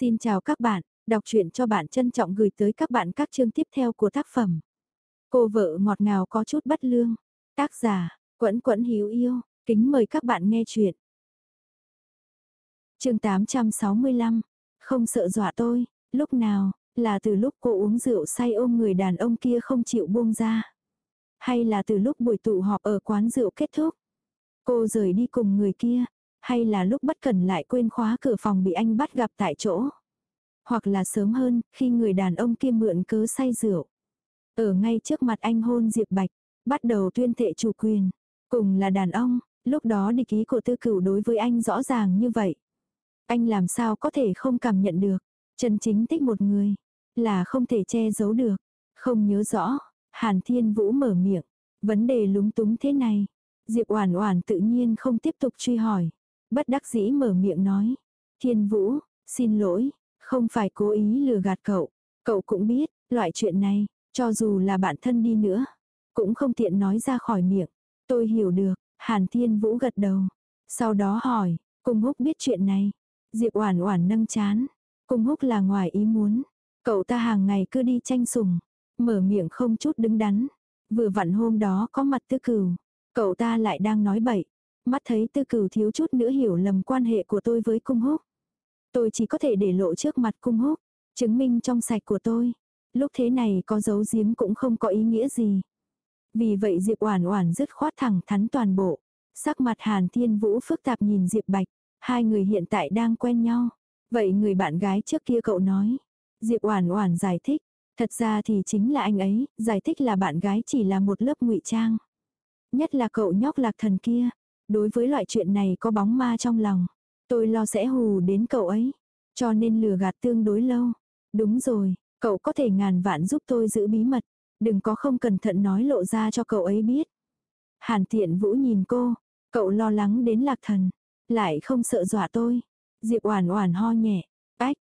Xin chào các bạn, đọc truyện cho bạn trân trọng gửi tới các bạn các chương tiếp theo của tác phẩm. Cô vợ ngọt ngào có chút bất lương. Tác giả, Quẫn Quẫn Hiếu Yêu, kính mời các bạn nghe truyện. Chương 865. Không sợ dọa tôi, lúc nào, là từ lúc cô uống rượu say ôm người đàn ông kia không chịu buông ra. Hay là từ lúc buổi tụ họp ở quán rượu kết thúc. Cô rời đi cùng người kia, hay là lúc bất cần lại quên khóa cửa phòng bị anh bắt gặp tại chỗ. Hoặc là sớm hơn, khi người đàn ông kia mượn cớ say rượu. Ở ngay trước mặt anh hôn Diệp Bạch, bắt đầu tuyên thệ chủ quyền. Cùng là đàn ông, lúc đó địch ý của tư cửu đối với anh rõ ràng như vậy. Anh làm sao có thể không cảm nhận được. Chân chính thích một người, là không thể che giấu được. Không nhớ rõ, Hàn Thiên Vũ mở miệng. Vấn đề lúng túng thế này. Diệp Oản Oản tự nhiên không tiếp tục truy hỏi bất đắc dĩ mở miệng nói. Thiên Vũ, xin lỗi, không phải cố ý lừa gạt cậu. Cậu cũng biết, loại chuyện này, cho dù là bạn thân đi nữa, cũng không tiện nói ra khỏi miệng. Tôi hiểu được, Hàn Thiên Vũ gật đầu. Sau đó hỏi, Cung Húc biết chuyện này. Diệp Oản Oản nâng chán. Cung Húc là ngoài ý muốn. Cậu ta hàng ngày cứ đi tranh sủng, mở miệng không chút đứng đắn. Vừa vặn hôm đó có mặt tư cửu, cậu ta lại đang nói bậy. Mắt thấy tư cửu thiếu chút nữa hiểu lầm quan hệ của tôi với cung húc. Tôi chỉ có thể để lộ trước mặt cung húc, chứng minh trong sạch của tôi. Lúc thế này có giấu giếm cũng không có ý nghĩa gì. Vì vậy Diệp Oản Oản dứt khoát thẳng thắn toàn bộ. Sắc mặt Hàn Thiên Vũ phức tạp nhìn Diệp Bạch, hai người hiện tại đang quen nhau. Vậy người bạn gái trước kia cậu nói. Diệp Oản Oản giải thích, thật ra thì chính là anh ấy, giải thích là bạn gái chỉ là một lớp ngụy trang. Nhất là cậu nhóc Lạc Thần kia, Đối với loại chuyện này có bóng ma trong lòng. Tôi lo sẽ hù đến cậu ấy. Cho nên lừa gạt tương đối lâu. Đúng rồi, cậu có thể ngàn vạn giúp tôi giữ bí mật. Đừng có không cẩn thận nói lộ ra cho cậu ấy biết. Hàn Thiện Vũ nhìn cô. Cậu lo lắng đến lạc thần. Lại không sợ dọa tôi. Diệp Oản Oản ho nhẹ. Ách.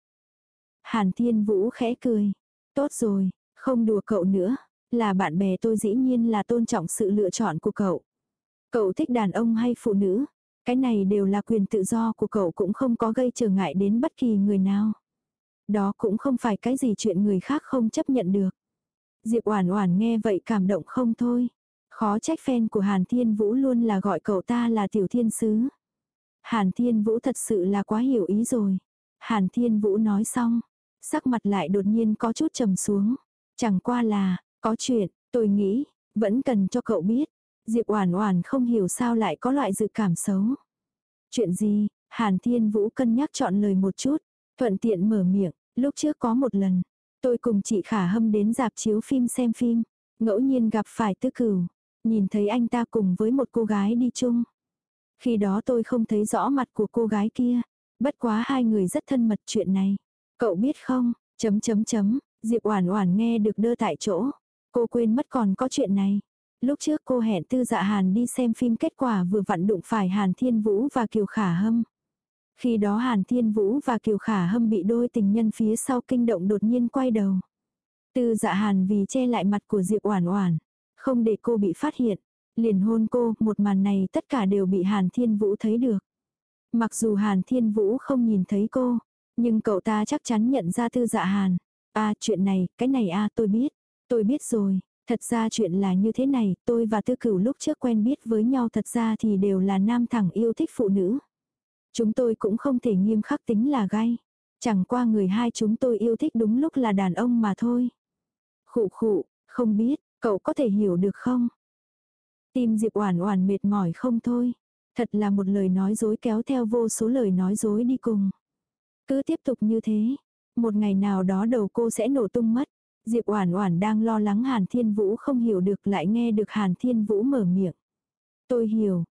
Hàn Thiên Vũ khẽ cười. Tốt rồi, không đùa cậu nữa. Là bạn bè tôi dĩ nhiên là tôn trọng sự lựa chọn của cậu. Cậu thích đàn ông hay phụ nữ? Cái này đều là quyền tự do của cậu cũng không có gây trở ngại đến bất kỳ người nào. Đó cũng không phải cái gì chuyện người khác không chấp nhận được. Diệp Oản Oản nghe vậy cảm động không thôi. Khó trách fan của Hàn Thiên Vũ luôn là gọi cậu ta là tiểu thiên sứ. Hàn Thiên Vũ thật sự là quá hiểu ý rồi. Hàn Thiên Vũ nói xong, sắc mặt lại đột nhiên có chút trầm xuống. Chẳng qua là, có chuyện, tôi nghĩ, vẫn cần cho cậu biết. Diệp Oản Oản không hiểu sao lại có loại dự cảm xấu. Chuyện gì? Hàn Thiên Vũ cân nhắc chọn lời một chút, thuận tiện mở miệng, lúc trước có một lần, tôi cùng chị Khả Hâm đến dạp chiếu phim xem phim, ngẫu nhiên gặp phải Tư Cửu, nhìn thấy anh ta cùng với một cô gái đi chung. Khi đó tôi không thấy rõ mặt của cô gái kia, bất quá hai người rất thân mật chuyện này. Cậu biết không? Chấm chấm chấm, Diệp Oản Oản nghe được đơ tại chỗ. Cô quên mất còn có chuyện này. Lúc trước cô hẹn Tư Dạ Hàn đi xem phim kết quả vừa vặn đụng phải Hàn Thiên Vũ và Kiều Khả Hâm. Khi đó Hàn Thiên Vũ và Kiều Khả Hâm bị đôi tình nhân phía sau kinh động đột nhiên quay đầu. Tư Dạ Hàn vì che lại mặt của Diệp Oản Oản, không để cô bị phát hiện, liền hôn cô, một màn này tất cả đều bị Hàn Thiên Vũ thấy được. Mặc dù Hàn Thiên Vũ không nhìn thấy cô, nhưng cậu ta chắc chắn nhận ra Tư Dạ Hàn. A à, chuyện này, cái này a tôi biết. Tôi biết rồi. Thật ra chuyện là như thế này, tôi và tư cửu lúc trước quen biết với nhau thật ra thì đều là nam thẳng yêu thích phụ nữ. Chúng tôi cũng không thể nghiêm khắc tính là gay. Chẳng qua người hai chúng tôi yêu thích đúng lúc là đàn ông mà thôi. Khụ khụ, không biết, cậu có thể hiểu được không? Tim Diệp Oản Oản mệt mỏi không thôi. Thật là một lời nói dối kéo theo vô số lời nói dối đi cùng. Cứ tiếp tục như thế, một ngày nào đó đầu cô sẽ nổ tung mất. Diệp Oản Oản đang lo lắng Hàn Thiên Vũ không hiểu được lại nghe được Hàn Thiên Vũ mở miệng. Tôi hiểu.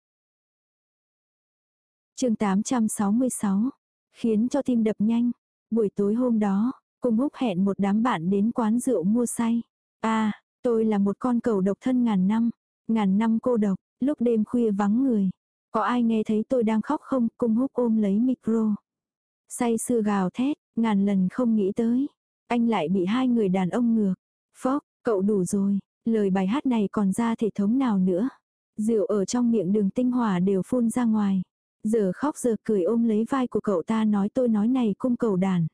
Chương 866. Khiến cho tim đập nhanh. Buổi tối hôm đó, cùng Húc hẹn một đám bạn đến quán rượu mua say. A, à, tôi là một con cầu độc thân ngàn năm, ngàn năm cô độc, lúc đêm khuya vắng người. Có ai nghe thấy tôi đang khóc không? Cung Húc ôm lấy micro. Say sưa gào thét, ngàn lần không nghĩ tới. Anh lại bị hai người đàn ông ngược. Phóc, cậu đủ rồi, lời bài hát này còn ra thể thống nào nữa. Rượu ở trong miệng đường tinh hỏa đều phun ra ngoài. Giờ khóc giờ cười ôm lấy vai của cậu ta nói tôi nói này cung cầu đàn.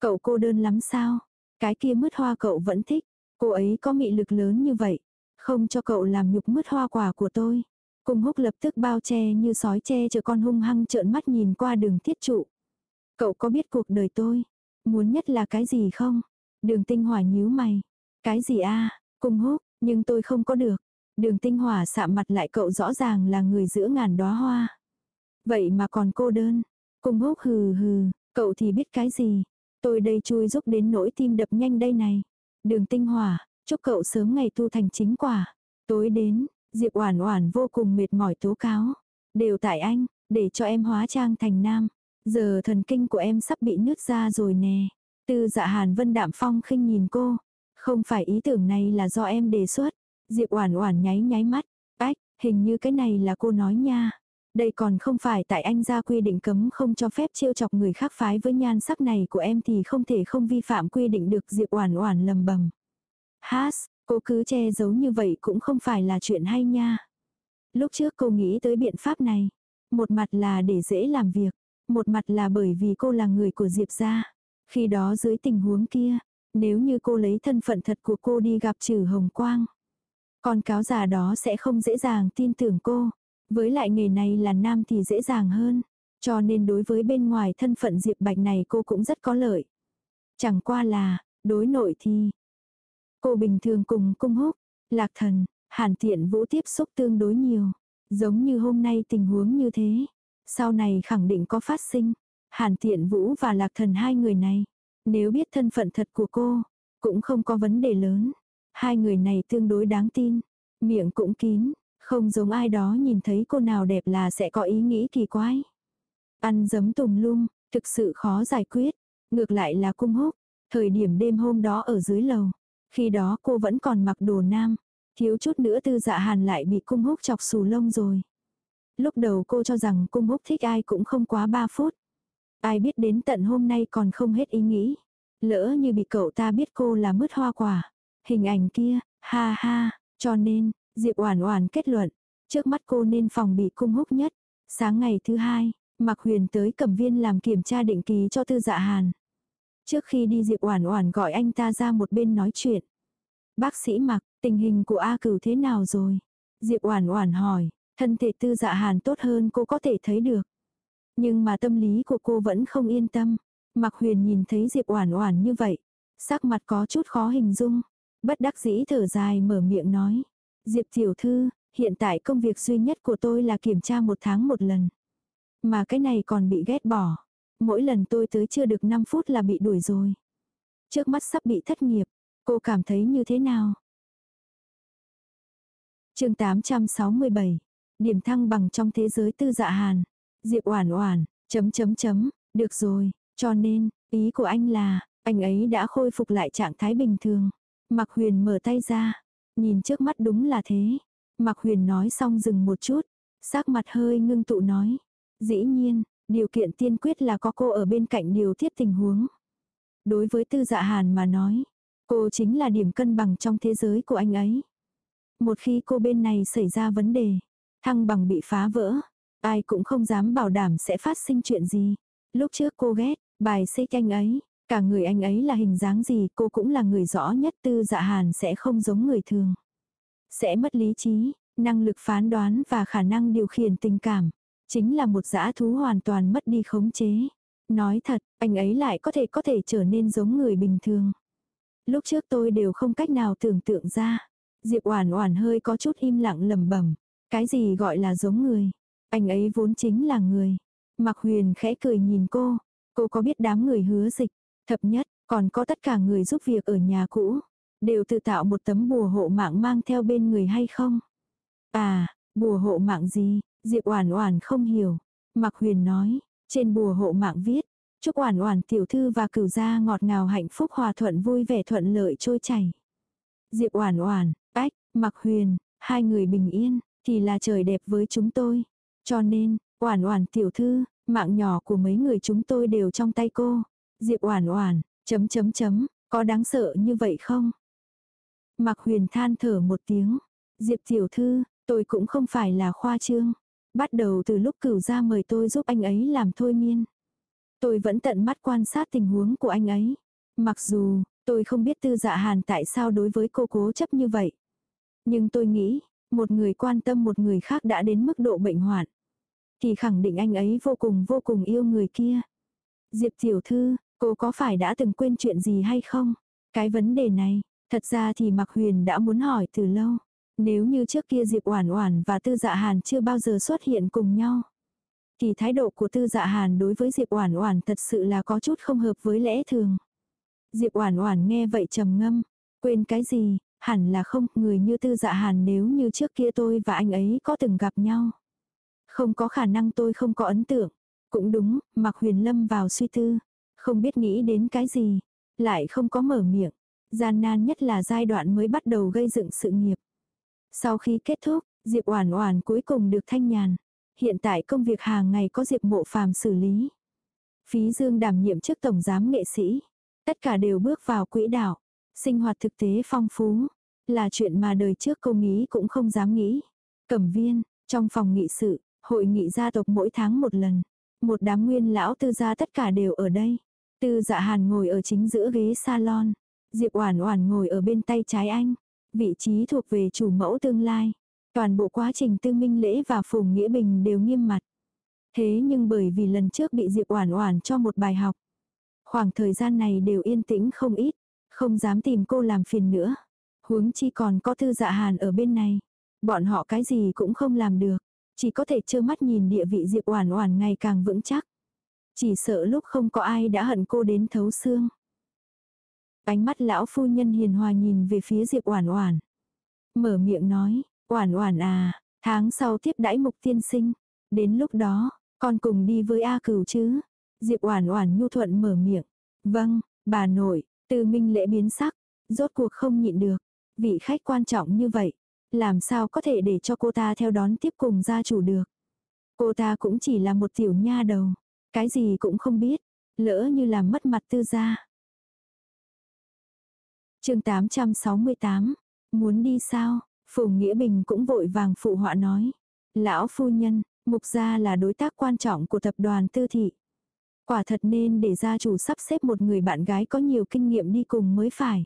Cậu cô đơn lắm sao? Cái kia mứt hoa cậu vẫn thích. Cô ấy có mị lực lớn như vậy. Không cho cậu làm nhục mứt hoa quả của tôi. Cung húc lập tức bao che như sói che chờ con hung hăng trợn mắt nhìn qua đường thiết trụ. Cậu có biết cuộc đời tôi? Muốn nhất là cái gì không? Đường tinh hỏa nhíu mày. Cái gì a Cung húc, nhưng tôi không có được. Đường tinh hỏa sạm mặt lại cậu rõ ràng là người giữa ngàn đóa hoa. Vậy mà còn cô đơn. Cung húc hừ hừ, cậu thì biết cái gì. Tôi đây chui giúp đến nỗi tim đập nhanh đây này. Đường tinh hỏa, chúc cậu sớm ngày tu thành chính quả. Tối đến, Diệp Oản Oản vô cùng mệt mỏi tố cáo. Đều tại anh, để cho em hóa trang thành nam. Giờ thần kinh của em sắp bị nứt ra rồi nè. Tư dạ hàn vân đạm phong khinh nhìn cô. Không phải ý tưởng này là do em đề xuất. Diệp Oản Oản nháy nháy mắt. Ách, hình như cái này là cô nói nha. Đây còn không phải tại anh ra quy định cấm không cho phép trêu chọc người khác phái với nhan sắc này của em thì không thể không vi phạm quy định được Diệp Oản Oản lầm bầm. Has, cô cứ che giấu như vậy cũng không phải là chuyện hay nha. Lúc trước cô nghĩ tới biện pháp này, một mặt là để dễ làm việc, một mặt là bởi vì cô là người của Diệp gia. Khi đó dưới tình huống kia, nếu như cô lấy thân phận thật của cô đi gặp trừ Hồng Quang, con cáo già đó sẽ không dễ dàng tin tưởng cô. Với lại nghề này là nam thì dễ dàng hơn. Cho nên đối với bên ngoài thân phận Diệp Bạch này cô cũng rất có lợi. Chẳng qua là, đối nội thì. Cô bình thường cùng cung húc, lạc thần, hàn tiện vũ tiếp xúc tương đối nhiều. Giống như hôm nay tình huống như thế. Sau này khẳng định có phát sinh. Hàn tiện vũ và lạc thần hai người này. Nếu biết thân phận thật của cô, cũng không có vấn đề lớn. Hai người này tương đối đáng tin. Miệng cũng kín, không giống ai đó nhìn thấy cô nào đẹp là sẽ có ý nghĩ kỳ quái. Ăn giấm tùm lum, thực sự khó giải quyết. Ngược lại là cung húc, thời điểm đêm hôm đó ở dưới lầu. Khi đó cô vẫn còn mặc đồ nam. Thiếu chút nữa tư dạ hàn lại bị cung húc chọc xù lông rồi. Lúc đầu cô cho rằng cung húc thích ai cũng không quá 3 phút. Ai biết đến tận hôm nay còn không hết ý nghĩ. Lỡ như bị cậu ta biết cô là mứt hoa quả. Hình ảnh kia, ha ha, cho nên, Diệp Oản Oản kết luận, trước mắt cô nên phòng bị cung húc nhất. Sáng ngày thứ hai, Mạc Huyền tới Cẩm Viên làm kiểm tra định kỳ cho Tư Dạ Hàn. Trước khi đi Diệp Oản Oản gọi anh ta ra một bên nói chuyện. "Bác sĩ Mạc, tình hình của A Cửu thế nào rồi?" Diệp Oản Oản hỏi, thân thể Tư Dạ Hàn tốt hơn cô có thể thấy được. Nhưng mà tâm lý của cô vẫn không yên tâm. mặc Huyền nhìn thấy Diệp Oản Oản như vậy, sắc mặt có chút khó hình dung, bất đắc dĩ thở dài mở miệng nói: Diệp tiểu thư, hiện tại công việc duy nhất của tôi là kiểm tra một tháng một lần. Mà cái này còn bị ghét bỏ. Mỗi lần tôi tới chưa được 5 phút là bị đuổi rồi. Trước mắt sắp bị thất nghiệp. Cô cảm thấy như thế nào? chương 867. Điểm thăng bằng trong thế giới tư dạ hàn. Diệp oản oản, chấm chấm chấm, được rồi, cho nên, ý của anh là, anh ấy đã khôi phục lại trạng thái bình thường. Mặc huyền mở tay ra, Nhìn trước mắt đúng là thế. Mạc Huyền nói xong dừng một chút. Sắc mặt hơi ngưng tụ nói. Dĩ nhiên, điều kiện tiên quyết là có cô ở bên cạnh điều tiết tình huống. Đối với tư dạ hàn mà nói. Cô chính là điểm cân bằng trong thế giới của anh ấy. Một khi cô bên này xảy ra vấn đề. Thăng bằng bị phá vỡ. Ai cũng không dám bảo đảm sẽ phát sinh chuyện gì. Lúc trước cô ghét, bài xây canh ấy, Cả người anh ấy là hình dáng gì cô cũng là người rõ nhất tư dạ hàn sẽ không giống người thường. Sẽ mất lý trí, năng lực phán đoán và khả năng điều khiển tình cảm. Chính là một dã thú hoàn toàn mất đi khống chế. Nói thật, anh ấy lại có thể có thể trở nên giống người bình thường. Lúc trước tôi đều không cách nào tưởng tượng ra. Diệp Oản Oản hơi có chút im lặng lẩm bẩm, cái gì gọi là giống người? Anh ấy vốn chính là người. Mạc Huyền khẽ cười nhìn cô, cô có biết đám người hứa dịch, Thập nhất, còn có tất cả người giúp việc ở nhà cũ, đều tự tạo một tấm bùa hộ mạng mang theo bên người hay không? À, bùa hộ mạng gì? Diệp Oản Oản không hiểu. Mạc Huyền nói, trên bùa hộ mạng viết, chúc Oản Oản tiểu thư và cửu gia ngọt ngào hạnh phúc hòa thuận vui vẻ thuận lợi trôi chảy. Diệp Oản Oản, Ách, Mạc Huyền, hai người bình yên thì là trời đẹp với chúng tôi. Cho nên, Oản Oản tiểu thư, mạng nhỏ của mấy người chúng tôi đều trong tay cô. Diệp Oản Oản, chấm chấm chấm, có đáng sợ như vậy không? Mạc Huyền than thở một tiếng. Diệp tiểu thư, tôi cũng không phải là khoa trương. Bắt đầu từ lúc cửu gia mời tôi giúp anh ấy làm thôi miên. Tôi vẫn tận mắt quan sát tình huống của anh ấy. Mặc dù, tôi không biết tư dạ hàn tại sao đối với cô cố chấp như vậy. Nhưng tôi nghĩ, một người quan tâm một người khác đã đến mức độ bệnh hoạn. Thì khẳng định anh ấy vô cùng vô cùng yêu người kia. Diệp tiểu thư, cô có phải đã từng quên chuyện gì hay không? Cái vấn đề này, thật ra thì Mạc Huyền đã muốn hỏi từ lâu. Nếu như trước kia Diệp Oản Oản và Tư Dạ Hàn chưa bao giờ xuất hiện cùng nhau, thì thái độ của Tư Dạ Hàn đối với Diệp Oản Oản thật sự là có chút không hợp với lẽ thường. Diệp Oản Oản nghe vậy trầm ngâm, quên cái gì, hẳn là không, người như Tư Dạ Hàn nếu như trước kia tôi và anh ấy có từng gặp nhau, không có khả năng tôi không có ấn tượng. Cũng đúng, Mạc Huyền Lâm vào suy tư, không biết nghĩ đến cái gì, lại không có mở miệng. Gian nan nhất là giai đoạn mới bắt đầu gây dựng sự nghiệp. Sau khi kết thúc, Diệp Oản Oản cuối cùng được thanh nhàn. Hiện tại công việc hàng ngày có Diệp Mộ Phàm xử lý. Phí Dương đảm nhiệm chức tổng giám nghệ sĩ, tất cả đều bước vào quỹ đạo, sinh hoạt thực tế phong phú, là chuyện mà đời trước cô nghĩ cũng không dám nghĩ. Cẩm Viên, trong phòng nghị sự, hội nghị gia tộc mỗi tháng một lần, một đám nguyên lão tư gia tất cả đều ở đây. Tư Dạ Hàn ngồi ở chính giữa ghế salon, Diệp Oản Oản ngồi ở bên tay trái anh vị trí thuộc về chủ mẫu tương lai. Toàn bộ quá trình tư minh lễ và phùng nghĩa bình đều nghiêm mặt. Thế nhưng bởi vì lần trước bị Diệp Oản Oản cho một bài học. Khoảng thời gian này đều yên tĩnh không ít, không dám tìm cô làm phiền nữa. Huống chi còn có thư dạ hàn ở bên này. Bọn họ cái gì cũng không làm được. Chỉ có thể trơ mắt nhìn địa vị Diệp Oản Oản ngày càng vững chắc. Chỉ sợ lúc không có ai đã hận cô đến thấu xương. Ánh mắt lão phu nhân hiền hòa nhìn về phía Diệp Oản Oản. Mở miệng nói, "Oản Oản à, tháng sau tiếp đãi Mục tiên sinh, đến lúc đó, con cùng đi với A Cửu chứ?" Diệp Oản Oản nhu thuận mở miệng. "Vâng, bà nội." Từ Minh Lễ biến sắc, rốt cuộc không nhịn được, vị khách quan trọng như vậy, làm sao có thể để cho cô ta theo đón tiếp cùng gia chủ được. Cô ta cũng chỉ là một tiểu nha đầu, cái gì cũng không biết, lỡ như làm mất mặt tư gia chương 868, muốn đi sao? Phùng Nghĩa Bình cũng vội vàng phụ họa nói. Lão phu nhân, mục gia là đối tác quan trọng của tập đoàn tư thị. Quả thật nên để gia chủ sắp xếp một người bạn gái có nhiều kinh nghiệm đi cùng mới phải.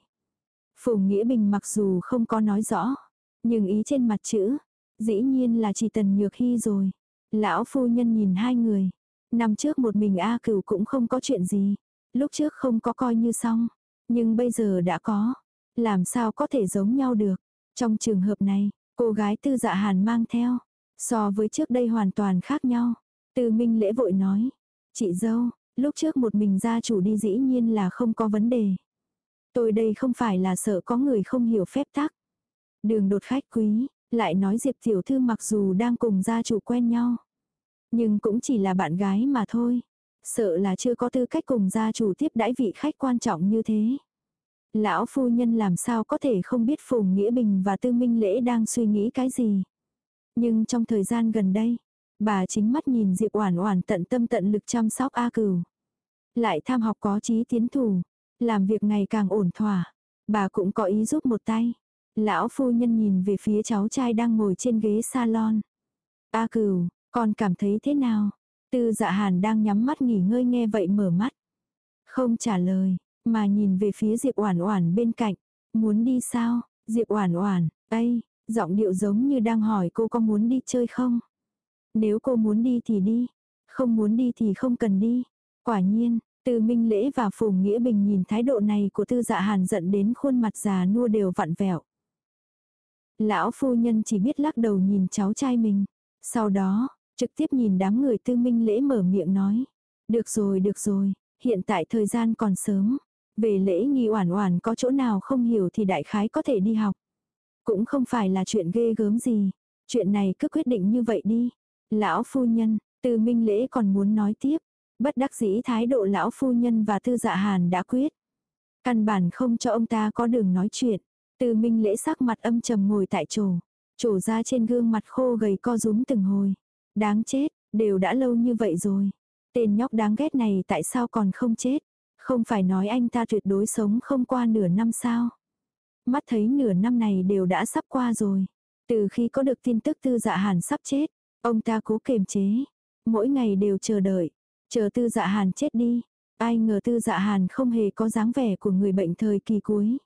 Phùng Nghĩa Bình mặc dù không có nói rõ, nhưng ý trên mặt chữ, dĩ nhiên là chỉ tần nhược hy rồi. Lão phu nhân nhìn hai người. Năm trước một mình A cửu cũng không có chuyện gì. Lúc trước không có coi như xong. Nhưng bây giờ đã có. Làm sao có thể giống nhau được. Trong trường hợp này, cô gái tư dạ hàn mang theo. So với trước đây hoàn toàn khác nhau. Tư minh lễ vội nói. Chị dâu, lúc trước một mình gia chủ đi dĩ nhiên là không có vấn đề. Tôi đây không phải là sợ có người không hiểu phép tắc. Đường đột khách quý, lại nói Diệp Tiểu Thư mặc dù đang cùng gia chủ quen nhau. Nhưng cũng chỉ là bạn gái mà thôi. Sợ là chưa có tư cách cùng gia chủ tiếp đãi vị khách quan trọng như thế. Lão phu nhân làm sao có thể không biết Phùng Nghĩa Bình và Tư Minh Lễ đang suy nghĩ cái gì. Nhưng trong thời gian gần đây, bà chính mắt nhìn Diệp Oản Oản tận tâm tận lực chăm sóc A Cửu. Lại tham học có chí tiến thủ, làm việc ngày càng ổn thỏa. Bà cũng có ý giúp một tay. Lão phu nhân nhìn về phía cháu trai đang ngồi trên ghế salon. A Cửu, con cảm thấy thế nào? Tư dạ hàn đang nhắm mắt nghỉ ngơi nghe vậy mở mắt. Không trả lời, mà nhìn về phía Diệp Oản Oản bên cạnh. Muốn đi sao? Diệp Oản Oản, đây Giọng điệu giống như đang hỏi cô có muốn đi chơi không? Nếu cô muốn đi thì đi, không muốn đi thì không cần đi. Quả nhiên, Từ Minh Lễ và Phùng Nghĩa Bình nhìn thái độ này của Tư Dạ Hàn giận đến khuôn mặt già nua đều vặn vẹo. Lão phu nhân chỉ biết lắc đầu nhìn cháu trai mình. Sau đó, Trực tiếp nhìn đám người tư minh lễ mở miệng nói. Được rồi, được rồi, hiện tại thời gian còn sớm. Về lễ nghi oản oản có chỗ nào không hiểu thì đại khái có thể đi học. Cũng không phải là chuyện ghê gớm gì. Chuyện này cứ quyết định như vậy đi. Lão phu nhân, từ minh lễ còn muốn nói tiếp. Bất đắc dĩ thái độ lão phu nhân và tư dạ hàn đã quyết. Căn bản không cho ông ta có đường nói chuyện. Từ minh lễ sắc mặt âm trầm ngồi tại chỗ. Trổ ra trên gương mặt khô gầy co rúm từng hồi. Đáng chết, đều đã lâu như vậy rồi. Tên nhóc đáng ghét này tại sao còn không chết? Không phải nói anh ta tuyệt đối sống không qua nửa năm sao? Mắt thấy nửa năm này đều đã sắp qua rồi. Từ khi có được tin tức tư dạ hàn sắp chết, ông ta cố kiềm chế. Mỗi ngày đều chờ đợi. Chờ tư dạ hàn chết đi. Ai ngờ tư dạ hàn không hề có dáng vẻ của người bệnh thời kỳ cuối.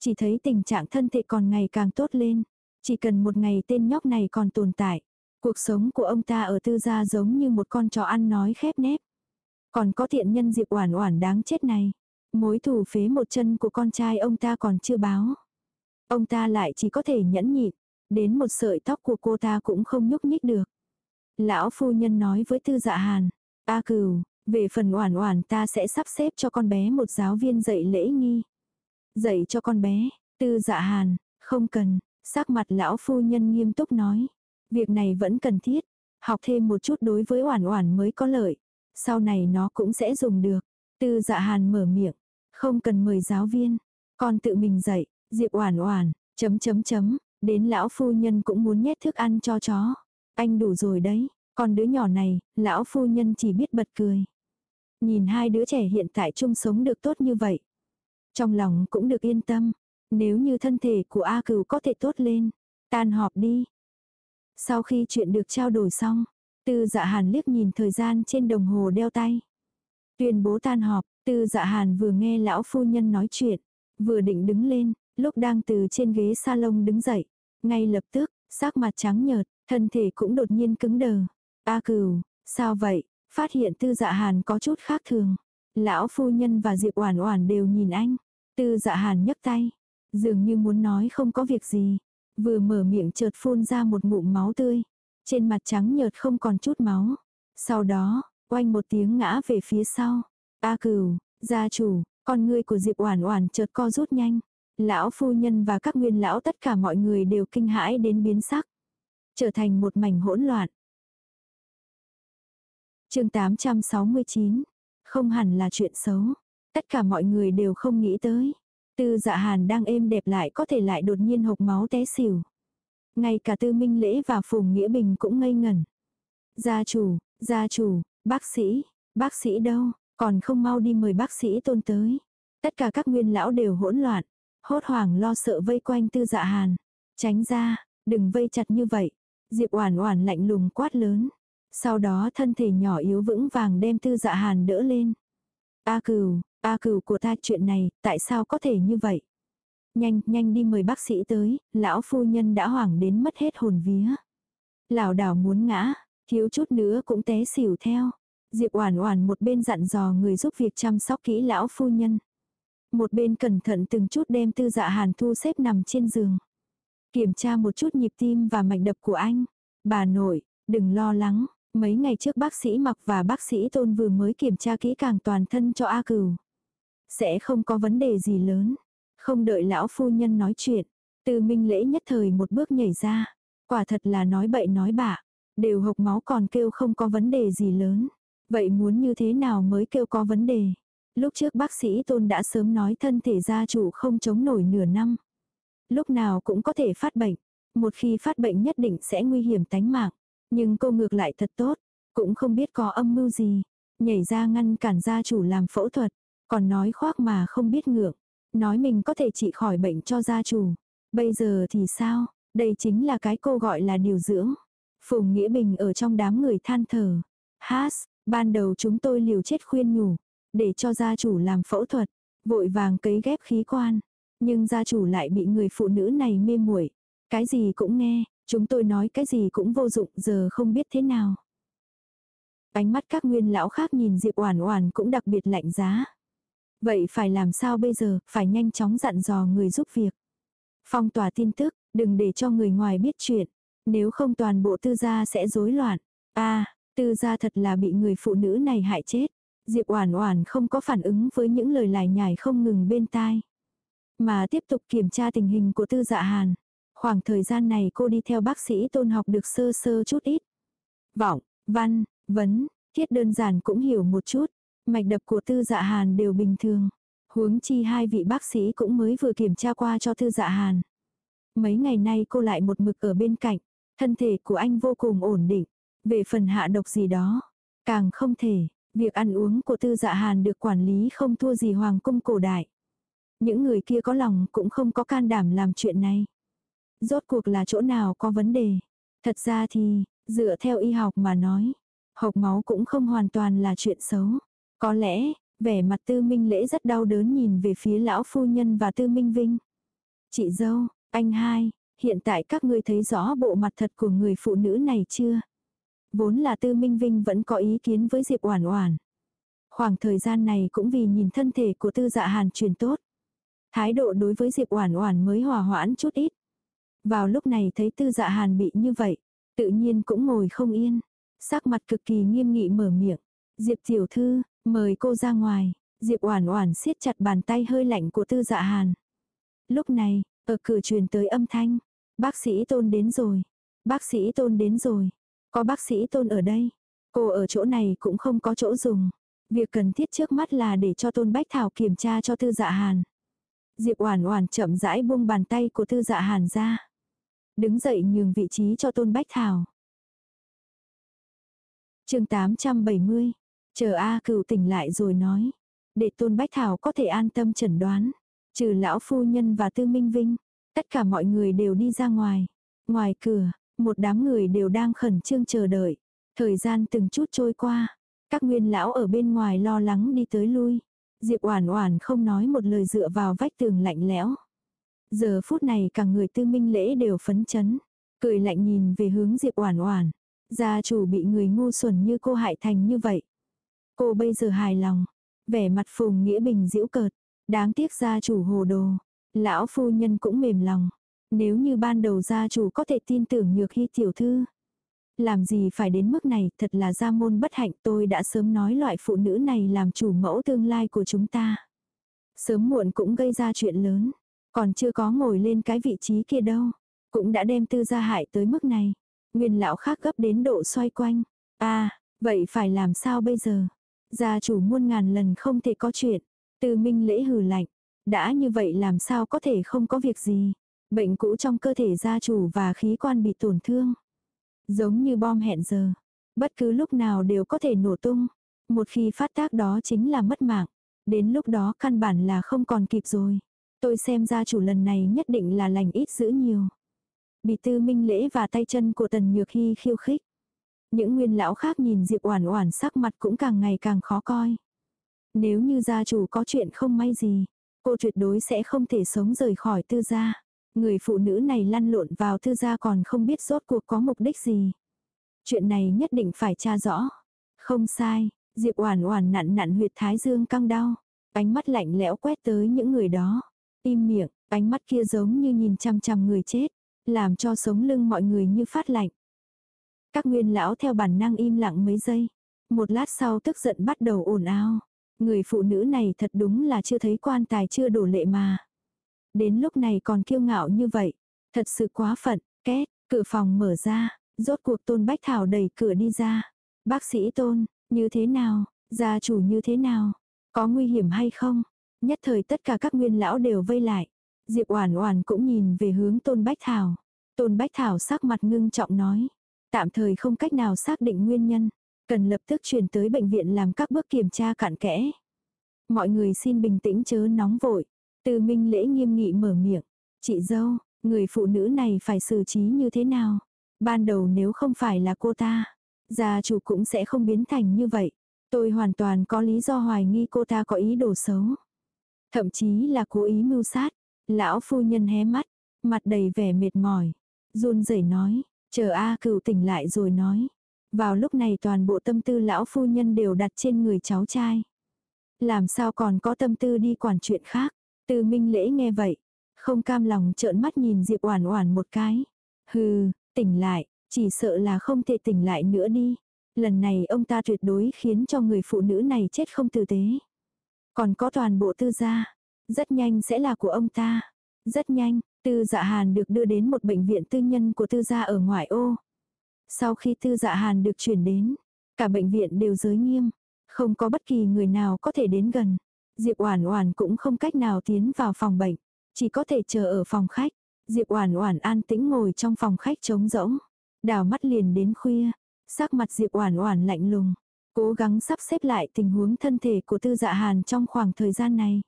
Chỉ thấy tình trạng thân thể còn ngày càng tốt lên. Chỉ cần một ngày tên nhóc này còn tồn tại. Cuộc sống của ông ta ở tư gia giống như một con chó ăn nói khép nép. Còn có thiện nhân Diệp Oản Oản đáng chết này. Mối thù phế một chân của con trai ông ta còn chưa báo. Ông ta lại chỉ có thể nhẫn nhịn. Đến một sợi tóc của cô ta cũng không nhúc nhích được. Lão phu nhân nói với tư dạ hàn. A cừu, về phần oản oản ta sẽ sắp xếp cho con bé một giáo viên dạy lễ nghi. Dạy cho con bé, tư dạ hàn, không cần, sắc mặt lão phu nhân nghiêm túc nói. Việc này vẫn cần thiết, học thêm một chút đối với oản oản mới có lợi. Sau này nó cũng sẽ dùng được. Tư dạ hàn mở miệng, không cần mời giáo viên, con tự mình dạy, diệp oản oản, chấm chấm chấm, đến lão phu nhân cũng muốn nhét thức ăn cho chó. Anh đủ rồi đấy, còn đứa nhỏ này, lão phu nhân chỉ biết bật cười. Nhìn hai đứa trẻ hiện tại chung sống được tốt như vậy. Trong lòng cũng được yên tâm. Nếu như thân thể của A cửu có thể tốt lên. Tan họp đi. Sau khi chuyện được trao đổi xong. Tư dạ hàn liếc nhìn thời gian trên đồng hồ đeo tay. Tuyên bố tan họp. Tư dạ hàn vừa nghe lão phu nhân nói chuyện. Vừa định đứng lên. Lúc đang từ trên ghế salon đứng dậy. Ngay lập tức, sắc mặt trắng nhợt, thân thể cũng đột nhiên cứng đờ. A cửu, sao vậy? Phát hiện tư dạ hàn có chút khác thường. Lão phu nhân và Diệp Oản Oản đều nhìn anh. Tư dạ hàn nhấc tay. Dường như muốn nói không có việc gì. Vừa mở miệng chợt phun ra một ngụm máu tươi. Trên mặt trắng nhợt không còn chút máu. Sau đó, oanh một tiếng ngã về phía sau. A cửu, gia chủ, con ngươi của Diệp Oản Oản chợt co rút nhanh. Lão phu nhân và các nguyên lão tất cả mọi người đều kinh hãi đến biến sắc. Trở thành một mảnh hỗn loạn chương 869. Không hẳn là chuyện xấu. Tất cả mọi người đều không nghĩ tới. Tư dạ hàn đang êm đẹp lại có thể lại đột nhiên hộc máu té xỉu. Ngay cả tư minh lễ và phùng nghĩa bình cũng ngây ngẩn. Gia chủ, gia chủ, bác sĩ, bác sĩ đâu, còn không mau đi mời bác sĩ tôn tới. Tất cả các nguyên lão đều hỗn loạn, hốt hoảng lo sợ vây quanh tư dạ hàn. Tránh ra, đừng vây chặt như vậy. Diệp oản oản lạnh lùng quát lớn. Sau đó thân thể nhỏ yếu vững vàng đem tư dạ hàn đỡ lên. A cừu, A cừu của ta chuyện này, tại sao có thể như vậy? Nhanh, nhanh đi mời bác sĩ tới, lão phu nhân đã hoảng đến mất hết hồn vía. Lão đảo muốn ngã, thiếu chút nữa cũng té xỉu theo. Diệp Oản Oản một bên dặn dò người giúp việc chăm sóc kỹ lão phu nhân. Một bên cẩn thận từng chút đem Tư Dạ Hàn thu xếp nằm trên giường. Kiểm tra một chút nhịp tim và mạch đập của anh. Bà nội, đừng lo lắng, Mấy ngày trước bác sĩ Mặc và bác sĩ Tôn vừa mới kiểm tra kỹ càng toàn thân cho A Cửu. Sẽ không có vấn đề gì lớn. Không đợi lão phu nhân nói chuyện. Từ minh lễ nhất thời một bước nhảy ra. Quả thật là nói bậy nói bạ. Đều hộc máu còn kêu không có vấn đề gì lớn. Vậy muốn như thế nào mới kêu có vấn đề? Lúc trước bác sĩ Tôn đã sớm nói thân thể gia chủ không chống nổi nửa năm. Lúc nào cũng có thể phát bệnh. Một khi phát bệnh nhất định sẽ nguy hiểm tánh mạng. Nhưng cô ngược lại thật tốt, cũng không biết có âm mưu gì. Nhảy ra ngăn cản gia chủ làm phẫu thuật, còn nói khoác mà không biết ngượng. Nói mình có thể trị khỏi bệnh cho gia chủ. Bây giờ thì sao? Đây chính là cái cô gọi là điều dưỡng. Phùng Nghĩa Bình ở trong đám người than thở. Has, ban đầu chúng tôi liều chết khuyên nhủ. Để cho gia chủ làm phẫu thuật. Vội vàng cấy ghép khí quan. Nhưng gia chủ lại bị người phụ nữ này mê muội Cái gì cũng nghe, Chúng tôi nói cái gì cũng vô dụng giờ không biết thế nào. Ánh mắt các nguyên lão khác nhìn Diệp Oản Oản cũng đặc biệt lạnh giá. Vậy phải làm sao bây giờ, phải nhanh chóng dặn dò người giúp việc. Phong tỏa tin tức, đừng để cho người ngoài biết chuyện, nếu không toàn bộ tư gia sẽ rối loạn. A, à, tư gia thật là bị người phụ nữ này hại chết. Diệp Oản Oản không có phản ứng với những lời lải nhải không ngừng bên tai, mà tiếp tục kiểm tra tình hình của Tư Dạ Hàn. Khoảng thời gian này cô đi theo bác sĩ tôn học được sơ sơ chút ít. Vọng, văn, vấn, thiết đơn giản cũng hiểu một chút. Mạch đập của tư dạ hàn đều bình thường. Huống chi hai vị bác sĩ cũng mới vừa kiểm tra qua cho tư dạ hàn. Mấy ngày nay cô lại một mực ở bên cạnh. Thân thể của anh vô cùng ổn định. Về phần hạ độc gì đó. Càng không thể. Việc ăn uống của tư dạ hàn được quản lý không thua gì hoàng cung cổ đại. Những người kia có lòng cũng không có can đảm làm chuyện này. Rốt cuộc là chỗ nào có vấn đề. Thật ra thì, dựa theo y học mà nói, Hộc máu cũng không hoàn toàn là chuyện xấu. Có lẽ, vẻ mặt tư minh lễ rất đau đớn nhìn về phía lão phu nhân và tư minh vinh. Chị dâu, anh hai, hiện tại các ngươi thấy rõ bộ mặt thật của người phụ nữ này chưa? Vốn là tư minh vinh vẫn có ý kiến với Diệp Oản Oản. Khoảng thời gian này cũng vì nhìn thân thể của tư dạ hàn chuyển tốt. Thái độ đối với Diệp Oản Oản mới hòa hoãn chút ít. Vào lúc này thấy tư dạ hàn bị như vậy, tự nhiên cũng ngồi không yên. Sắc mặt cực kỳ nghiêm nghị mở miệng. Diệp tiểu thư, mời cô ra ngoài. Diệp Oản Oản siết chặt bàn tay hơi lạnh của Tư Dạ Hàn. Lúc này, ở cửa truyền tới âm thanh, bác sĩ Tôn đến rồi. Bác sĩ Tôn đến rồi. Có bác sĩ Tôn ở đây. Cô ở chỗ này cũng không có chỗ dùng. Việc cần thiết trước mắt là để cho Tôn Bách Thảo kiểm tra cho Tư Dạ Hàn. Diệp Oản Oản chậm rãi buông bàn tay của Tư Dạ Hàn ra. Đứng dậy nhường vị trí cho Tôn Bách Thảo. Chương 870. Chờ A Cửu tỉnh lại rồi nói, để Tôn Bách Thảo có thể an tâm chẩn đoán, trừ lão phu nhân và Tư Minh Vinh, tất cả mọi người đều đi ra ngoài. Ngoài cửa, một đám người đều đang khẩn trương chờ đợi. Thời gian từng chút trôi qua, các nguyên lão ở bên ngoài lo lắng đi tới lui. Diệp Oản Oản không nói một lời dựa vào vách tường lạnh lẽo. Giờ phút này cả người Tư Minh Lễ đều phấn chấn, cười lạnh nhìn về hướng Diệp Oản Oản. Gia chủ bị người ngu xuẩn như cô hại thành như vậy. Cô bây giờ hài lòng, vẻ mặt Phùng Nghĩa Bình giễu cợt, đáng tiếc gia chủ hồ đồ. Lão phu nhân cũng mềm lòng, nếu như ban đầu gia chủ có thể tin tưởng nhược hy tiểu thư. Làm gì phải đến mức này, thật là gia môn bất hạnh tôi đã sớm nói loại phụ nữ này làm chủ mẫu tương lai của chúng ta. Sớm muộn cũng gây ra chuyện lớn, còn chưa có ngồi lên cái vị trí kia đâu, cũng đã đem tư gia hại tới mức này. Nguyên lão khác gấp đến độ xoay quanh. À, vậy phải làm sao bây giờ? Gia chủ muôn ngàn lần không thể có chuyện. Từ minh lễ hừ lạnh. Đã như vậy làm sao có thể không có việc gì. Bệnh cũ trong cơ thể gia chủ và khí quan bị tổn thương. Giống như bom hẹn giờ. Bất cứ lúc nào đều có thể nổ tung. Một khi phát tác đó chính là mất mạng. Đến lúc đó căn bản là không còn kịp rồi. Tôi xem gia chủ lần này nhất định là lành ít giữ nhiều. Bị tư minh lễ và tay chân của tần nhược hy khiêu khích. Những nguyên lão khác nhìn Diệp Oản Oản sắc mặt cũng càng ngày càng khó coi. Nếu như gia chủ có chuyện không may gì, cô tuyệt đối sẽ không thể sống rời khỏi tư gia. Người phụ nữ này lăn lộn vào thư gia còn không biết rốt cuộc có mục đích gì. Chuyện này nhất định phải tra rõ. Không sai, Diệp Oản Oản nặn nặn huyệt thái dương căng đau, ánh mắt lạnh lẽo quét tới những người đó. Im miệng, ánh mắt kia giống như nhìn chằm chằm người chết, làm cho sống lưng mọi người như phát lạnh. Các nguyên lão theo bản năng im lặng mấy giây. Một lát sau tức giận bắt đầu ồn ào. Người phụ nữ này thật đúng là chưa thấy quan tài chưa đổ lệ mà. Đến lúc này còn kiêu ngạo như vậy. Thật sự quá phận, két, cửa phòng mở ra, rốt cuộc tôn bách thảo đẩy cửa đi ra. Bác sĩ tôn, như thế nào, gia chủ như thế nào, có nguy hiểm hay không? Nhất thời tất cả các nguyên lão đều vây lại. Diệp Oản Oản cũng nhìn về hướng Tôn Bách Thảo. Tôn Bách Thảo sắc mặt ngưng trọng nói, tạm thời không cách nào xác định nguyên nhân, cần lập tức chuyển tới bệnh viện làm các bước kiểm tra cặn kẽ. Mọi người xin bình tĩnh chớ nóng vội. Từ Minh Lễ nghiêm nghị mở miệng, "Chị dâu, người phụ nữ này phải xử trí như thế nào? Ban đầu nếu không phải là cô ta, gia chủ cũng sẽ không biến thành như vậy. Tôi hoàn toàn có lý do hoài nghi cô ta có ý đồ xấu, thậm chí là cố ý mưu sát." Lão phu nhân hé mắt, mặt đầy vẻ mệt mỏi, run rẩy nói, chờ A cửu tỉnh lại rồi nói. Vào lúc này toàn bộ tâm tư lão phu nhân đều đặt trên người cháu trai. Làm sao còn có tâm tư đi quản chuyện khác. Từ minh lễ nghe vậy, không cam lòng trợn mắt nhìn Diệp Oản Oản một cái. Hừ, tỉnh lại, chỉ sợ là không thể tỉnh lại nữa đi. Lần này ông ta tuyệt đối khiến cho người phụ nữ này chết không tử tế. Còn có toàn bộ tư gia, rất nhanh sẽ là của ông ta. Rất nhanh, Tư Dạ Hàn được đưa đến một bệnh viện tư nhân của Tư gia ở ngoại ô. Sau khi Tư Dạ Hàn được chuyển đến, cả bệnh viện đều giới nghiêm, không có bất kỳ người nào có thể đến gần. Diệp Oản Oản cũng không cách nào tiến vào phòng bệnh, chỉ có thể chờ ở phòng khách. Diệp Oản Oản an tĩnh ngồi trong phòng khách trống rỗng, đảo mắt liền đến khuya, sắc mặt Diệp Oản Oản lạnh lùng, cố gắng sắp xếp lại tình huống thân thể của Tư Dạ Hàn trong khoảng thời gian này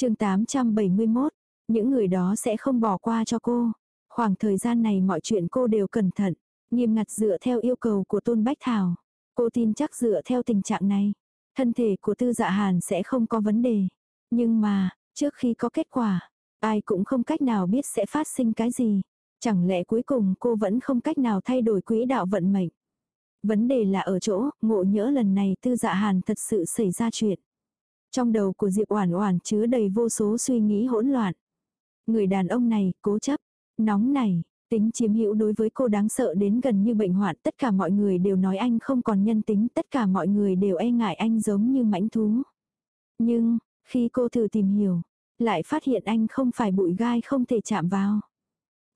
chương 871, những người đó sẽ không bỏ qua cho cô. Khoảng thời gian này mọi chuyện cô đều cẩn thận. Nghiêm ngặt dựa theo yêu cầu của Tôn Bách Thảo. Cô tin chắc dựa theo tình trạng này, thân thể của Tư Dạ Hàn sẽ không có vấn đề. Nhưng mà, trước khi có kết quả, ai cũng không cách nào biết sẽ phát sinh cái gì. Chẳng lẽ cuối cùng cô vẫn không cách nào thay đổi quỹ đạo vận mệnh. Vấn đề là ở chỗ, ngộ nhỡ lần này Tư Dạ Hàn thật sự xảy ra chuyện. Trong đầu của Diệp Oản Oản chứa đầy vô số suy nghĩ hỗn loạn. Người đàn ông này cố chấp, nóng này, tính chiếm hữu đối với cô đáng sợ đến gần như bệnh hoạn, tất cả mọi người đều nói anh không còn nhân tính, tất cả mọi người đều e ngại anh giống như mãnh thú. Nhưng, khi cô thử tìm hiểu, lại phát hiện anh không phải bụi gai không thể chạm vào,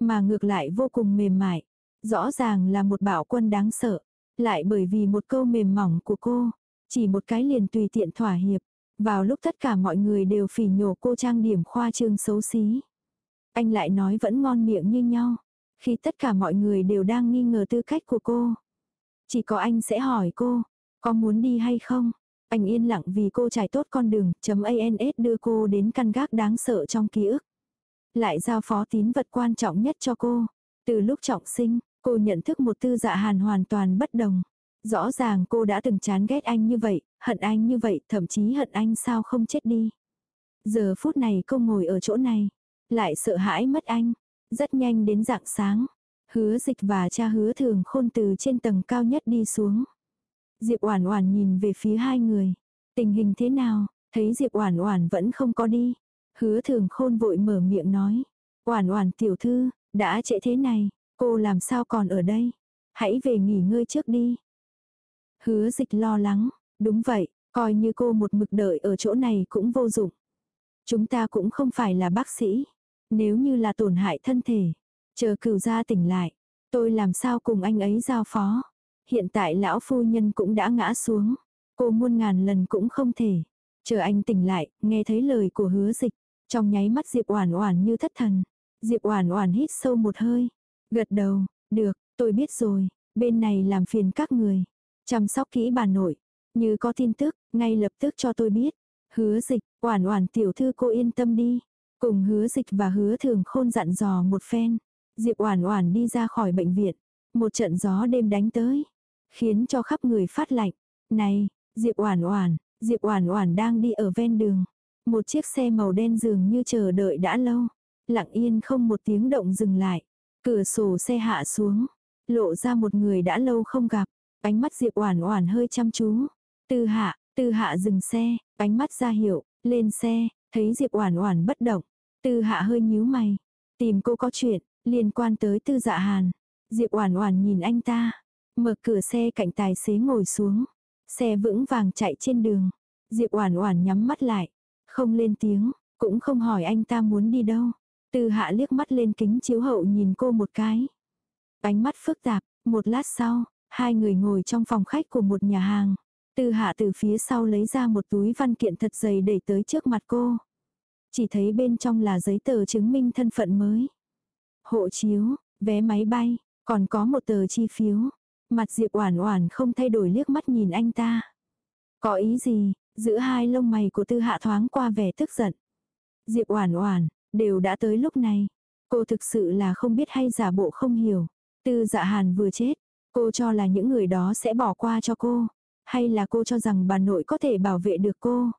mà ngược lại vô cùng mềm mại. Rõ ràng là một bảo quân đáng sợ, lại bởi vì một câu mềm mỏng của cô, chỉ một cái liền tùy tiện thỏa hiệp. Vào lúc tất cả mọi người đều phỉ nhổ cô trang điểm khoa trương xấu xí. Anh lại nói vẫn ngon miệng như nhau. Khi tất cả mọi người đều đang nghi ngờ tư cách của cô. Chỉ có anh sẽ hỏi cô, có muốn đi hay không? Anh yên lặng vì cô trải tốt con đường, chấm ANS đưa cô đến căn gác đáng sợ trong ký ức. Lại giao phó tín vật quan trọng nhất cho cô. Từ lúc trọng sinh, cô nhận thức một tư dạ hàn hoàn toàn bất đồng. Rõ ràng cô đã từng chán ghét anh như vậy, hận anh như vậy, thậm chí hận anh sao không chết đi. Giờ phút này cô ngồi ở chỗ này, lại sợ hãi mất anh. Rất nhanh đến dạng sáng, hứa dịch và cha hứa thường khôn từ trên tầng cao nhất đi xuống. Diệp Oản Oản nhìn về phía hai người. Tình hình thế nào? Thấy Diệp Oản Oản vẫn không có đi. Hứa Thường Khôn vội mở miệng nói, "Oản Oản tiểu thư, đã trễ thế này, cô làm sao còn ở đây? Hãy về nghỉ ngơi trước đi." Hứa Dịch lo lắng, "Đúng vậy, coi như cô một mực đợi ở chỗ này cũng vô dụng. Chúng ta cũng không phải là bác sĩ, nếu như là tổn hại thân thể, chờ cửu gia tỉnh lại, tôi làm sao cùng anh ấy giao phó?" Hiện tại lão phu nhân cũng đã ngã xuống. Cô muôn ngàn lần cũng không thể. Chờ anh tỉnh lại, nghe thấy lời của hứa dịch. Trong nháy mắt Diệp Oản Oản như thất thần. Diệp Oản Oản hít sâu một hơi, gật đầu, "Được, tôi biết rồi, bên này làm phiền các người. Chăm sóc kỹ bà nội, như có tin tức, ngay lập tức cho tôi biết." Hứa Dịch, Oản Oản tiểu thư cô yên tâm đi. Cùng Hứa Dịch và Hứa Thường Khôn dặn dò một phen, Diệp Oản Oản đi ra khỏi bệnh viện. Một trận gió đêm đánh tới, khiến cho khắp người phát lạnh. Này, Diệp Oản Oản, Diệp Oản Oản đang đi ở ven đường. Một chiếc xe màu đen dường như chờ đợi đã lâu, lặng yên không một tiếng động dừng lại. Cửa sổ xe hạ xuống, lộ ra một người đã lâu không gặp, ánh mắt Diệp Oản Oản hơi chăm chú. Tư Hạ, Tư Hạ dừng xe, ánh mắt ra hiệu, lên xe, thấy Diệp Oản Oản bất động, Tư Hạ hơi nhíu mày, tìm cô có chuyện liên quan tới Tư Dạ Hàn. Diệp Oản Oản nhìn anh ta, Mở cửa xe cạnh tài xế ngồi xuống. Xe vững vàng chạy trên đường. Diệp Oản Oản nhắm mắt lại, không lên tiếng, cũng không hỏi anh ta muốn đi đâu. Tư Hạ liếc mắt lên kính chiếu hậu nhìn cô một cái. Ánh mắt phức tạp, một lát sau, hai người ngồi trong phòng khách của một nhà hàng. Tư Hạ từ phía sau lấy ra một túi văn kiện thật dày đẩy tới trước mặt cô. Chỉ thấy bên trong là giấy tờ chứng minh thân phận mới. Hộ chiếu, vé máy bay, còn có một tờ chi phiếu. Mặt Diệp Oản Oản không thay đổi liếc mắt nhìn anh ta. Có ý gì? Giữa hai lông mày của Tư Hạ thoáng qua vẻ tức giận. Diệp Oản Oản, đều đã tới lúc này, cô thực sự là không biết hay giả bộ không hiểu. Tư Dạ Hàn vừa chết, cô cho là những người đó sẽ bỏ qua cho cô, hay là cô cho rằng bà nội có thể bảo vệ được cô?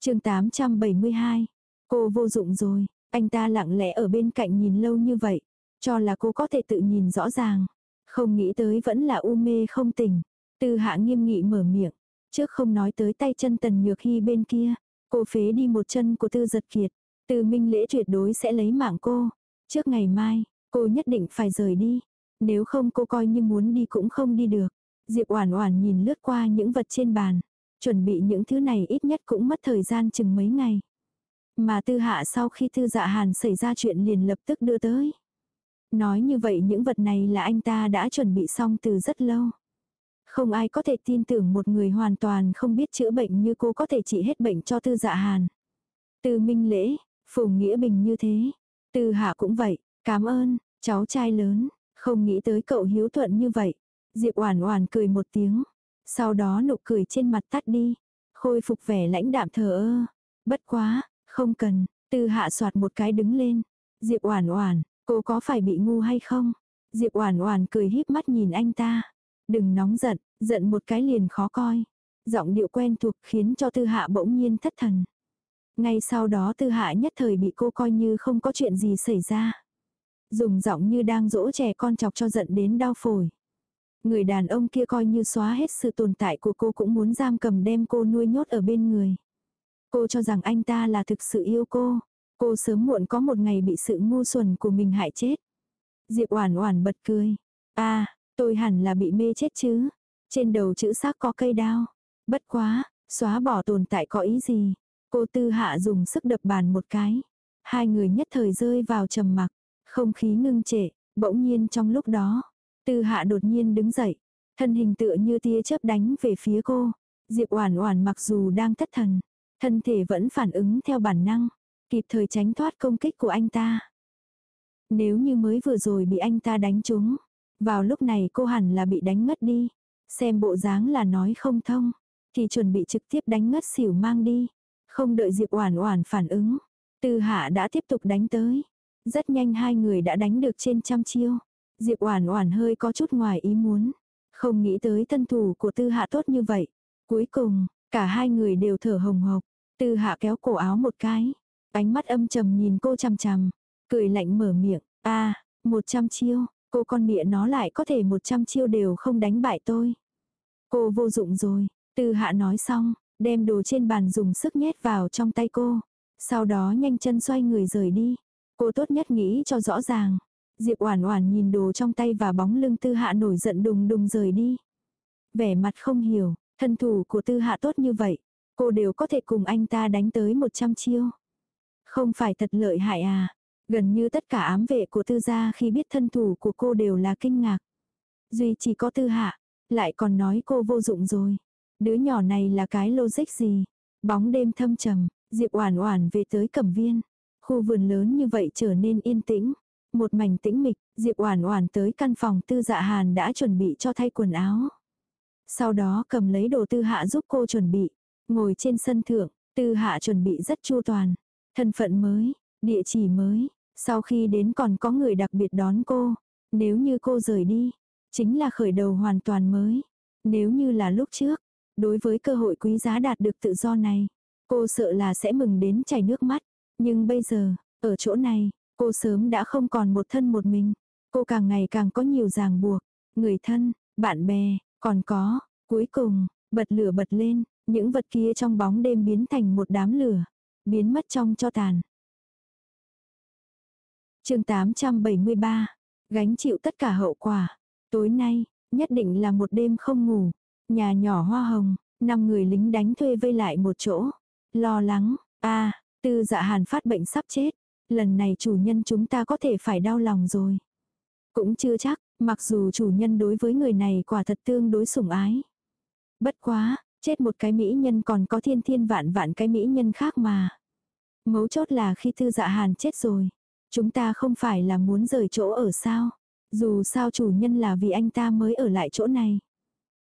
Chương 872. Cô vô dụng rồi, anh ta lặng lẽ ở bên cạnh nhìn lâu như vậy, cho là cô có thể tự nhìn rõ ràng. Không nghĩ tới vẫn là u mê không tỉnh. Tư hạ nghiêm nghị mở miệng. Trước không nói tới tay chân tần nhược hy bên kia. Cô phế đi một chân của tư giật kiệt. Từ minh lễ tuyệt đối sẽ lấy mạng cô. Trước ngày mai, cô nhất định phải rời đi. Nếu không cô coi như muốn đi cũng không đi được. Diệp Oản Oản nhìn lướt qua những vật trên bàn, chuẩn bị những thứ này ít nhất cũng mất thời gian chừng mấy ngày. Mà Tư Hạ sau khi Tư Dạ Hàn xảy ra chuyện liền lập tức đưa tới. Nói như vậy những vật này là anh ta đã chuẩn bị xong từ rất lâu. Không ai có thể tin tưởng một người hoàn toàn không biết chữa bệnh như cô có thể trị hết bệnh cho tư dạ hàn. Từ minh lễ, phùng nghĩa bình như thế. Từ hạ cũng vậy, cảm ơn, cháu trai lớn, không nghĩ tới cậu hiếu thuận như vậy. Diệp Oản Oản cười một tiếng, sau đó nụ cười trên mặt tắt đi, khôi phục vẻ lãnh đạm thờ ơ. Bất quá, không cần, tư Hạ soạt một cái đứng lên. Diệp Oản Oản, Cô có phải bị ngu hay không? Diệp Oản Oản cười híp mắt nhìn anh ta. Đừng nóng giận, giận một cái liền khó coi. Giọng điệu quen thuộc khiến cho Tư Hạ bỗng nhiên thất thần. Ngay sau đó Tư Hạ nhất thời bị cô coi như không có chuyện gì xảy ra. Dùng giọng như đang dỗ trẻ con chọc cho giận đến đau phổi. Người đàn ông kia coi như xóa hết sự tồn tại của cô cũng muốn giam cầm đem cô nuôi nhốt ở bên người. Cô cho rằng anh ta là thực sự yêu cô. Cô sớm muộn có một ngày bị sự ngu xuẩn của mình hại chết. Diệp Oản Oản bật cười. "A, à, tôi hẳn là bị mê chết chứ. Trên đầu chữ xác có cây đao. Bất quá, xóa bỏ tồn tại có ý gì?" Cô Tư Hạ dùng sức đập bàn một cái. Hai người nhất thời rơi vào trầm mặc, không khí ngưng trệ, bỗng nhiên trong lúc đó, Tư Hạ đột nhiên đứng dậy, thân hình tựa như tia chớp đánh về phía cô. Diệp Oản Oản mặc dù đang thất thần, thân thể vẫn phản ứng theo bản năng, kịp thời tránh thoát công kích của anh ta. Nếu như mới vừa rồi bị anh ta đánh trúng, vào lúc này cô hẳn là bị đánh ngất đi. Xem bộ dáng là nói không thông, thì chuẩn bị trực tiếp đánh ngất xỉu mang đi. Không đợi Diệp Oản Oản phản ứng, Tư Hạ đã tiếp tục đánh tới. Rất nhanh hai người đã đánh được trên trăm chiêu. Diệp Oản Oản hơi có chút ngoài ý muốn, không nghĩ tới thân thủ của Tư Hạ tốt như vậy. Cuối cùng, cả hai người đều thở hồng hộc. Tư Hạ kéo cổ áo một cái, ánh mắt âm trầm nhìn cô chằm chằm, cười lạnh mở miệng, "A, một trăm chiêu, cô con mẹ nó lại có thể một trăm chiêu đều không đánh bại tôi." Cô vô dụng rồi, Tư Hạ nói xong, đem đồ trên bàn dùng sức nhét vào trong tay cô, sau đó nhanh chân xoay người rời đi. Cô tốt nhất nghĩ cho rõ ràng. Diệp Oản Oản nhìn đồ trong tay và bóng lưng Tư Hạ nổi giận đùng đùng rời đi. Vẻ mặt không hiểu, thân thủ của Tư Hạ tốt như vậy, cô đều có thể cùng anh ta đánh tới 100 chiêu. Không phải thật lợi hại à? Gần như tất cả ám vệ của Tư gia khi biết thân thủ của cô đều là kinh ngạc. Duy chỉ có Tư Hạ, lại còn nói cô vô dụng rồi. Đứa nhỏ này là cái logic gì? Bóng đêm thâm trầm, Diệp Oản Oản về tới Cẩm Viên. Khu vườn lớn như vậy trở nên yên tĩnh. Một mảnh tĩnh mịch, Diệp Oản Oản tới căn phòng Tư Dạ Hàn đã chuẩn bị cho thay quần áo. Sau đó cầm lấy đồ Tư Hạ giúp cô chuẩn bị, ngồi trên sân thượng, Tư Hạ chuẩn bị rất chu toàn, thân phận mới, địa chỉ mới, sau khi đến còn có người đặc biệt đón cô, nếu như cô rời đi, chính là khởi đầu hoàn toàn mới. Nếu như là lúc trước, đối với cơ hội quý giá đạt được tự do này, cô sợ là sẽ mừng đến chảy nước mắt, nhưng bây giờ, ở chỗ này, Cô sớm đã không còn một thân một mình. Cô càng ngày càng có nhiều ràng buộc. Người thân, bạn bè, còn có, cuối cùng, bật lửa bật lên, những vật kia trong bóng đêm biến thành một đám lửa. Biến mất trong cho tàn. chương 873. Gánh chịu tất cả hậu quả. Tối nay, nhất định là một đêm không ngủ. Nhà nhỏ hoa hồng, năm người lính đánh thuê vây lại một chỗ. Lo lắng, a tư dạ hàn phát bệnh sắp chết. Lần này chủ nhân chúng ta có thể phải đau lòng rồi. Cũng chưa chắc, mặc dù chủ nhân đối với người này quả thật tương đối sủng ái. Bất quá, chết một cái mỹ nhân còn có thiên thiên vạn vạn cái mỹ nhân khác mà. Mấu chốt là khi thư dạ hàn chết rồi. Chúng ta không phải là muốn rời chỗ ở sao. Dù sao chủ nhân là vì anh ta mới ở lại chỗ này.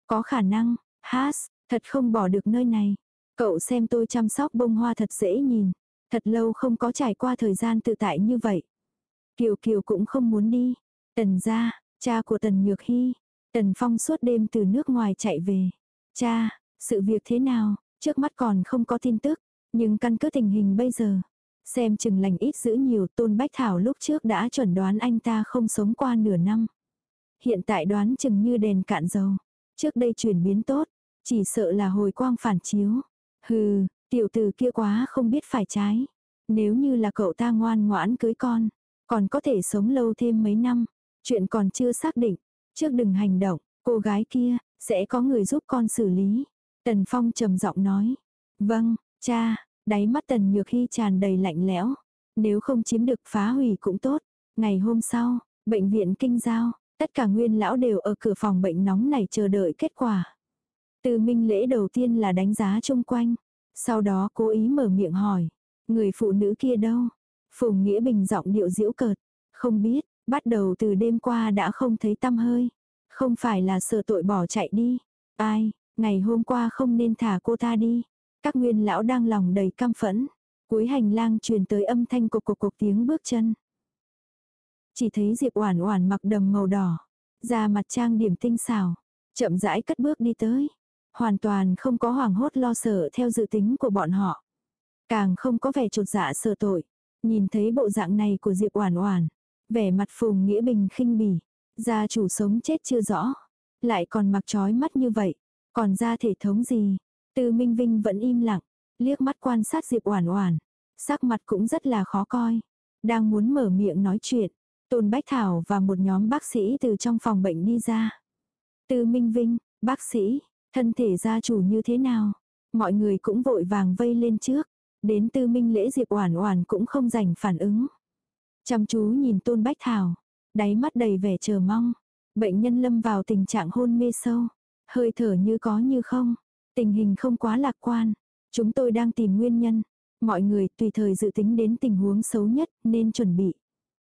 Có khả năng, Has, thật không bỏ được nơi này. Cậu xem tôi chăm sóc bông hoa thật dễ nhìn. Thật lâu không có trải qua thời gian tự tại như vậy. Kiều Kiều cũng không muốn đi. Tần gia, cha của Tần Nhược Hy. Tần Phong suốt đêm từ nước ngoài chạy về. Cha, sự việc thế nào, trước mắt còn không có tin tức. Nhưng căn cứ tình hình bây giờ. Xem chừng lành ít giữ nhiều Tôn Bách Thảo lúc trước đã chuẩn đoán anh ta không sống qua nửa năm. Hiện tại đoán chừng như đèn cạn dầu. Trước đây chuyển biến tốt, chỉ sợ là hồi quang phản chiếu. Hừ, Tiểu tử kia quá không biết phải trái. Nếu như là cậu ta ngoan ngoãn cưới con, còn có thể sống lâu thêm mấy năm. Chuyện còn chưa xác định. Trước đừng hành động, cô gái kia, sẽ có người giúp con xử lý. Tần Phong trầm giọng nói. Vâng, cha, đáy mắt Tần Nhược Hy tràn đầy lạnh lẽo. Nếu không chiếm được phá hủy cũng tốt. Ngày hôm sau, bệnh viện kinh giao, tất cả nguyên lão đều ở cửa phòng bệnh nóng này chờ đợi kết quả. Từ minh lễ đầu tiên là đánh giá chung quanh. Sau đó cố ý mở miệng hỏi. Người phụ nữ kia đâu? Phùng Nghĩa Bình giọng điệu diễu cợt. Không biết, bắt đầu từ đêm qua đã không thấy tâm hơi. Không phải là sợ tội bỏ chạy đi. Ai, ngày hôm qua không nên thả cô ta đi. Các nguyên lão đang lòng đầy căm phẫn. Cuối hành lang truyền tới âm thanh cục cục cục tiếng bước chân. Chỉ thấy Diệp Oản Oản mặc đầm màu đỏ, da mặt trang điểm tinh xảo, chậm rãi cất bước đi tới, hoàn toàn không có hoảng hốt lo sợ theo dự tính của bọn họ, càng không có vẻ trột dạ sợ tội. Nhìn thấy bộ dạng này của Diệp Oản Oản, vẻ mặt Phùng Nghĩa Bình khinh bỉ, gia chủ sống chết chưa rõ, lại còn mặc trói mắt như vậy, còn ra thể thống gì? Từ Minh Vinh vẫn im lặng, liếc mắt quan sát Diệp Oản Oản, sắc mặt cũng rất là khó coi, đang muốn mở miệng nói chuyện, Tôn Bách Thảo và một nhóm bác sĩ từ trong phòng bệnh đi ra. Từ Minh Vinh, bác sĩ, thân thể gia chủ như thế nào? Mọi người cũng vội vàng vây lên trước. Đến tư minh lễ Diệp Oản Oản cũng không dành phản ứng. Chăm chú nhìn Tôn Bách Thảo, đáy mắt đầy vẻ chờ mong. Bệnh nhân lâm vào tình trạng hôn mê sâu, hơi thở như có như không, tình hình không quá lạc quan. Chúng tôi đang tìm nguyên nhân. Mọi người tùy thời dự tính đến tình huống xấu nhất nên chuẩn bị.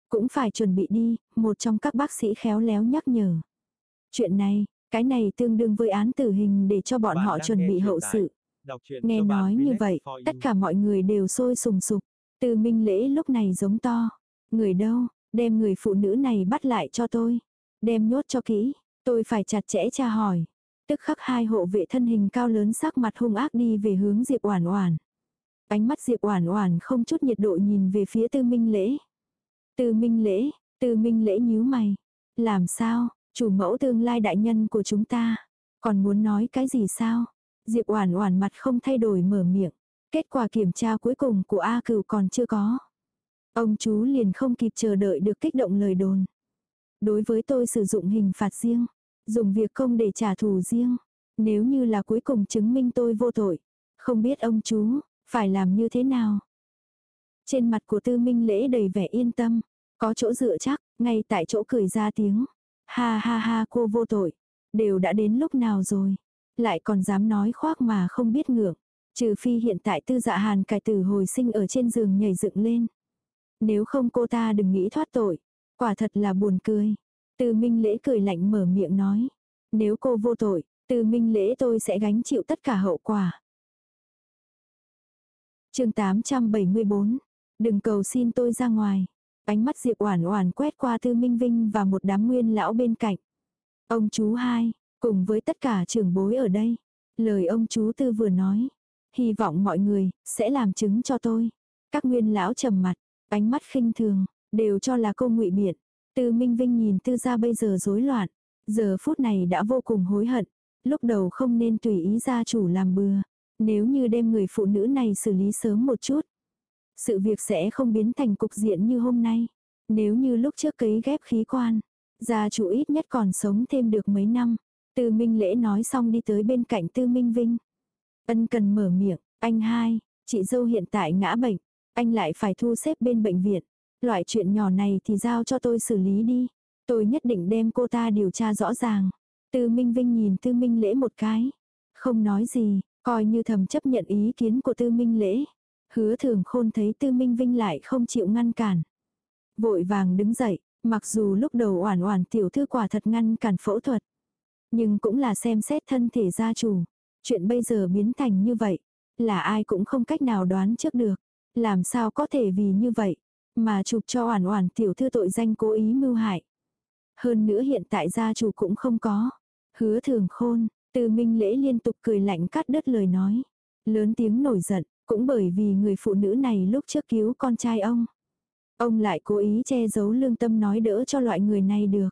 Cũng phải chuẩn bị đi, một trong các bác sĩ khéo léo nhắc nhở. Chuyện này, cái này tương đương với án tử hình để cho bọn họ chuẩn bị hậu sự. Nghe nói như vậy, tất cả mọi người đều sôi sùng sục. Từ minh lễ lúc này giống to. Người đâu, đem người phụ nữ này bắt lại cho tôi. Đem nhốt cho kỹ, tôi phải chặt chẽ tra hỏi. Tức khắc hai hộ vệ thân hình cao lớn sắc mặt hung ác đi về hướng Diệp Oản Oản. Ánh mắt Diệp Oản Oản không chút nhiệt độ nhìn về phía Tư Minh Lễ. Tư Minh Lễ, Tư Minh Lễ nhíu mày. Làm sao, chủ mẫu tương lai đại nhân của chúng ta, còn muốn nói cái gì sao? Diệp Oản Oản mặt không thay đổi mở miệng. Kết quả kiểm tra cuối cùng của A Cửu còn chưa có. Ông chú liền không kịp chờ đợi được kích động lời đồn. Đối với tôi sử dụng hình phạt riêng, dùng việc công để trả thù riêng. Nếu như là cuối cùng chứng minh tôi vô tội, không biết ông chú phải làm như thế nào. Trên mặt của Tư Minh Lễ đầy vẻ yên tâm, có chỗ dựa chắc, ngay tại chỗ cười ra tiếng. Ha ha ha cô vô tội, đều đã đến lúc nào rồi lại còn dám nói khoác mà không biết ngưỡng. Trừ phi hiện tại tư dạ hàn cải tử hồi sinh ở trên giường nhảy dựng lên. Nếu không cô ta đừng nghĩ thoát tội. Quả thật là buồn cười. Từ minh lễ cười lạnh mở miệng nói. Nếu cô vô tội, từ minh lễ tôi sẽ gánh chịu tất cả hậu quả. chương 874. Đừng cầu xin tôi ra ngoài. Ánh mắt Diệp Oản Oản quét qua Tư Minh Vinh và một đám nguyên lão bên cạnh. Ông chú hai, Cùng với tất cả trưởng bối ở đây, lời ông chú tư vừa nói, hy vọng mọi người sẽ làm chứng cho tôi. Các nguyên lão trầm mặt, ánh mắt khinh thường, đều cho là cô ngụy biện. Tư Minh Vinh nhìn tư gia bây giờ rối loạn, giờ phút này đã vô cùng hối hận, lúc đầu không nên tùy ý gia chủ làm bừa, nếu như đem người phụ nữ này xử lý sớm một chút, sự việc sẽ không biến thành cục diện như hôm nay. Nếu như lúc trước cấy ghép khí quan, gia chủ ít nhất còn sống thêm được mấy năm, Tư Minh Lễ nói xong đi tới bên cạnh Tư Minh Vinh. Ân cần mở miệng, anh hai, chị dâu hiện tại ngã bệnh, anh lại phải thu xếp bên bệnh viện. Loại chuyện nhỏ này thì giao cho tôi xử lý đi. Tôi nhất định đem cô ta điều tra rõ ràng. Tư Minh Vinh nhìn Tư Minh Lễ một cái. Không nói gì, coi như thầm chấp nhận ý kiến của Tư Minh Lễ. Hứa thường khôn thấy Tư Minh Vinh lại không chịu ngăn cản. Vội vàng đứng dậy, mặc dù lúc đầu oản oản tiểu thư quả thật ngăn cản phẫu thuật. Nhưng cũng là xem xét thân thể gia chủ. Chuyện bây giờ biến thành như vậy. Là ai cũng không cách nào đoán trước được. Làm sao có thể vì như vậy. Mà chụp cho oản oản tiểu thư tội danh cố ý mưu hại. Hơn nữa hiện tại gia chủ cũng không có. Hứa thường khôn, từ minh lễ liên tục cười lạnh cắt đứt lời nói. Lớn tiếng nổi giận, cũng bởi vì người phụ nữ này lúc trước cứu con trai ông. Ông lại cố ý che giấu lương tâm nói đỡ cho loại người này được.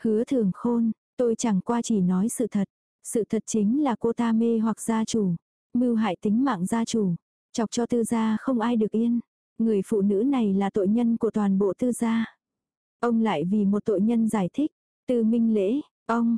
Hứa thường khôn, Tôi chẳng qua chỉ nói sự thật. Sự thật chính là cô ta mê hoặc gia chủ. Mưu hại tính mạng gia chủ. Chọc cho tư gia không ai được yên. Người phụ nữ này là tội nhân của toàn bộ tư gia. Ông lại vì một tội nhân giải thích. từ minh lễ, ông.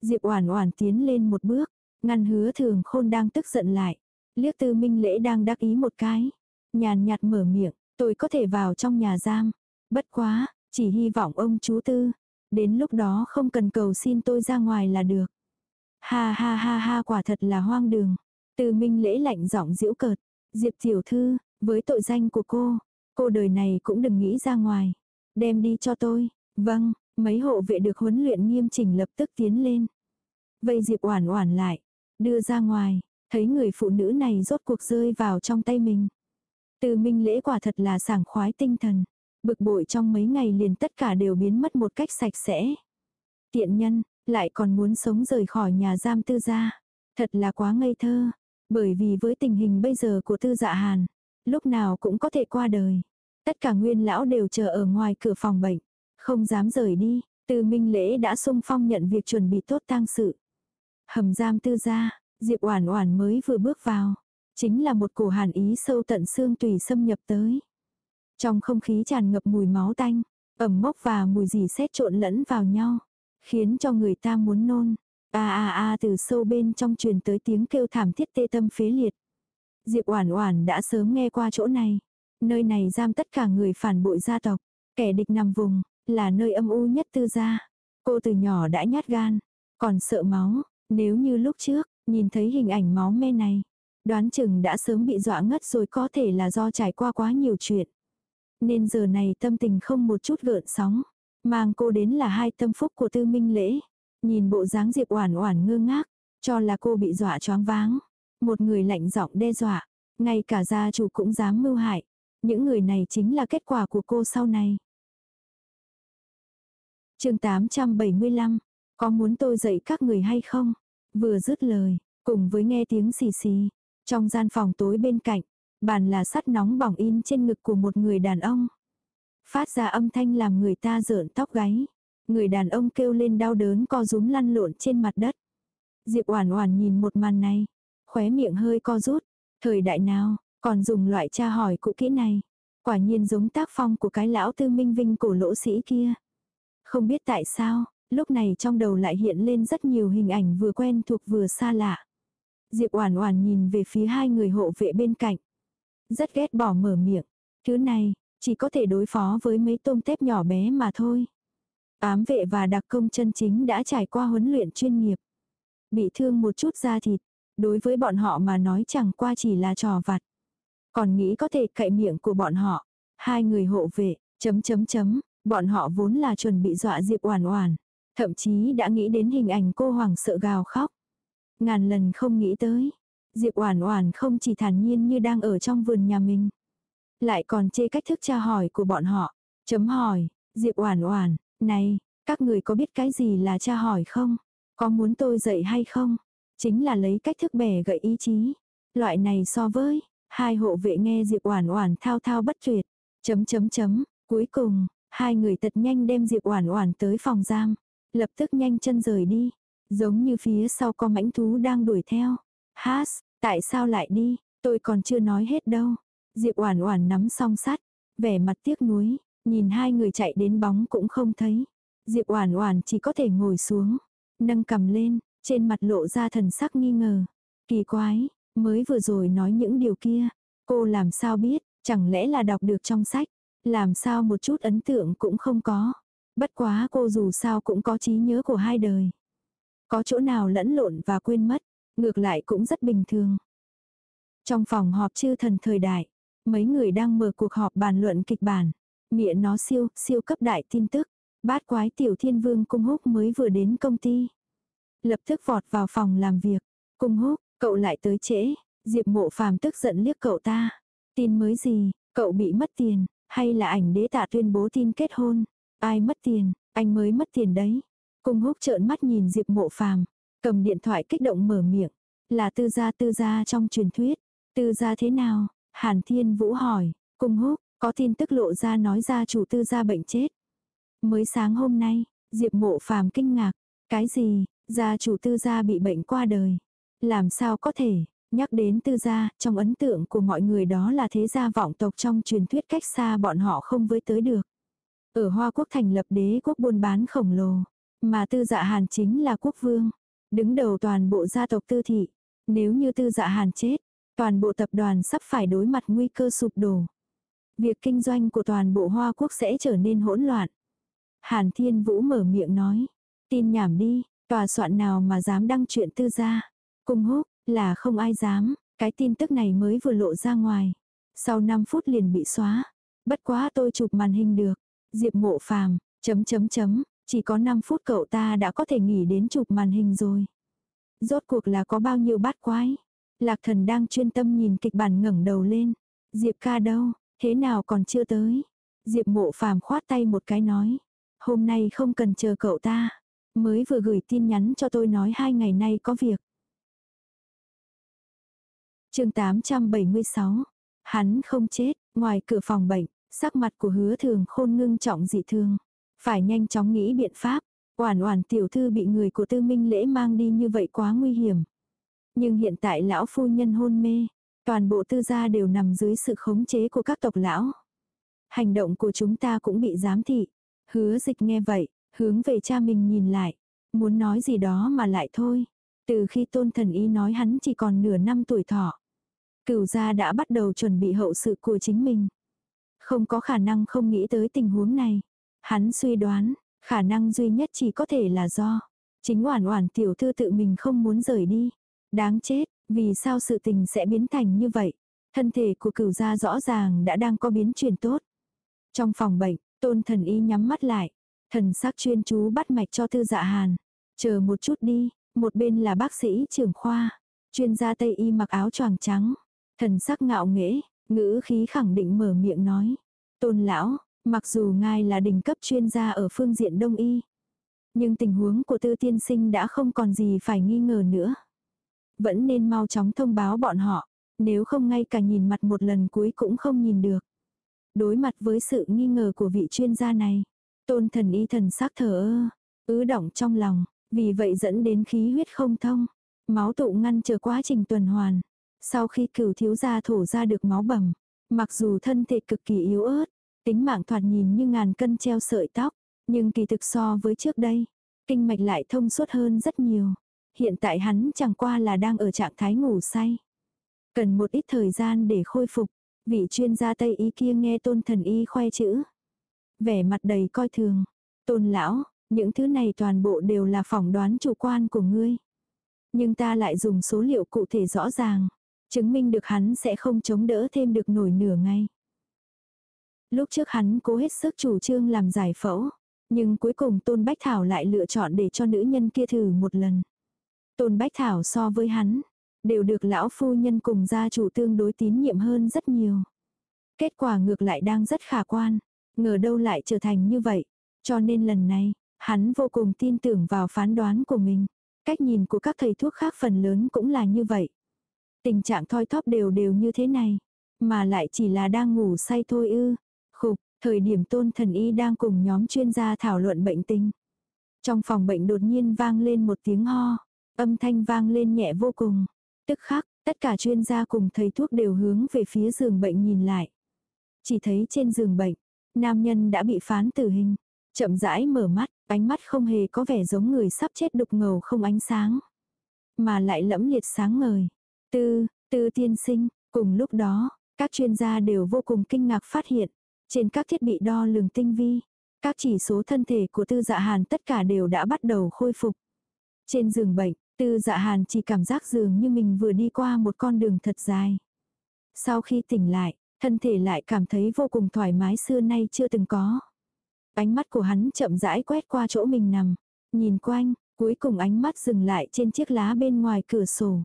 Diệp Oản Oản tiến lên một bước, ngăn hứa thường khôn đang tức giận lại. Liếc tư minh lễ đang đắc ý một cái. Nhàn nhạt mở miệng, tôi có thể vào trong nhà giam. Bất quá, chỉ hy vọng ông chú tư, Đến lúc đó không cần cầu xin tôi ra ngoài là được. Ha ha ha ha quả thật là hoang đường. Từ minh lễ lạnh giọng giễu cợt. Diệp tiểu thư, với tội danh của cô, cô đời này cũng đừng nghĩ ra ngoài. Đem đi cho tôi. Vâng, mấy hộ vệ được huấn luyện nghiêm chỉnh lập tức tiến lên. Vây Diệp oản oản lại. Đưa ra ngoài, thấy người phụ nữ này rốt cuộc rơi vào trong tay mình. Từ minh lễ quả thật là sảng khoái tinh thần. Bực bội trong mấy ngày liền tất cả đều biến mất một cách sạch sẽ. Tiện nhân, lại còn muốn sống rời khỏi nhà giam tư gia. Thật là quá ngây thơ. Bởi vì với tình hình bây giờ của tư dạ hàn, lúc nào cũng có thể qua đời. Tất cả nguyên lão đều chờ ở ngoài cửa phòng bệnh. Không dám rời đi, từ minh lễ đã sung phong nhận việc chuẩn bị tốt tang sự. Hầm giam tư gia, Diệp Oản Oản mới vừa bước vào, chính là một cổ hàn ý sâu tận xương tùy xâm nhập tới. Trong không khí tràn ngập mùi máu tanh, ẩm mốc và mùi gì xét trộn lẫn vào nhau, khiến cho người ta muốn nôn. A a a từ sâu bên trong truyền tới tiếng kêu thảm thiết tê tâm phế liệt. Diệp Oản Oản đã sớm nghe qua chỗ này, nơi này giam tất cả người phản bội gia tộc, kẻ địch nằm vùng, là nơi âm u nhất tư gia. Cô từ nhỏ đã nhát gan, còn sợ máu, nếu như lúc trước, nhìn thấy hình ảnh máu me này, đoán chừng đã sớm bị dọa ngất rồi có thể là do trải qua quá nhiều chuyện. Nên giờ này tâm tình không một chút gợn sóng, mang cô đến là hai tâm phúc của tư minh lễ. Nhìn bộ dáng Diệp Oản Oản ngơ ngác, cho là cô bị dọa choáng váng. Một người lạnh giọng đe dọa, ngay cả gia chủ cũng dám mưu hại. Những người này chính là kết quả của cô sau này. Chương 875, có muốn tôi dạy các người hay không? Vừa dứt lời, cùng với nghe tiếng xì xì, trong gian phòng tối bên cạnh, bàn là sắt nóng bỏng in trên ngực của một người đàn ông. Phát ra âm thanh làm người ta rợn tóc gáy. Người đàn ông kêu lên đau đớn co rúm lăn lộn trên mặt đất. Diệp Oản Oản nhìn một màn này, khóe miệng hơi co rút. Thời đại nào, còn dùng loại tra hỏi cũ kỹ này. Quả nhiên giống tác phong của cái lão tư minh vinh cổ lỗ sĩ kia. Không biết tại sao, lúc này trong đầu lại hiện lên rất nhiều hình ảnh vừa quen thuộc vừa xa lạ. Diệp Oản Oản nhìn về phía hai người hộ vệ bên cạnh. Rất ghét bỏ mở miệng. Thứ này, chỉ có thể đối phó với mấy tôm tép nhỏ bé mà thôi. Ám vệ và đặc công chân chính đã trải qua huấn luyện chuyên nghiệp. Bị thương một chút da thịt, đối với bọn họ mà nói chẳng qua chỉ là trò vặt. Còn nghĩ có thể cậy miệng của bọn họ. Hai người hộ vệ, chấm chấm chấm, bọn họ vốn là chuẩn bị dọa Diệp Oản Oản, thậm chí đã nghĩ đến hình ảnh cô hoàng sợ gào khóc. Ngàn lần không nghĩ tới, Diệp Oản Oản không chỉ thản nhiên như đang ở trong vườn nhà mình, lại còn chê cách thức tra hỏi của bọn họ. Chấm hỏi, Diệp Oản Oản, này, các người có biết cái gì là tra hỏi không? Có muốn tôi dạy hay không? Chính là lấy cách thức bẻ gậy ý chí. Loại này so với, hai hộ vệ nghe Diệp Oản Oản thao thao bất tuyệt. Chấm chấm chấm, cuối cùng, hai người thật nhanh đem Diệp Oản Oản tới phòng giam, lập tức nhanh chân rời đi, giống như phía sau có mãnh thú đang đuổi theo. "Has, tại sao lại đi? Tôi còn chưa nói hết đâu." Diệp Oản Oản nắm song sắt, vẻ mặt tiếc nuối, nhìn hai người chạy đến bóng cũng không thấy. Diệp Oản Oản chỉ có thể ngồi xuống, nâng cằm lên, trên mặt lộ ra thần sắc nghi ngờ. Kỳ quái, mới vừa rồi nói những điều kia, cô làm sao biết, chẳng lẽ là đọc được trong sách, làm sao một chút ấn tượng cũng không có. Bất quá cô dù sao cũng có trí nhớ của hai đời. Có chỗ nào lẫn lộn và quên mất, ngược lại cũng rất bình thường. Trong phòng họp chư thần thời đại, mấy người đang mở cuộc họp bàn luận kịch bản. Miệng nó siêu, siêu cấp đại tin tức. Bát quái tiểu thiên vương cung húc mới vừa đến công ty. Lập tức vọt vào phòng làm việc. Cung húc, cậu lại tới trễ. Diệp mộ phàm tức giận liếc cậu ta. Tin mới gì, cậu bị mất tiền, hay là ảnh đế tạ tuyên bố tin kết hôn. Ai mất tiền, anh mới mất tiền đấy. Cung húc trợn mắt nhìn Diệp mộ phàm. Cầm điện thoại kích động mở miệng. Là tư gia tư gia trong truyền thuyết. Tư gia thế nào? Hàn Thiên Vũ hỏi. Cung húc, có tin tức lộ ra nói ra chủ tư gia bệnh chết. Mới sáng hôm nay, Diệp mộ phàm kinh ngạc. Cái gì, gia chủ tư gia bị bệnh qua đời. Làm sao có thể, nhắc đến tư gia, trong ấn tượng của mọi người đó là thế gia vọng tộc trong truyền thuyết cách xa bọn họ không với tới được. Ở Hoa Quốc thành lập đế quốc buôn bán khổng lồ, mà tư dạ hàn chính là quốc vương, đứng đầu toàn bộ gia tộc tư thị. Nếu như tư dạ hàn chết, toàn bộ tập đoàn sắp phải đối mặt nguy cơ sụp đổ. Việc kinh doanh của toàn bộ Hoa Quốc sẽ trở nên hỗn loạn. Hàn Thiên Vũ mở miệng nói, tin nhảm đi, tòa soạn nào mà dám đăng chuyện tư gia. Cung húc, là không ai dám, cái tin tức này mới vừa lộ ra ngoài. Sau 5 phút liền bị xóa. Bất quá tôi chụp màn hình được. Diệp mộ phàm, chấm chấm chấm, chỉ có 5 phút cậu ta đã có thể nghỉ đến chụp màn hình rồi. Rốt cuộc là có bao nhiêu bát quái. Lạc thần đang chuyên tâm nhìn kịch bản ngẩng đầu lên. Diệp ca đâu, thế nào còn chưa tới. Diệp mộ phàm khoát tay một cái nói. Hôm nay không cần chờ cậu ta. Mới vừa gửi tin nhắn cho tôi nói hai ngày nay có việc. chương 876. Hắn không chết, ngoài cửa phòng bệnh, sắc mặt của hứa thường khôn ngưng trọng dị thường. Phải nhanh chóng nghĩ biện pháp. Oản oản tiểu thư bị người của tư minh lễ mang đi như vậy quá nguy hiểm. Nhưng hiện tại lão phu nhân hôn mê. Toàn bộ tư gia đều nằm dưới sự khống chế của các tộc lão. Hành động của chúng ta cũng bị giám thị. Hứa dịch nghe vậy, hướng về cha mình nhìn lại. Muốn nói gì đó mà lại thôi. Từ khi tôn thần y nói hắn chỉ còn nửa năm tuổi thọ. Cửu gia đã bắt đầu chuẩn bị hậu sự của chính mình. Không có khả năng không nghĩ tới tình huống này. Hắn suy đoán, khả năng duy nhất chỉ có thể là do. Chính oản oản tiểu thư tự mình không muốn rời đi. Đáng chết, vì sao sự tình sẽ biến thành như vậy? Thân thể của cửu gia rõ ràng đã đang có biến chuyển tốt. Trong phòng bệnh, tôn thần y nhắm mắt lại. Thần sắc chuyên chú bắt mạch cho thư dạ hàn. Chờ một chút đi, một bên là bác sĩ trưởng khoa. Chuyên gia Tây y mặc áo choàng trắng. Thần sắc ngạo nghễ, ngữ khí khẳng định mở miệng nói. Tôn lão, mặc dù ngài là đỉnh cấp chuyên gia ở phương diện đông y. Nhưng tình huống của tư tiên sinh đã không còn gì phải nghi ngờ nữa. Vẫn nên mau chóng thông báo bọn họ, nếu không ngay cả nhìn mặt một lần cuối cũng không nhìn được. Đối mặt với sự nghi ngờ của vị chuyên gia này, tôn thần y thần sắc thở ơ, ứ động trong lòng, vì vậy dẫn đến khí huyết không thông, máu tụ ngăn chờ quá trình tuần hoàn. Sau khi cửu thiếu gia thổ ra được máu bầm, mặc dù thân thể cực kỳ yếu ớt, tính mạng thoạt nhìn như ngàn cân treo sợi tóc, nhưng kỳ thực so với trước đây, kinh mạch lại thông suốt hơn rất nhiều. Hiện tại hắn chẳng qua là đang ở trạng thái ngủ say. Cần một ít thời gian để khôi phục, vị chuyên gia Tây Y kia nghe tôn thần y khoe chữ. Vẻ mặt đầy coi thường. Tôn lão, những thứ này toàn bộ đều là phỏng đoán chủ quan của ngươi. Nhưng ta lại dùng số liệu cụ thể rõ ràng, chứng minh được hắn sẽ không chống đỡ thêm được nổi nửa ngày. Lúc trước hắn cố hết sức chủ trương làm giải phẫu, nhưng cuối cùng Tôn Bách Thảo lại lựa chọn để cho nữ nhân kia thử một lần. Tôn Bách Thảo so với hắn, đều được lão phu nhân cùng gia chủ tương đối tín nhiệm hơn rất nhiều. Kết quả ngược lại đang rất khả quan, ngờ đâu lại trở thành như vậy. Cho nên lần này, hắn vô cùng tin tưởng vào phán đoán của mình. Cách nhìn của các thầy thuốc khác phần lớn cũng là như vậy. Tình trạng thoi thóp đều đều như thế này, mà lại chỉ là đang ngủ say thôi ư. Khục, thời điểm tôn thần y đang cùng nhóm chuyên gia thảo luận bệnh tình. Trong phòng bệnh đột nhiên vang lên một tiếng ho, âm thanh vang lên nhẹ vô cùng. Tức khắc, tất cả chuyên gia cùng thầy thuốc đều hướng về phía giường bệnh nhìn lại. Chỉ thấy trên giường bệnh, nam nhân đã bị phán tử hình. Chậm rãi mở mắt, ánh mắt không hề có vẻ giống người sắp chết đục ngầu không ánh sáng. Mà lại lẫm liệt sáng ngời. Tư, tư tiên sinh, cùng lúc đó, các chuyên gia đều vô cùng kinh ngạc phát hiện. Trên các thiết bị đo lường tinh vi, các chỉ số thân thể của tư dạ hàn tất cả đều đã bắt đầu khôi phục. Trên giường bệnh, tư dạ hàn chỉ cảm giác dường như mình vừa đi qua một con đường thật dài. Sau khi tỉnh lại, thân thể lại cảm thấy vô cùng thoải mái xưa nay chưa từng có. Ánh mắt của hắn chậm rãi quét qua chỗ mình nằm, nhìn quanh, cuối cùng ánh mắt dừng lại trên chiếc lá bên ngoài cửa sổ.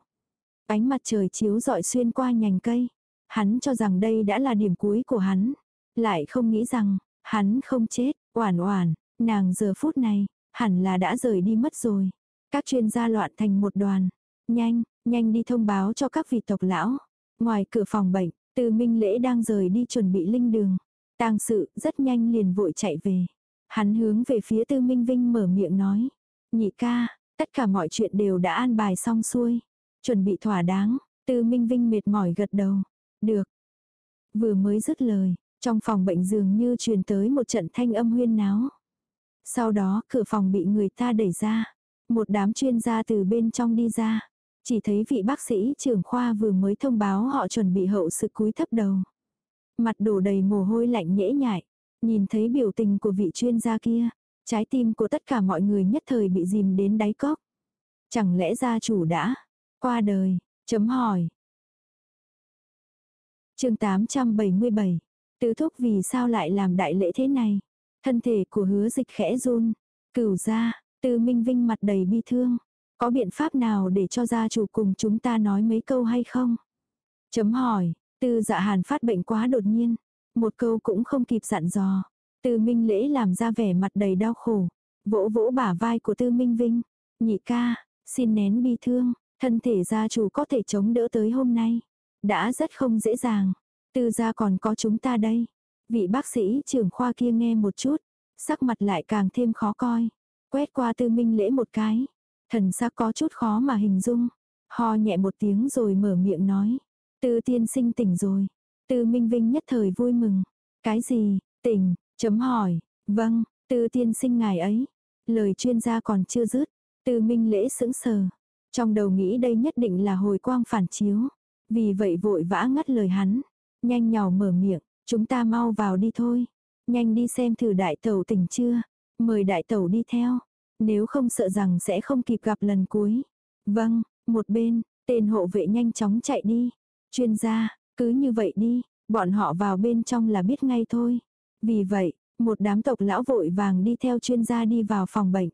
Ánh mặt trời chiếu rọi xuyên qua nhành cây. Hắn cho rằng đây đã là điểm cuối của hắn. Lại không nghĩ rằng, hắn không chết, oản oản, nàng giờ phút này, hẳn là đã rời đi mất rồi. Các chuyên gia loạn thành một đoàn. Nhanh, nhanh đi thông báo cho các vị tộc lão. Ngoài cửa phòng bệnh, từ minh lễ đang rời đi chuẩn bị linh đường. tang sự rất nhanh liền vội chạy về. Hắn hướng về phía tư minh vinh mở miệng nói. Nhị ca, tất cả mọi chuyện đều đã an bài xong xuôi. Chuẩn bị thỏa đáng, tư minh vinh mệt mỏi gật đầu. Được. Vừa mới dứt lời, trong phòng bệnh dường như truyền tới một trận thanh âm huyên náo. Sau đó cửa phòng bị người ta đẩy ra. Một đám chuyên gia từ bên trong đi ra. Chỉ thấy vị bác sĩ trưởng khoa vừa mới thông báo họ chuẩn bị hậu sự cúi thấp đầu. Mặt đổ đầy mồ hôi lạnh nhễ nhại. Nhìn thấy biểu tình của vị chuyên gia kia. Trái tim của tất cả mọi người nhất thời bị dìm đến đáy cốc. Chẳng lẽ gia chủ đã qua đời? Chấm hỏi. chương 877. Tứ thúc vì sao lại làm đại lễ thế này? Thân thể của hứa dịch khẽ run. Cửu ra, từ minh vinh mặt đầy bi thương. Có biện pháp nào để cho gia chủ cùng chúng ta nói mấy câu hay không? Chấm hỏi, tư dạ hàn phát bệnh quá đột nhiên. Một câu cũng không kịp dặn dò. Tư Minh Lễ làm ra vẻ mặt đầy đau khổ. Vỗ vỗ bả vai của Tư Minh Vinh. Nhị ca, xin nén bi thương, thân thể gia chủ có thể chống đỡ tới hôm nay. Đã rất không dễ dàng. Tư gia còn có chúng ta đây. Vị bác sĩ trưởng khoa kia nghe một chút. Sắc mặt lại càng thêm khó coi. Quét qua Tư Minh Lễ một cái. Thần sắc có chút khó mà hình dung. Ho nhẹ một tiếng rồi mở miệng nói. Tư tiên sinh tỉnh rồi. Tư Minh Vinh nhất thời vui mừng. Cái gì, tỉnh, chấm hỏi. Vâng, tư tiên sinh ngài ấy. Lời chuyên gia còn chưa dứt. Tư Minh lễ sững sờ. Trong đầu nghĩ đây nhất định là hồi quang phản chiếu. Vì vậy vội vã ngắt lời hắn. Nhanh nhỏ mở miệng. Chúng ta mau vào đi thôi. Nhanh đi xem thử đại tẩu tỉnh chưa. Mời đại tẩu đi theo. Nếu không sợ rằng sẽ không kịp gặp lần cuối. Vâng, một bên, tên hộ vệ nhanh chóng chạy đi. Chuyên gia, cứ như vậy đi, bọn họ vào bên trong là biết ngay thôi. Vì vậy, một đám tộc lão vội vàng đi theo chuyên gia đi vào phòng bệnh.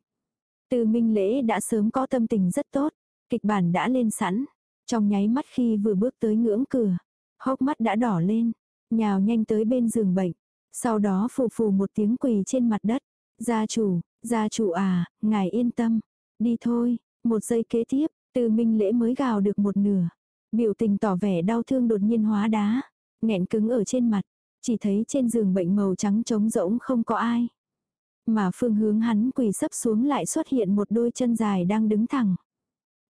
Từ Minh Lễ đã sớm có tâm tình rất tốt, kịch bản đã lên sẵn. Trong nháy mắt khi vừa bước tới ngưỡng cửa, hốc mắt đã đỏ lên, nhào nhanh tới bên giường bệnh. Sau đó phù phù một tiếng quỳ trên mặt đất. Gia chủ, gia chủ à, ngài yên tâm. Đi thôi, một giây kế tiếp, từ Minh Lễ mới gào được một nửa. Biểu tình tỏ vẻ đau thương đột nhiên hóa đá. nghẹn cứng ở trên mặt. Chỉ thấy trên giường bệnh màu trắng trống rỗng không có ai. Mà phương hướng hắn quỳ sấp xuống lại xuất hiện một đôi chân dài đang đứng thẳng.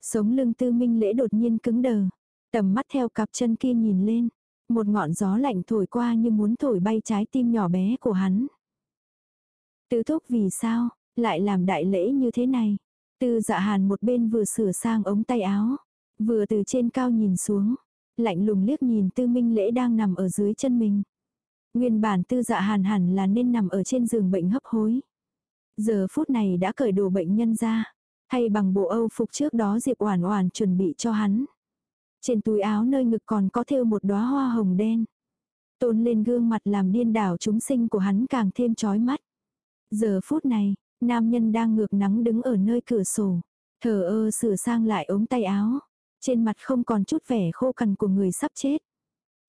Sống lưng tư minh lễ đột nhiên cứng đờ. Tầm mắt theo cặp chân kia nhìn lên. Một ngọn gió lạnh thổi qua như muốn thổi bay trái tim nhỏ bé của hắn. Tứ thúc vì sao, lại làm đại lễ như thế này. Tư dạ hàn một bên vừa sửa sang ống tay áo. Vừa từ trên cao nhìn xuống, lạnh lùng liếc nhìn tư minh lễ đang nằm ở dưới chân mình. Nguyên bản tư dạ hàn hẳn là nên nằm ở trên giường bệnh hấp hối. Giờ phút này đã cởi đồ bệnh nhân ra, thay bằng bộ âu phục trước đó Diệp Oản Oản chuẩn bị cho hắn. Trên túi áo nơi ngực còn có thêu một đóa hoa hồng đen. Tôn lên gương mặt làm điên đảo chúng sinh của hắn càng thêm chói mắt. Giờ phút này, nam nhân đang ngược nắng đứng ở nơi cửa sổ, thờ ơ sửa sang lại ống tay áo. Trên mặt không còn chút vẻ khô cằn của người sắp chết.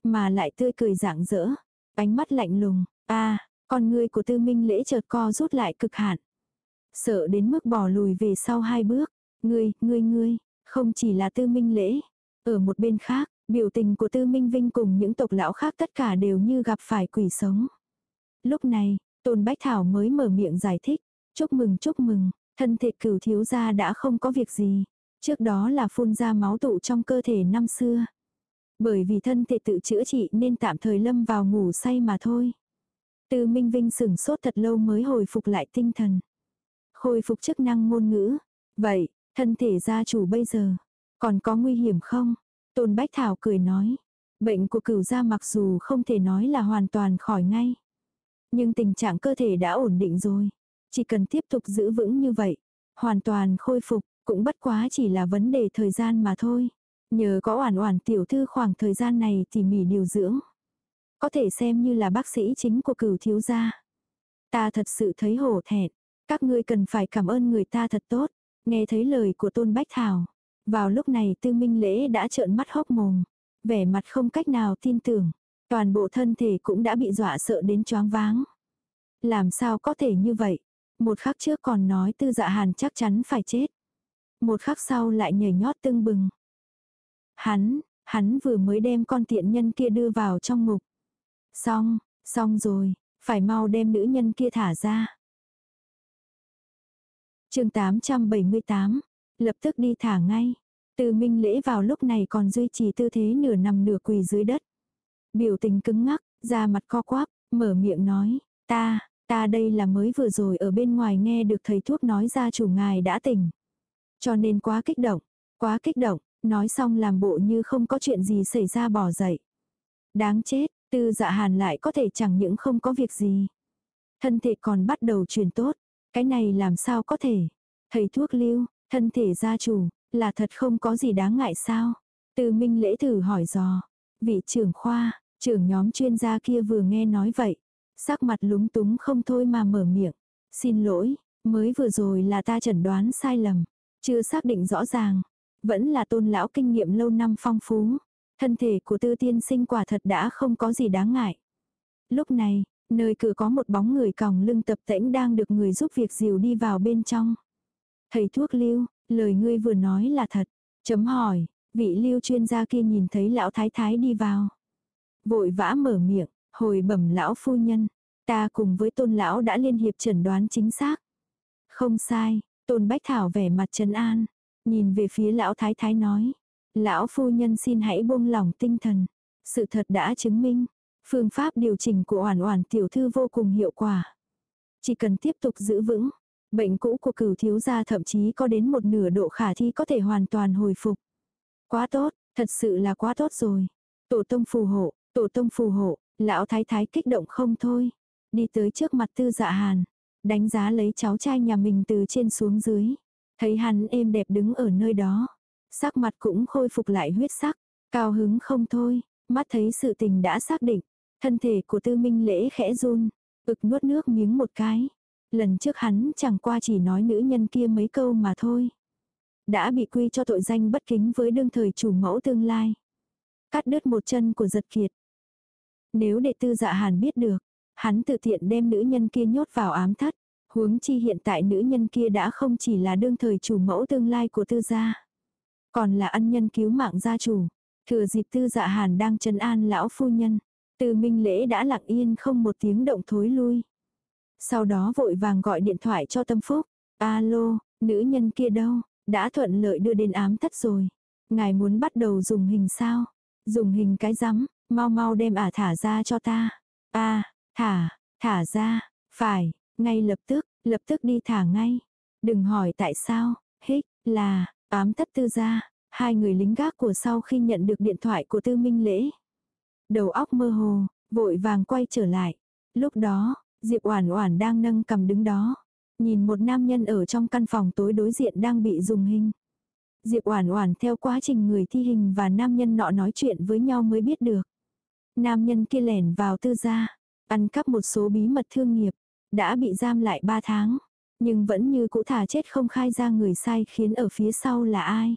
Mà lại tươi cười rạng rỡ. Ánh mắt lạnh lùng. a con ngươi của tư minh lễ chợt co rút lại cực hạn. Sợ đến mức bỏ lùi về sau hai bước. Ngươi, ngươi ngươi, không chỉ là tư minh lễ. Ở một bên khác, biểu tình của tư minh vinh cùng những tộc lão khác tất cả đều như gặp phải quỷ sống. Lúc này, Tôn Bách Thảo mới mở miệng giải thích. Chúc mừng chúc mừng, thân thể cửu thiếu gia đã không có việc gì. Trước đó là phun ra máu tụ trong cơ thể năm xưa. Bởi vì thân thể tự chữa trị nên tạm thời lâm vào ngủ say mà thôi. Từ Minh Vinh sửng sốt thật lâu mới hồi phục lại tinh thần. Khôi phục chức năng ngôn ngữ. Vậy, thân thể gia chủ bây giờ, còn có nguy hiểm không? Tôn Bách Thảo cười nói. Bệnh của cửu gia mặc dù không thể nói là hoàn toàn khỏi ngay. Nhưng tình trạng cơ thể đã ổn định rồi. Chỉ cần tiếp tục giữ vững như vậy. Hoàn toàn khôi phục, cũng bất quá chỉ là vấn đề thời gian mà thôi. Nhờ có oản oản tiểu thư khoảng thời gian này tỉ mỉ điều dưỡng. Có thể xem như là bác sĩ chính của cửu thiếu gia. Ta thật sự thấy hổ thẹn. Các ngươi cần phải cảm ơn người ta thật tốt. Nghe thấy lời của Tôn Bách Thảo. Vào lúc này tư minh lễ đã trợn mắt hốc mồm. Vẻ mặt không cách nào tin tưởng. Toàn bộ thân thể cũng đã bị dọa sợ đến choáng váng. Làm sao có thể như vậy? Một khắc trước còn nói tư dạ hàn chắc chắn phải chết. Một khắc sau lại nhảy nhót tưng bừng. Hắn, hắn vừa mới đem con tiện nhân kia đưa vào trong ngục. Xong, xong rồi, phải mau đem nữ nhân kia thả ra chương 878, lập tức đi thả ngay. Từ minh lễ vào lúc này còn duy trì tư thế nửa nằm nửa quỳ dưới đất. Biểu tình cứng ngắc, da mặt co quắp, mở miệng nói, ta, ta đây là mới vừa rồi ở bên ngoài nghe được thầy thuốc nói ra chủ ngài đã tỉnh. Cho nên quá kích động, quá kích động, nói xong làm bộ như không có chuyện gì xảy ra bỏ dậy. Đáng chết, tư dạ hàn lại có thể chẳng những không có việc gì. Thân thể còn bắt đầu truyền tốt, cái này làm sao có thể. Thầy thuốc lưu, thân thể gia chủ, là thật không có gì đáng ngại sao. Từ minh lễ thử hỏi dò, vị trưởng khoa, trưởng nhóm chuyên gia kia vừa nghe nói vậy. Sắc mặt lúng túng không thôi mà mở miệng. Xin lỗi, mới vừa rồi là ta chẩn đoán sai lầm. Chưa xác định rõ ràng. Vẫn là tôn lão kinh nghiệm lâu năm phong phú. Thân thể của tư tiên sinh quả thật đã không có gì đáng ngại. Lúc này, nơi cửa có một bóng người còng lưng tập tễnh đang được người giúp việc dìu đi vào bên trong. Thầy thuốc lưu, lời ngươi vừa nói là thật. Chấm hỏi, vị lưu chuyên gia kia nhìn thấy lão thái thái đi vào. Vội vã mở miệng, hồi bẩm lão phu nhân. Ta cùng với tôn lão đã liên hiệp chẩn đoán chính xác. Không sai, tôn bách thảo vẻ mặt trấn an. Nhìn về phía lão thái thái nói. Lão phu nhân xin hãy buông lỏng tinh thần. Sự thật đã chứng minh. Phương pháp điều chỉnh của Oản Oản tiểu thư vô cùng hiệu quả. Chỉ cần tiếp tục giữ vững, bệnh cũ của cửu thiếu gia thậm chí có đến một nửa độ khả thi có thể hoàn toàn hồi phục. Quá tốt, thật sự là quá tốt rồi. Tổ tông phù hộ, tổ tông phù hộ, lão thái thái kích động không thôi. Đi tới trước mặt tư dạ hàn, đánh giá lấy cháu trai nhà mình từ trên xuống dưới. Thấy hắn êm đẹp đứng ở nơi đó. Sắc mặt cũng khôi phục lại huyết sắc, cao hứng không thôi, mắt thấy sự tình đã xác định. Thân thể của tư minh lễ khẽ run, ực nuốt nước miếng một cái. Lần trước hắn chẳng qua chỉ nói nữ nhân kia mấy câu mà thôi. Đã bị quy cho tội danh bất kính với đương thời chủ mẫu tương lai. Cắt đứt một chân của giật kiệt. Nếu đệ tư dạ hàn biết được, hắn tự tiện đem nữ nhân kia nhốt vào ám thất. Huống chi hiện tại nữ nhân kia đã không chỉ là đương thời chủ mẫu tương lai của tư gia. Còn là ân nhân cứu mạng gia chủ. Thừa dịp tư dạ hàn đang trấn an lão phu nhân. Từ minh lễ đã lặng yên không một tiếng động thối lui. Sau đó vội vàng gọi điện thoại cho tâm phúc. Alo, nữ nhân kia đâu, đã thuận lợi đưa đến ám thất rồi. Ngài muốn bắt đầu dùng hình sao? Dùng hình cái rắm, mau mau đem ả thả ra cho ta. a thả, thả ra, phải, ngay lập tức, lập tức đi thả ngay. Đừng hỏi tại sao, hích, là, ám thất tư gia, hai người lính gác của sau khi nhận được điện thoại của tư minh lễ. Đầu óc mơ hồ, vội vàng quay trở lại. Lúc đó, Diệp Oản Oản đang nâng cầm đứng đó, nhìn một nam nhân ở trong căn phòng tối đối diện đang bị dùng hình. Diệp Oản Oản theo quá trình người thi hình và nam nhân nọ nói chuyện với nhau mới biết được. Nam nhân kia lẻn vào tư gia, ăn cắp một số bí mật thương nghiệp, đã bị giam lại 3 tháng, nhưng vẫn như cũ thả chết không khai ra người sai khiến ở phía sau là ai.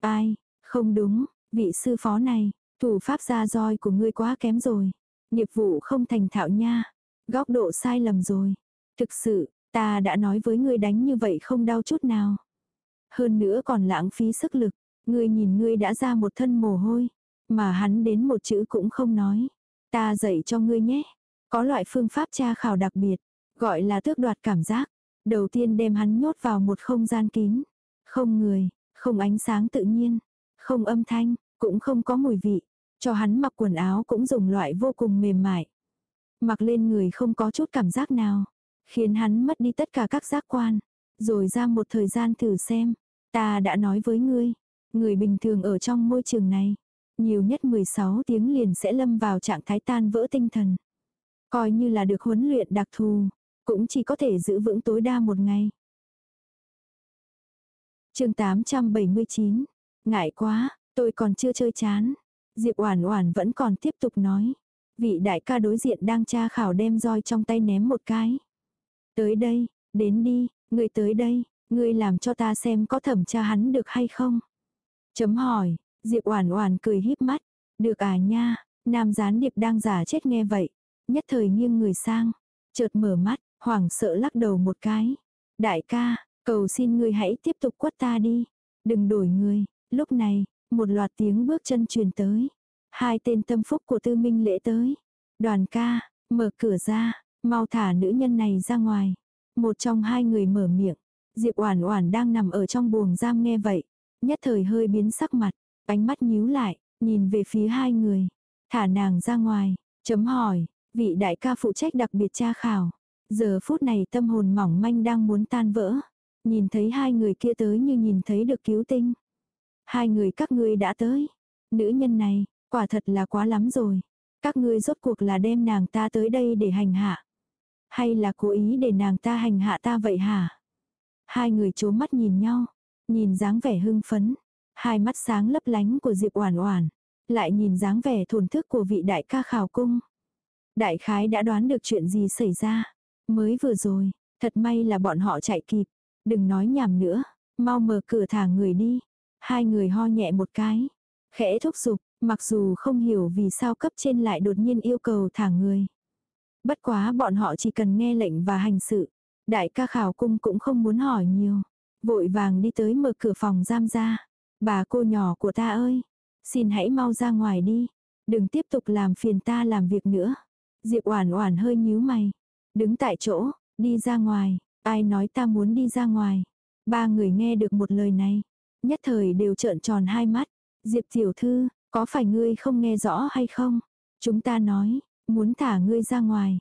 Ai, không đúng, vị sư phó này, thủ pháp ra roi của ngươi quá kém rồi. Nghiệp vụ không thành thạo nha. Góc độ sai lầm rồi. Thực sự, ta đã nói với ngươi đánh như vậy không đau chút nào. Hơn nữa còn lãng phí sức lực. Ngươi nhìn ngươi đã ra một thân mồ hôi. Mà hắn đến một chữ cũng không nói. Ta dạy cho ngươi nhé. Có loại phương pháp tra khảo đặc biệt. Gọi là tước đoạt cảm giác. Đầu tiên đem hắn nhốt vào một không gian kín. Không người, không ánh sáng tự nhiên. Không âm thanh, cũng không có mùi vị. Cho hắn mặc quần áo cũng dùng loại vô cùng mềm mại. Mặc lên người không có chút cảm giác nào. Khiến hắn mất đi tất cả các giác quan. Rồi ra một thời gian thử xem. Ta đã nói với ngươi. Người bình thường ở trong môi trường này. Nhiều nhất 16 tiếng liền sẽ lâm vào trạng thái tan vỡ tinh thần. Coi như là được huấn luyện đặc thù. Cũng chỉ có thể giữ vững tối đa một ngày. chương 879. Ngại quá, tôi còn chưa chơi chán. Diệp Oản Oản vẫn còn tiếp tục nói. Vị đại ca đối diện đang tra khảo đem roi trong tay ném một cái. Tới đây, đến đi, ngươi tới đây, ngươi làm cho ta xem có thẩm tra hắn được hay không. Chấm hỏi, Diệp Oản Oản cười híp mắt. Được à nha, nam gián điệp đang giả chết nghe vậy. Nhất thời nghiêng người sang, chợt mở mắt, hoảng sợ lắc đầu một cái. Đại ca, cầu xin ngươi hãy tiếp tục quất ta đi. Đừng đổi người. Lúc này, một loạt tiếng bước chân truyền tới. Hai tên tâm phúc của tư minh lễ tới. Đoàn ca, mở cửa ra, mau thả nữ nhân này ra ngoài. Một trong hai người mở miệng. Diệp Oản Oản đang nằm ở trong buồng giam nghe vậy, nhất thời hơi biến sắc mặt, ánh mắt nhíu lại, nhìn về phía hai người. Thả nàng ra ngoài, chấm hỏi, vị đại ca phụ trách đặc biệt tra khảo. Giờ phút này tâm hồn mỏng manh đang muốn tan vỡ. Nhìn thấy hai người kia tới như nhìn thấy được cứu tinh. Hai người các ngươi đã tới. Nữ nhân này, quả thật là quá lắm rồi. Các ngươi rốt cuộc là đem nàng ta tới đây để hành hạ. Hay là cố ý để nàng ta hành hạ ta vậy hả? Hai người chố mắt nhìn nhau. Nhìn dáng vẻ hưng phấn. Hai mắt sáng lấp lánh của Diệp Oản Oản. Lại nhìn dáng vẻ thổn thức của vị đại ca khảo cung. Đại khái đã đoán được chuyện gì xảy ra. Mới vừa rồi, thật may là bọn họ chạy kịp. Đừng nói nhảm nữa, mau mở cửa thả người đi. Hai người ho nhẹ một cái. Khẽ thúc giục, mặc dù không hiểu vì sao cấp trên lại đột nhiên yêu cầu thả người. Bất quá bọn họ chỉ cần nghe lệnh và hành sự. Đại ca khảo cung cũng không muốn hỏi nhiều. Vội vàng đi tới mở cửa phòng giam ra. Bà cô nhỏ của ta ơi. Xin hãy mau ra ngoài đi. Đừng tiếp tục làm phiền ta làm việc nữa. Diệp Oản Oản hơi nhíu mày. Đứng tại chỗ, đi ra ngoài. Ai nói ta muốn đi ra ngoài. Ba người nghe được một lời này. Nhất thời đều trợn tròn hai mắt. Diệp tiểu thư, có phải ngươi không nghe rõ hay không? Chúng ta nói, muốn thả ngươi ra ngoài.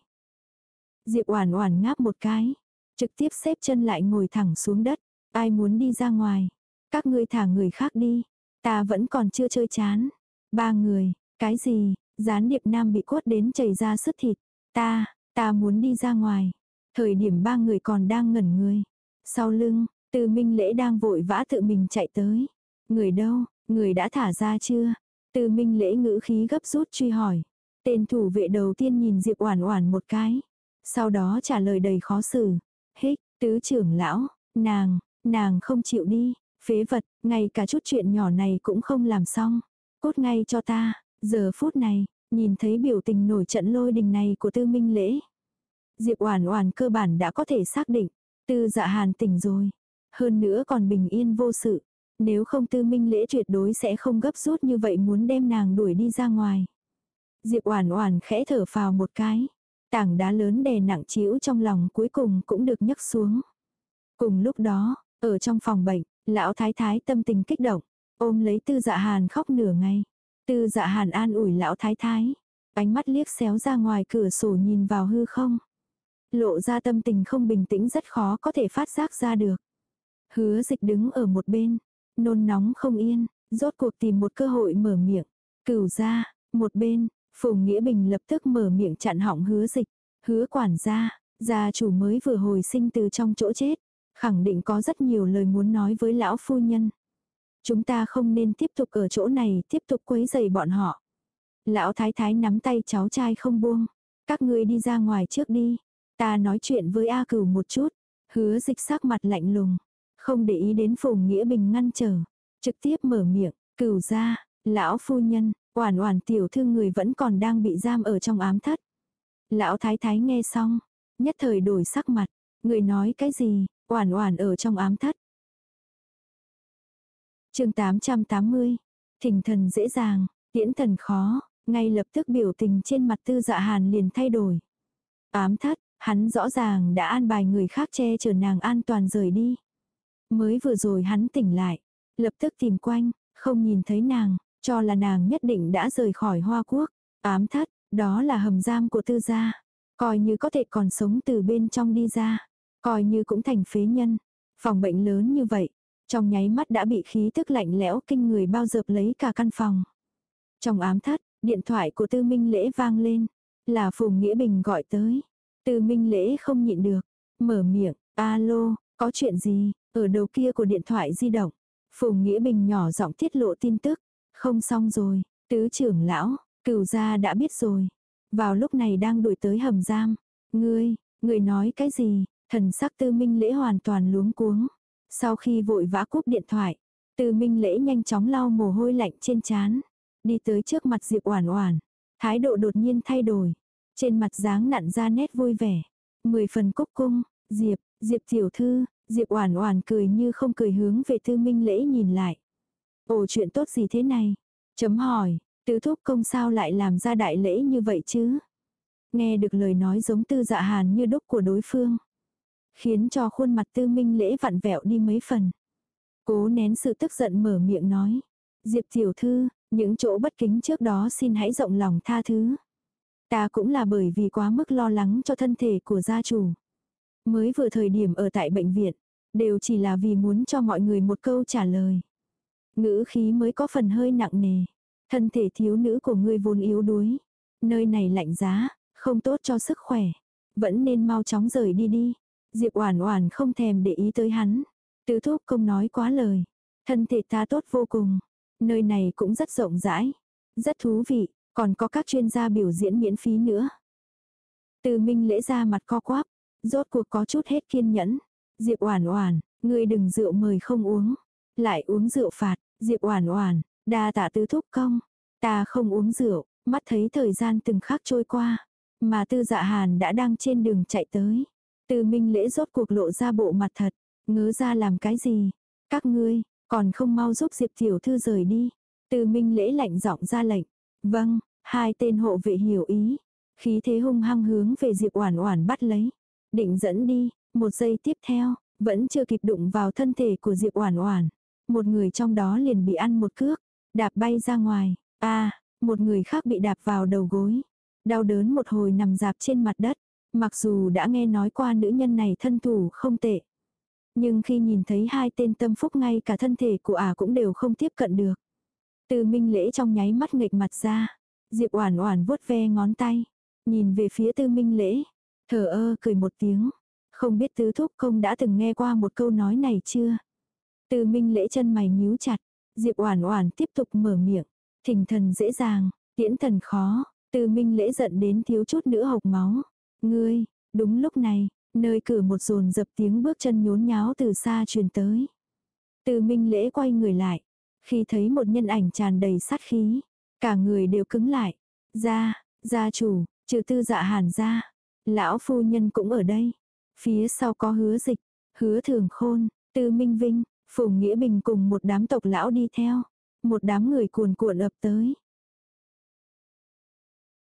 Diệp Oản Oản ngáp một cái, trực tiếp xếp chân lại ngồi thẳng xuống đất. Ai muốn đi ra ngoài? Các ngươi thả người khác đi. Ta vẫn còn chưa chơi chán. Ba người, cái gì? Gián điệp nam bị quất đến chảy ra sứt thịt. Ta, ta muốn đi ra ngoài. Thời điểm ba người còn đang ngẩn người. Sau lưng, từ minh lễ đang vội vã tự mình chạy tới. Người đâu, người đã thả ra chưa? Từ minh lễ ngữ khí gấp rút truy hỏi. Tên thủ vệ đầu tiên nhìn Diệp Oản Oản một cái, sau đó trả lời đầy khó xử. "Hích, tứ trưởng lão, nàng, nàng không chịu đi, phế vật, ngay cả chút chuyện nhỏ này cũng không làm xong. Cốt ngay cho ta." Giờ phút này, nhìn thấy biểu tình nổi trận lôi đình này của Tư Minh Lễ, Diệp Oản Oản cơ bản đã có thể xác định, Tư Dạ Hàn tỉnh rồi, hơn nữa còn bình yên vô sự, nếu không Tư Minh Lễ tuyệt đối sẽ không gấp rút như vậy muốn đem nàng đuổi đi ra ngoài. Diệp Oản Oản khẽ thở phào một cái. Tảng đá lớn đè nặng trĩu trong lòng cuối cùng cũng được nhấc xuống. Cùng lúc đó, ở trong phòng bệnh, lão thái thái tâm tình kích động, ôm lấy Tư Dạ Hàn khóc nửa ngày. Tư Dạ Hàn an ủi lão thái thái, ánh mắt liếc xéo ra ngoài cửa sổ nhìn vào hư không. Lộ ra tâm tình không bình tĩnh rất khó có thể phát giác ra được. Hứa dịch đứng ở một bên, nôn nóng không yên, rốt cuộc tìm một cơ hội mở miệng. Cửu ra, một bên, Phùng Nghĩa Bình lập tức mở miệng chặn họng hứa dịch. Hứa quản gia, gia chủ mới vừa hồi sinh từ trong chỗ chết. Khẳng định có rất nhiều lời muốn nói với lão phu nhân. Chúng ta không nên tiếp tục ở chỗ này tiếp tục quấy rầy bọn họ. Lão thái thái nắm tay cháu trai không buông. Các ngươi đi ra ngoài trước đi. Ta nói chuyện với A cửu một chút. Hứa dịch sắc mặt lạnh lùng. Không để ý đến Phùng Nghĩa Bình ngăn trở. Trực tiếp mở miệng, cửu ra, lão phu nhân, Oản oản tiểu thư người vẫn còn đang bị giam ở trong ám thất. Lão thái thái nghe xong, nhất thời đổi sắc mặt, người nói cái gì, oản oản ở trong ám thất. chương 880, thỉnh thần dễ dàng, tiễn thần khó, ngay lập tức biểu tình trên mặt tư dạ hàn liền thay đổi. Ám thất, hắn rõ ràng đã an bài người khác che chở nàng an toàn rời đi. Mới vừa rồi hắn tỉnh lại, lập tức tìm quanh, không nhìn thấy nàng, cho là nàng nhất định đã rời khỏi Hoa Quốc. Ám thất, đó là hầm giam của tư gia. Coi như có thể còn sống từ bên trong đi ra. Coi như cũng thành phế nhân. Phòng bệnh lớn như vậy. Trong nháy mắt đã bị khí tức lạnh lẽo kinh người bao dợp lấy cả căn phòng. Trong ám thất, điện thoại của tư minh lễ vang lên. Là Phùng Nghĩa Bình gọi tới. Tư minh lễ không nhịn được. Mở miệng, alo, có chuyện gì, ở đầu kia của điện thoại di động. Phùng Nghĩa Bình nhỏ giọng tiết lộ tin tức. Không xong rồi, tứ trưởng lão, cửu gia đã biết rồi. Vào lúc này đang đuổi tới hầm giam. Ngươi, ngươi nói cái gì? Thần sắc tư minh lễ hoàn toàn luống cuống. Sau khi vội vã cúp điện thoại, tư minh lễ nhanh chóng lau mồ hôi lạnh trên trán Đi tới trước mặt Diệp Oản Oản. Thái độ đột nhiên thay đổi. Trên mặt dáng nặn ra nét vui vẻ. Mười phần cúc cung, Diệp, Diệp tiểu thư, Diệp Oản Oản cười như không cười hướng về Tư Minh Lễ nhìn lại. Ồ chuyện tốt gì thế này? Chấm hỏi, tứ thúc công sao lại làm ra đại lễ như vậy chứ? Nghe được lời nói giống tư dạ hàn như đúc của đối phương. Khiến cho khuôn mặt tư minh lễ vặn vẹo đi mấy phần. Cố nén sự tức giận mở miệng nói. Diệp tiểu thư, những chỗ bất kính trước đó xin hãy rộng lòng tha thứ. Ta cũng là bởi vì quá mức lo lắng cho thân thể của gia chủ. Mới vừa thời điểm ở tại bệnh viện, đều chỉ là vì muốn cho mọi người một câu trả lời. Ngữ khí mới có phần hơi nặng nề. Thân thể thiếu nữ của ngươi vốn yếu đuối. Nơi này lạnh giá, không tốt cho sức khỏe. Vẫn nên mau chóng rời đi đi. Diệp Oản Oản không thèm để ý tới hắn. Tứ thúc không nói quá lời. Thân thể ta tốt vô cùng. Nơi này cũng rất rộng rãi. Rất thú vị. Còn có các chuyên gia biểu diễn miễn phí nữa. Từ Minh lễ ra mặt co quắp. Rốt cuộc có chút hết kiên nhẫn. Diệp Oản Oản, ngươi đừng rượu mời không uống. Lại uống rượu phạt. Diệp Oản Oản, đa tạ tứ thúc công. Ta không uống rượu, mắt thấy thời gian từng khắc trôi qua. Mà tư dạ hàn đã đang trên đường chạy tới. Từ minh lễ rốt cuộc lộ ra bộ mặt thật. Ngớ ra làm cái gì? Các ngươi, còn không mau giúp Diệp Tiểu Thư rời đi. Từ minh lễ lạnh giọng ra lệnh. Vâng, hai tên hộ vệ hiểu ý. Khí thế hung hăng hướng về Diệp Oản Oản bắt lấy. Định dẫn đi, một giây tiếp theo, vẫn chưa kịp đụng vào thân thể của Diệp Oản Oản. Một người trong đó liền bị ăn một cước, đạp bay ra ngoài. A, một người khác bị đạp vào đầu gối. Đau đớn một hồi nằm dạp trên mặt đất. Mặc dù đã nghe nói qua nữ nhân này thân thủ không tệ. Nhưng khi nhìn thấy hai tên tâm phúc ngay cả thân thể của ả cũng đều không tiếp cận được. Từ minh lễ trong nháy mắt nghịch mặt ra. Diệp oản oản vuốt ve ngón tay. Nhìn về phía tư minh lễ thờ ơ cười một tiếng. Không biết tứ thúc công đã từng nghe qua một câu nói này chưa? Từ minh lễ chân mày nhíu chặt. Diệp oản oản tiếp tục mở miệng. Thỉnh thần dễ dàng, tiễn thần khó. Từ minh lễ giận đến thiếu chút nữa hộc máu. Ngươi, đúng lúc này, nơi cửa một dồn dập tiếng bước chân nhốn nháo từ xa truyền tới. Từ minh lễ quay người lại. Khi thấy một nhân ảnh tràn đầy sát khí, cả người đều cứng lại. Gia, gia chủ, trừ tư dạ hàn ra. Lão phu nhân cũng ở đây. Phía sau có hứa dịch, hứa thường khôn, tư minh vinh, phùng nghĩa bình cùng một đám tộc lão đi theo. Một đám người cuồn cuộn ập tới.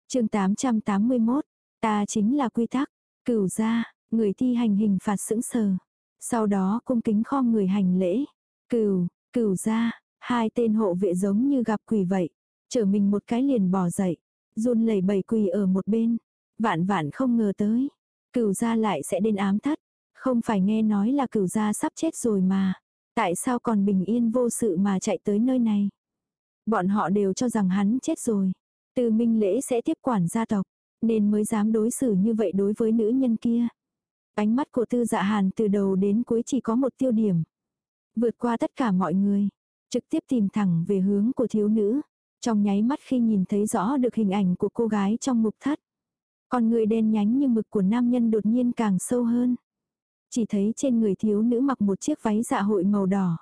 chương 881, ta chính là quy tắc, cửu gia, người thi hành hình phạt sững sờ. Sau đó cung kính kho người hành lễ. Cửu, cửu gia, hai tên hộ vệ giống như gặp quỷ vậy. chở mình một cái liền bỏ dậy. run lẩy bẩy quỳ ở một bên. Vạn vạn không ngờ tới. Cửu gia lại sẽ đến ám thất. Không phải nghe nói là cửu gia sắp chết rồi mà. Tại sao còn bình yên vô sự mà chạy tới nơi này? Bọn họ đều cho rằng hắn chết rồi. Từ minh lễ sẽ tiếp quản gia tộc. Nên mới dám đối xử như vậy đối với nữ nhân kia. Ánh mắt của tư dạ hàn từ đầu đến cuối chỉ có một tiêu điểm. Vượt qua tất cả mọi người. Trực tiếp tìm thẳng về hướng của thiếu nữ. Trong nháy mắt khi nhìn thấy rõ được hình ảnh của cô gái trong mục thất con người đen nhánh như mực của nam nhân đột nhiên càng sâu hơn. Chỉ thấy trên người thiếu nữ mặc một chiếc váy dạ hội màu đỏ.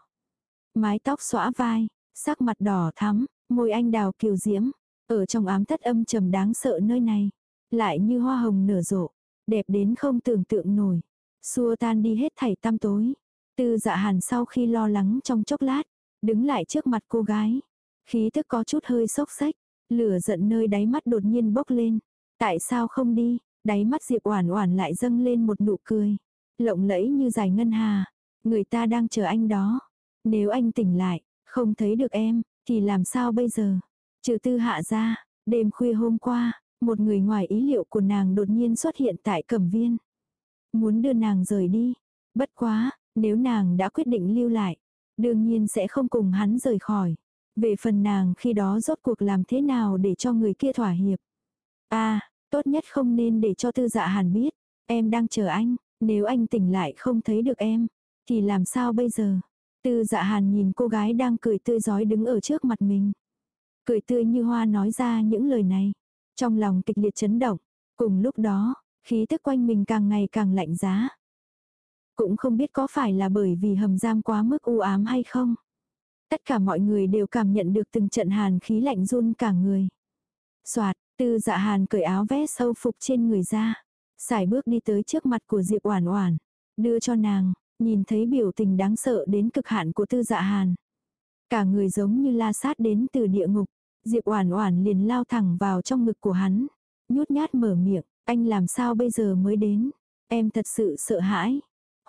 Mái tóc xõa vai, sắc mặt đỏ thắm, môi anh đào kiều diễm. Ở trong ám thất âm trầm đáng sợ nơi này. Lại như hoa hồng nở rộ. Đẹp đến không tưởng tượng nổi. Xua tan đi hết thảy tăm tối. Tư dạ hàn sau khi lo lắng trong chốc lát. Đứng lại trước mặt cô gái. Khí thức có chút hơi sốc xách. Lửa giận nơi đáy mắt đột nhiên bốc lên. Tại sao không đi? Đáy mắt Diệp Oản Oản lại dâng lên một nụ cười lộng lẫy như giải ngân hà. Người ta đang chờ anh đó. Nếu anh tỉnh lại, không thấy được em, thì làm sao bây giờ? Trừ tư hạ ra, đêm khuya hôm qua, một người ngoài ý liệu của nàng đột nhiên xuất hiện tại cẩm viên. Muốn đưa nàng rời đi. Bất quá, nếu nàng đã quyết định lưu lại, đương nhiên sẽ không cùng hắn rời khỏi. Về phần nàng khi đó rốt cuộc làm thế nào để cho người kia thỏa hiệp. a tốt nhất không nên để cho tư dạ hàn biết. Em đang chờ anh. Nếu anh tỉnh lại không thấy được em, thì làm sao bây giờ? Tư dạ hàn nhìn cô gái đang cười tươi giói đứng ở trước mặt mình. Cười tươi như hoa nói ra những lời này. Trong lòng kịch liệt chấn động. Cùng lúc đó, khí tức quanh mình càng ngày càng lạnh giá. Cũng không biết có phải là bởi vì hầm giam quá mức u ám hay không. Tất cả mọi người đều cảm nhận được từng trận hàn khí lạnh run cả người. Soạt, tư dạ hàn cởi áo vest sâu phục trên người ra. Xài bước đi tới trước mặt của Diệp Oản Oản, đưa cho nàng, nhìn thấy biểu tình đáng sợ đến cực hạn của Tư Dạ Hàn. Cả người giống như la sát đến từ địa ngục, Diệp Oản Oản liền lao thẳng vào trong ngực của hắn, nhút nhát mở miệng, "Anh làm sao bây giờ mới đến? Em thật sự sợ hãi."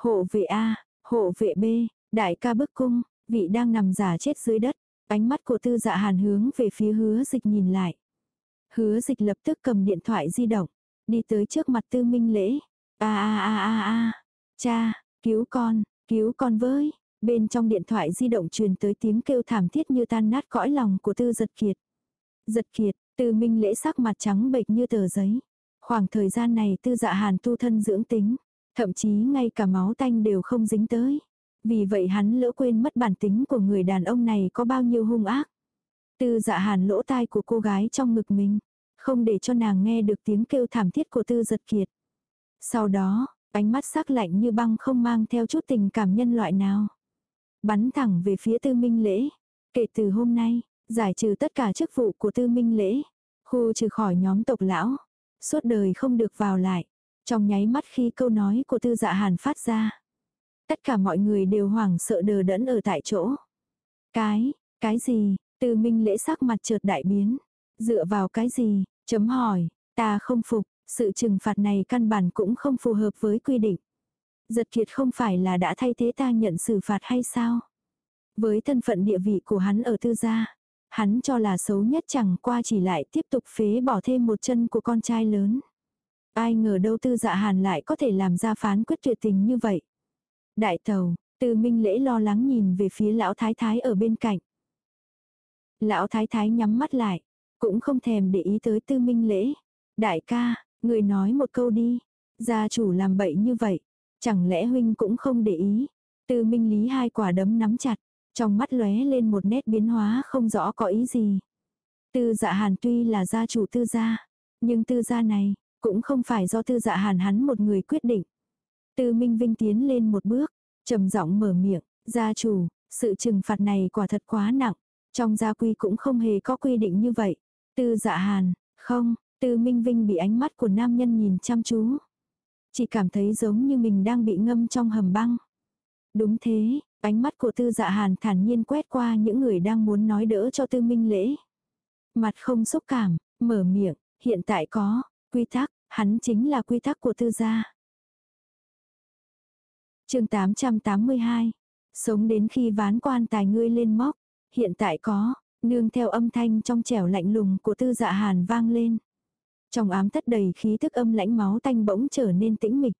Hộ vệ A, hộ vệ B, đại ca bức cung, vị đang nằm giả chết dưới đất, ánh mắt của Tư Dạ Hàn hướng về phía Hứa Dịch nhìn lại. Hứa Dịch lập tức cầm điện thoại di động, Đi tới trước mặt tư minh lễ. a a a a a Cha, cứu con, cứu con với. Bên trong điện thoại di động truyền tới tiếng kêu thảm thiết như tan nát cõi lòng của tư giật kiệt. Giật kiệt, tư minh lễ sắc mặt trắng bệch như tờ giấy. Khoảng thời gian này tư dạ hàn tu thân dưỡng tính. Thậm chí ngay cả máu tanh đều không dính tới. Vì vậy hắn lỡ quên mất bản tính của người đàn ông này có bao nhiêu hung ác. Tư dạ hàn lỗ tai của cô gái trong ngực mình không để cho nàng nghe được tiếng kêu thảm thiết của tư giật kiệt. Sau đó, ánh mắt sắc lạnh như băng không mang theo chút tình cảm nhân loại nào. Bắn thẳng về phía tư minh lễ. Kể từ hôm nay, giải trừ tất cả chức vụ của tư minh lễ. Khu trừ khỏi nhóm tộc lão. suốt đời không được vào lại. Trong nháy mắt khi câu nói của tư dạ hàn phát ra. Tất cả mọi người đều hoảng sợ đờ đẫn ở tại chỗ. Cái, cái gì, tư minh lễ sắc mặt chợt đại biến. Dựa vào cái gì, chấm hỏi, ta không phục, sự trừng phạt này căn bản cũng không phù hợp với quy định. Giật kiệt không phải là đã thay thế ta nhận xử phạt hay sao? Với thân phận địa vị của hắn ở tư gia, hắn cho là xấu nhất chẳng qua chỉ lại tiếp tục phế bỏ thêm một chân của con trai lớn. Ai ngờ đâu tư dạ hàn lại có thể làm ra phán quyết tuyệt tình như vậy. Đại tàu, tư minh lễ lo lắng nhìn về phía lão thái thái ở bên cạnh. Lão thái thái nhắm mắt lại, cũng không thèm để ý tới tư minh lễ. Đại ca, người nói một câu đi. Gia chủ làm bậy như vậy. Chẳng lẽ huynh cũng không để ý. Tư minh lý hai quả đấm nắm chặt. Trong mắt lóe lên một nét biến hóa không rõ có ý gì. Tư dạ hàn tuy là gia chủ tư gia. Nhưng tư gia này, cũng không phải do tư dạ hàn hắn một người quyết định. Tư minh vinh tiến lên một bước. trầm giọng mở miệng. Gia chủ, sự trừng phạt này quả thật quá nặng. Trong gia quy cũng không hề có quy định như vậy. Tư dạ hàn, không, tư minh vinh bị ánh mắt của nam nhân nhìn chăm chú. Chỉ cảm thấy giống như mình đang bị ngâm trong hầm băng. Đúng thế, ánh mắt của tư dạ hàn thản nhiên quét qua những người đang muốn nói đỡ cho tư minh lễ. Mặt không xúc cảm, mở miệng, hiện tại có, quy tắc, hắn chính là quy tắc của tư gia. chương 882, sống đến khi ván quan tài ngươi lên móc, hiện tại có, Nương theo âm thanh trong trẻo lạnh lùng của tư dạ hàn vang lên. Trong ám thất đầy khí thức âm lãnh máu tanh bỗng trở nên tĩnh mịch.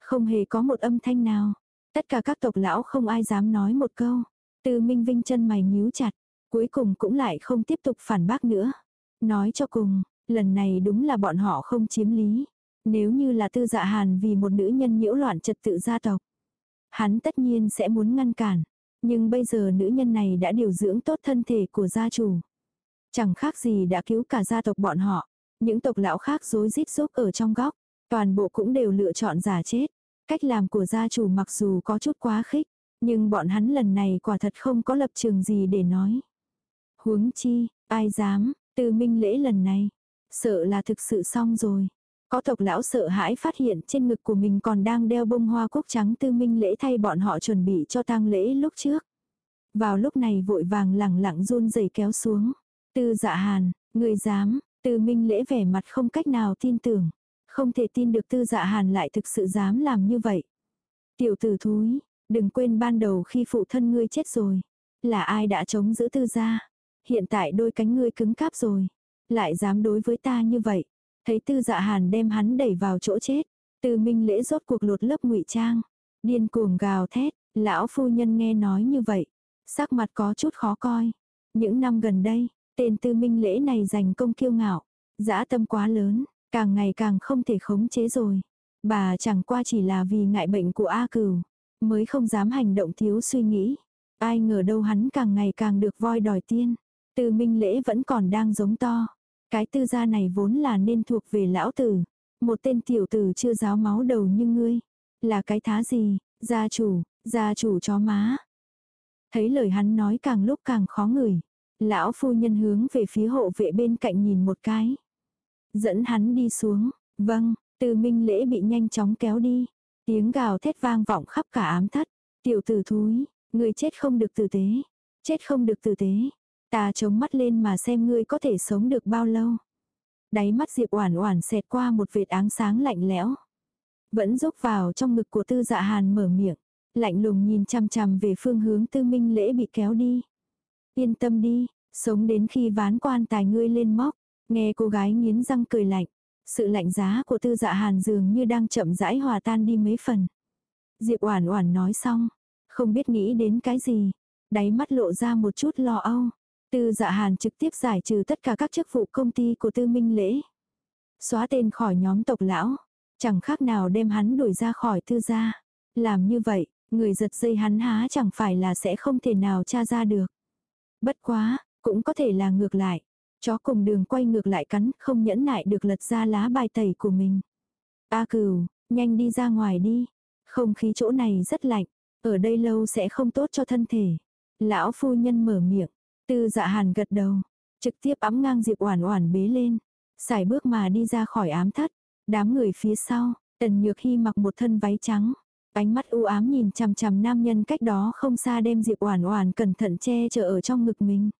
Không hề có một âm thanh nào. Tất cả các tộc lão không ai dám nói một câu. Tư minh vinh chân mày nhíu chặt. Cuối cùng cũng lại không tiếp tục phản bác nữa. Nói cho cùng, lần này đúng là bọn họ không chiếm lý. Nếu như là tư dạ hàn vì một nữ nhân nhiễu loạn trật tự gia tộc. Hắn tất nhiên sẽ muốn ngăn cản. Nhưng bây giờ nữ nhân này đã điều dưỡng tốt thân thể của gia chủ. Chẳng khác gì đã cứu cả gia tộc bọn họ. Những tộc lão khác rối rít giúp ở trong góc. Toàn bộ cũng đều lựa chọn giả chết. Cách làm của gia chủ mặc dù có chút quá khích. Nhưng bọn hắn lần này quả thật không có lập trường gì để nói. Huống chi, ai dám, từ minh lễ lần này. Sợ là thực sự xong rồi. Có tộc lão sợ hãi phát hiện trên ngực của mình còn đang đeo bông hoa cúc trắng tư minh lễ thay bọn họ chuẩn bị cho tang lễ lúc trước. Vào lúc này vội vàng lẳng lặng run rẩy kéo xuống. Tư dạ hàn, người dám, tư minh lễ vẻ mặt không cách nào tin tưởng. Không thể tin được tư dạ hàn lại thực sự dám làm như vậy. Tiểu tử thúi, đừng quên ban đầu khi phụ thân ngươi chết rồi. Là ai đã chống giữ tư gia. Hiện tại đôi cánh ngươi cứng cáp rồi. Lại dám đối với ta như vậy. Thấy tư dạ hàn đem hắn đẩy vào chỗ chết. tư minh lễ rốt cuộc lột lớp ngụy trang. Điên cuồng gào thét, lão phu nhân nghe nói như vậy. Sắc mặt có chút khó coi. Những năm gần đây, tên tư minh lễ này giành công kiêu ngạo. Dã tâm quá lớn, càng ngày càng không thể khống chế rồi. Bà chẳng qua chỉ là vì ngại bệnh của A cửu. Mới không dám hành động thiếu suy nghĩ. Ai ngờ đâu hắn càng ngày càng được voi đòi tiên. Tư minh lễ vẫn còn đang giống to. Cái tư gia này vốn là nên thuộc về lão tử. Một tên tiểu tử chưa giáo máu đầu như ngươi. Là cái thá gì, gia chủ, gia chủ chó má. Thấy lời hắn nói càng lúc càng khó ngửi. Lão phu nhân hướng về phía hộ vệ bên cạnh nhìn một cái. Dẫn hắn đi xuống. Vâng, từ minh lễ bị nhanh chóng kéo đi. Tiếng gào thét vang vọng khắp cả ám thất. Tiểu tử thúi, người chết không được tử tế. Chết không được tử tế. Ta chống mắt lên mà xem ngươi có thể sống được bao lâu. Đáy mắt Diệp Oản Oản xẹt qua một vệt áng sáng lạnh lẽo. Vẫn rúc vào trong ngực của Tư Dạ Hàn mở miệng, lạnh lùng nhìn chằm chằm về phương hướng Tư Minh Lễ bị kéo đi. Yên tâm đi, sống đến khi ván quan tài ngươi lên móc, nghe cô gái nghiến răng cười lạnh. Sự lạnh giá của Tư Dạ Hàn dường như đang chậm rãi hòa tan đi mấy phần. Diệp Oản Oản nói xong, không biết nghĩ đến cái gì, đáy mắt lộ ra một chút lo âu. Tư dạ hàn trực tiếp giải trừ tất cả các chức vụ công ty của tư minh lễ. Xóa tên khỏi nhóm tộc lão. Chẳng khác nào đem hắn đuổi ra khỏi tư gia. Làm như vậy, người giật dây hắn há chẳng phải là sẽ không thể nào tra ra được. Bất quá, cũng có thể là ngược lại. Chó cùng đường quay ngược lại cắn không nhẫn nại được lật ra lá bài tẩy của mình. A cừu, nhanh đi ra ngoài đi. Không khí chỗ này rất lạnh. Ở đây lâu sẽ không tốt cho thân thể. Lão phu nhân mở miệng. Tư dạ hàn gật đầu, trực tiếp ấm ngang Diệp Oản Oản bế lên. Xài bước mà đi ra khỏi ám thất. Đám người phía sau, Tần Nhược Hy mặc một thân váy trắng. Ánh mắt u ám nhìn chằm chằm nam nhân cách đó không xa đem Diệp Oản Oản cẩn thận che chở ở trong ngực mình.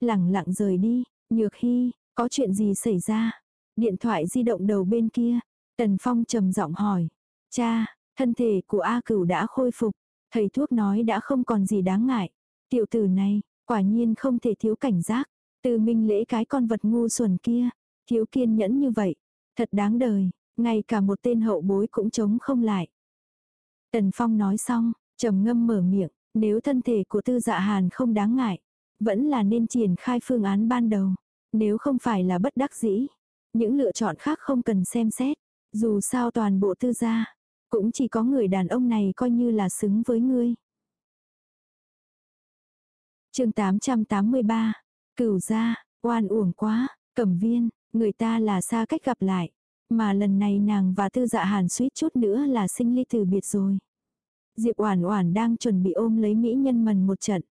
Lẳng lặng rời đi, Nhược Hy, có chuyện gì xảy ra? Điện thoại di động đầu bên kia, Tần Phong trầm giọng hỏi. Cha, thân thể của A Cửu đã khôi phục, thầy thuốc nói đã không còn gì đáng ngại. Tiểu tử này, quả nhiên không thể thiếu cảnh giác. Từ minh lễ cái con vật ngu xuẩn kia, thiếu kiên nhẫn như vậy, thật đáng đời, ngay cả một tên hậu bối cũng chống không lại. Tần Phong nói xong, trầm ngâm mở miệng, nếu thân thể của tư dạ hàn không đáng ngại, vẫn là nên triển khai phương án ban đầu. Nếu không phải là bất đắc dĩ, những lựa chọn khác không cần xem xét. Dù sao toàn bộ tư gia, cũng chỉ có người đàn ông này coi như là xứng với ngươi chương 883, cửu gia, oan uổng quá, cẩm viên, người ta là xa cách gặp lại. Mà lần này nàng và tư dạ hàn suýt chút nữa là sinh ly từ biệt rồi. Diệp Oản Oản đang chuẩn bị ôm lấy mỹ nhân mần một trận.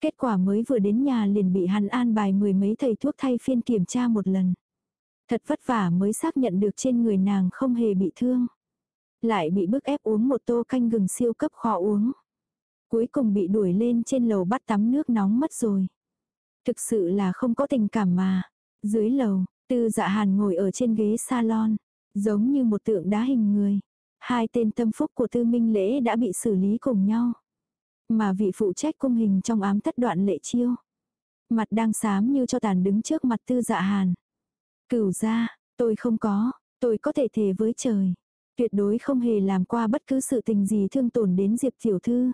Kết quả mới vừa đến nhà liền bị hắn an bài mười mấy thầy thuốc thay phiên kiểm tra một lần. Thật vất vả mới xác nhận được trên người nàng không hề bị thương. Lại bị bức ép uống một tô canh gừng siêu cấp khó uống. Cuối cùng bị đuổi lên trên lầu bắt tắm nước nóng mất rồi. Thực sự là không có tình cảm mà. Dưới lầu, tư dạ hàn ngồi ở trên ghế salon. Giống như một tượng đá hình người. Hai tên tâm phúc của tư minh lễ đã bị xử lý cùng nhau. Mà vị phụ trách cung hình trong ám thất đoạn lệ chiêu. Mặt đang xám như cho tàn đứng trước mặt tư dạ hàn. Cửu ra, tôi không có, tôi có thể thề với trời. Tuyệt đối không hề làm qua bất cứ sự tình gì thương tổn đến Diệp Tiểu Thư.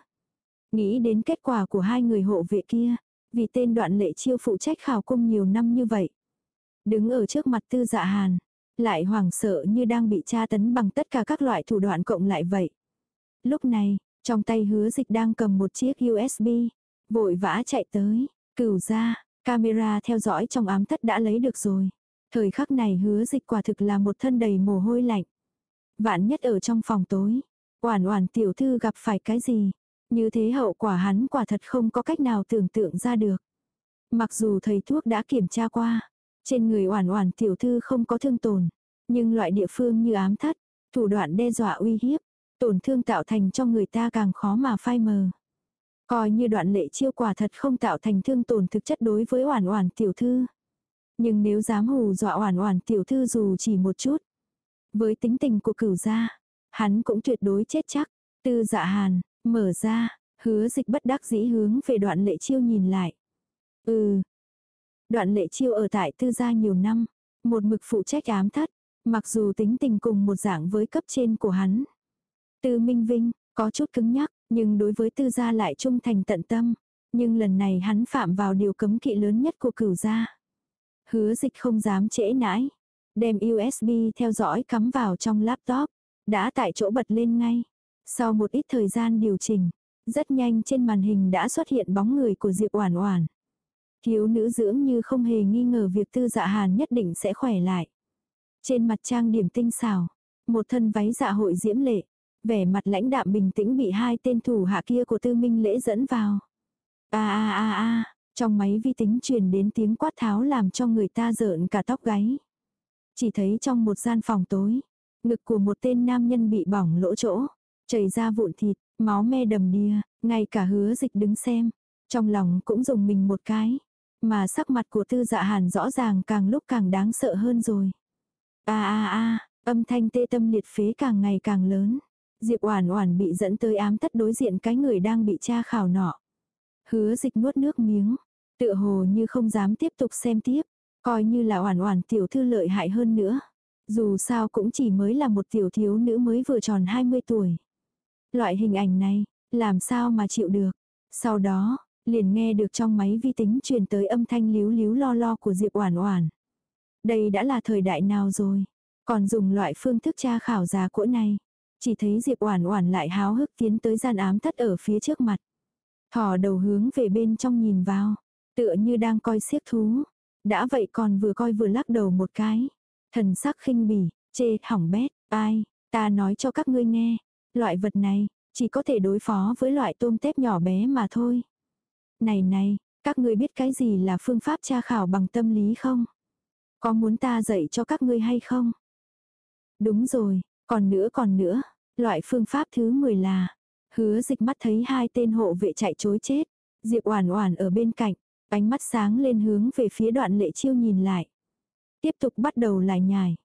Nghĩ đến kết quả của hai người hộ vệ kia, vì tên đoạn lệ chiêu phụ trách khảo cung nhiều năm như vậy. Đứng ở trước mặt tư dạ hàn, lại hoảng sợ như đang bị tra tấn bằng tất cả các loại thủ đoạn cộng lại vậy. Lúc này, trong tay hứa dịch đang cầm một chiếc USB, vội vã chạy tới, cửu ra, camera theo dõi trong ám thất đã lấy được rồi. Thời khắc này hứa dịch quả thực là một thân đầy mồ hôi lạnh. Vạn nhất ở trong phòng tối, oản oản tiểu thư gặp phải cái gì, như thế hậu quả hắn quả thật không có cách nào tưởng tượng ra được. Mặc dù thầy thuốc đã kiểm tra qua, trên người oản oản tiểu thư không có thương tổn, nhưng loại địa phương như ám thất, thủ đoạn đe dọa uy hiếp, tổn thương tạo thành cho người ta càng khó mà phai mờ. Coi như đoạn lệ chiêu quả thật không tạo thành thương tổn thực chất đối với oản oản tiểu thư. Nhưng nếu dám hù dọa oản oản tiểu thư dù chỉ một chút. Với tính tình của cửu gia, hắn cũng tuyệt đối chết chắc. Tư dạ hàn, mở ra, hứa dịch bất đắc dĩ hướng về đoạn lệ chiêu nhìn lại. Ừ. Đoạn lệ chiêu ở tại tư gia nhiều năm, một mực phụ trách ám thất, mặc dù tính tình cùng một dạng với cấp trên của hắn. Tư Minh Vinh, có chút cứng nhắc, nhưng đối với tư gia lại trung thành tận tâm. Nhưng lần này hắn phạm vào điều cấm kỵ lớn nhất của cửu gia. Hứa dịch không dám trễ nãi. Đem USB theo dõi cắm vào trong laptop. Đã tại chỗ bật lên ngay. Sau một ít thời gian điều chỉnh. Rất nhanh trên màn hình đã xuất hiện bóng người của Diệp Oản Oản. Thiếu nữ dưỡng như không hề nghi ngờ việc tư dạ hàn nhất định sẽ khỏe lại. Trên mặt trang điểm tinh xảo. Một thân váy dạ hội diễm lệ. Vẻ mặt lãnh đạm bình tĩnh bị hai tên thủ hạ kia của tư minh lễ dẫn vào. a a a a trong máy vi tính truyền đến tiếng quát tháo làm cho người ta rợn cả tóc gáy. Chỉ thấy trong một gian phòng tối, ngực của một tên nam nhân bị bỏng lỗ chỗ, chảy ra vụn thịt, máu me đầm đìa, ngay cả hứa dịch đứng xem. Trong lòng cũng dùng mình một cái, mà sắc mặt của tư dạ hàn rõ ràng càng lúc càng đáng sợ hơn rồi. a a a âm thanh tê tâm liệt phế càng ngày càng lớn. Diệp Oản Oản bị dẫn tới ám thất đối diện cái người đang bị tra khảo nọ. Hứa dịch nuốt nước miếng, tựa hồ như không dám tiếp tục xem tiếp, coi như là oản oản tiểu thư lợi hại hơn nữa. Dù sao cũng chỉ mới là một tiểu thiếu nữ mới vừa tròn 20 tuổi. Loại hình ảnh này, làm sao mà chịu được. Sau đó, liền nghe được trong máy vi tính truyền tới âm thanh líu líu lo lo của Diệp Oản Oản. Đây đã là thời đại nào rồi, còn dùng loại phương thức tra khảo giá cỗ này. Chỉ thấy Diệp Oản Oản lại háo hức tiến tới gian ám thất ở phía trước mặt. Thò đầu hướng về bên trong nhìn vào, tựa như đang coi xiếc thú. Đã vậy còn vừa coi vừa lắc đầu một cái. Thần sắc khinh bỉ, chê, hỏng bét, ai, ta nói cho các ngươi nghe. Loại vật này, chỉ có thể đối phó với loại tôm tép nhỏ bé mà thôi. Này này, các ngươi biết cái gì là phương pháp tra khảo bằng tâm lý không? Có muốn ta dạy cho các ngươi hay không? Đúng rồi, còn nữa còn nữa, loại phương pháp thứ 10 là, hứa dịch mắt thấy hai tên hộ vệ chạy chối chết. Diệp Oản Oản ở bên cạnh, ánh mắt sáng lên hướng về phía đoạn lệ chiêu nhìn lại. Tiếp tục bắt đầu lại nhải.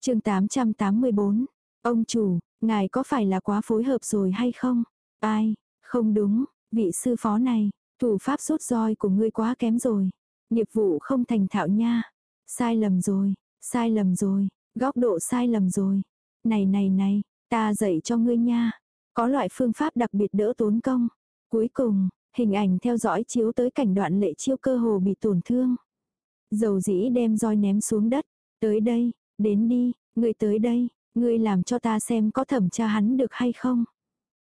chương 884, ông chủ, ngài có phải là quá phối hợp rồi hay không? Ai, không đúng, vị sư phó này, thủ pháp rút roi của ngươi quá kém rồi. Nghiệp vụ không thành thạo nha. Sai lầm rồi, sai lầm rồi, góc độ sai lầm rồi. Này này này, ta dạy cho ngươi nha. Có loại phương pháp đặc biệt đỡ tốn công. Cuối cùng, hình ảnh theo dõi chiếu tới cảnh đoạn lệ chiêu cơ hồ bị tổn thương. Dầu dĩ đem roi ném xuống đất. Tới đây, đến đi, ngươi tới đây, ngươi làm cho ta xem có thẩm tra hắn được hay không.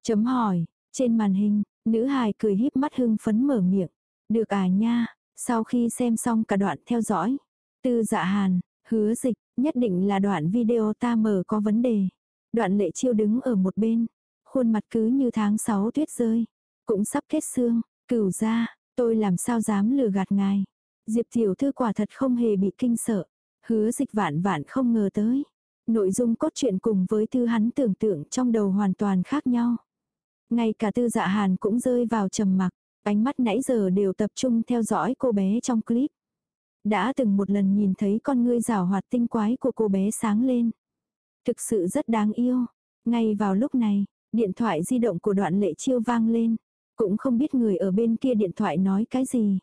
Chấm hỏi, trên màn hình, nữ hài cười híp mắt hưng phấn mở miệng. Được à nha, sau khi xem xong cả đoạn theo dõi. Tư dạ hàn, hứa dịch, nhất định là đoạn video ta mở có vấn đề. Đoạn lệ chiêu đứng ở một bên. Khuôn mặt cứ như tháng 6 tuyết rơi. Cũng sắp kết xương, cửu ra, tôi làm sao dám lừa gạt ngài. Diệp tiểu thư quả thật không hề bị kinh sợ. Hứa dịch vạn vạn không ngờ tới. Nội dung cốt truyện cùng với thư hắn tưởng tượng trong đầu hoàn toàn khác nhau. Ngay cả tư dạ hàn cũng rơi vào trầm mặc, ánh mắt nãy giờ đều tập trung theo dõi cô bé trong clip. Đã từng một lần nhìn thấy con ngươi rào hoạt tinh quái của cô bé sáng lên. Thực sự rất đáng yêu. Ngay vào lúc này, điện thoại di động của đoạn lệ chiêu vang lên. Cũng không biết người ở bên kia điện thoại nói cái gì.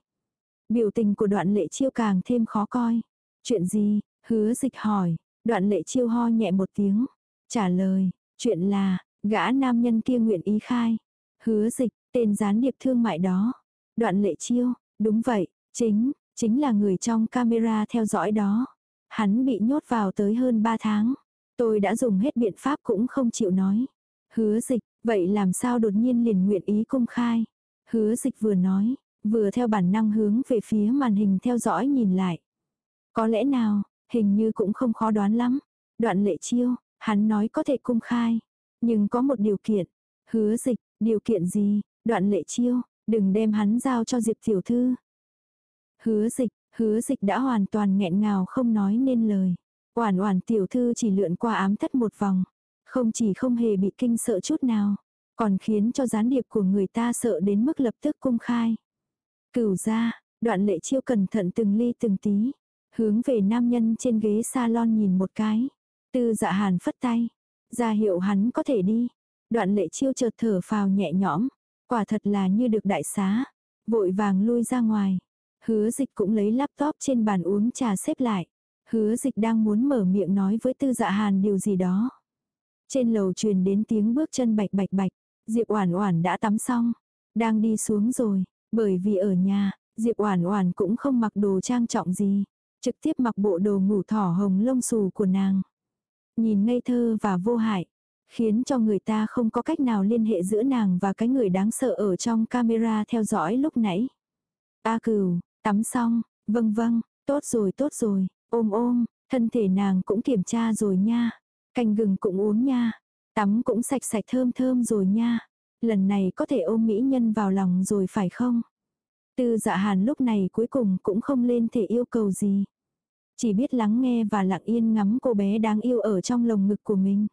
Biểu tình của đoạn lệ chiêu càng thêm khó coi. Chuyện gì? Hứa dịch hỏi. Đoạn lệ chiêu ho nhẹ một tiếng. Trả lời. Chuyện là, gã nam nhân kia nguyện ý khai. Hứa dịch, tên gián điệp thương mại đó. Đoạn lệ chiêu. Đúng vậy, chính, chính là người trong camera theo dõi đó. Hắn bị nhốt vào tới hơn 3 tháng. Tôi đã dùng hết biện pháp cũng không chịu nói. Hứa dịch, vậy làm sao đột nhiên liền nguyện ý công khai. Hứa dịch vừa nói, vừa theo bản năng hướng về phía màn hình theo dõi nhìn lại. Có lẽ nào, hình như cũng không khó đoán lắm. Đoạn lệ chiêu, hắn nói có thể cung khai. Nhưng có một điều kiện. Hứa dịch, điều kiện gì? Đoạn lệ chiêu, đừng đem hắn giao cho Diệp tiểu thư. Hứa dịch, hứa dịch đã hoàn toàn nghẹn ngào không nói nên lời. Oản oản tiểu thư chỉ lượn qua ám thất một vòng. Không chỉ không hề bị kinh sợ chút nào. Còn khiến cho gián điệp của người ta sợ đến mức lập tức cung khai. Cửu ra, đoạn lệ chiêu cẩn thận từng ly từng tí. Hướng về nam nhân trên ghế salon nhìn một cái. Tư dạ hàn phất tay. ra hiệu hắn có thể đi. Đoạn lệ chiêu chợt thở phào nhẹ nhõm. Quả thật là như được đại xá. Vội vàng lui ra ngoài. Hứa dịch cũng lấy laptop trên bàn uống trà xếp lại. Hứa dịch đang muốn mở miệng nói với tư dạ hàn điều gì đó. Trên lầu truyền đến tiếng bước chân bạch bạch bạch. Diệp Oản Oản đã tắm xong, đang đi xuống rồi, bởi vì ở nhà, Diệp Oản Oản cũng không mặc đồ trang trọng gì, trực tiếp mặc bộ đồ ngủ thỏ hồng lông xù của nàng. Nhìn ngây thơ và vô hại, khiến cho người ta không có cách nào liên hệ giữa nàng và cái người đáng sợ ở trong camera theo dõi lúc nãy. A cừu tắm xong, vâng vâng, tốt rồi tốt rồi, ôm ôm, thân thể nàng cũng kiểm tra rồi nha. Canh gừng cũng uống nha. Tắm cũng sạch sạch thơm thơm rồi nha. Lần này có thể ôm mỹ nhân vào lòng rồi phải không? Tư dạ hàn lúc này cuối cùng cũng không lên thể yêu cầu gì. Chỉ biết lắng nghe và lặng yên ngắm cô bé đáng yêu ở trong lồng ngực của mình.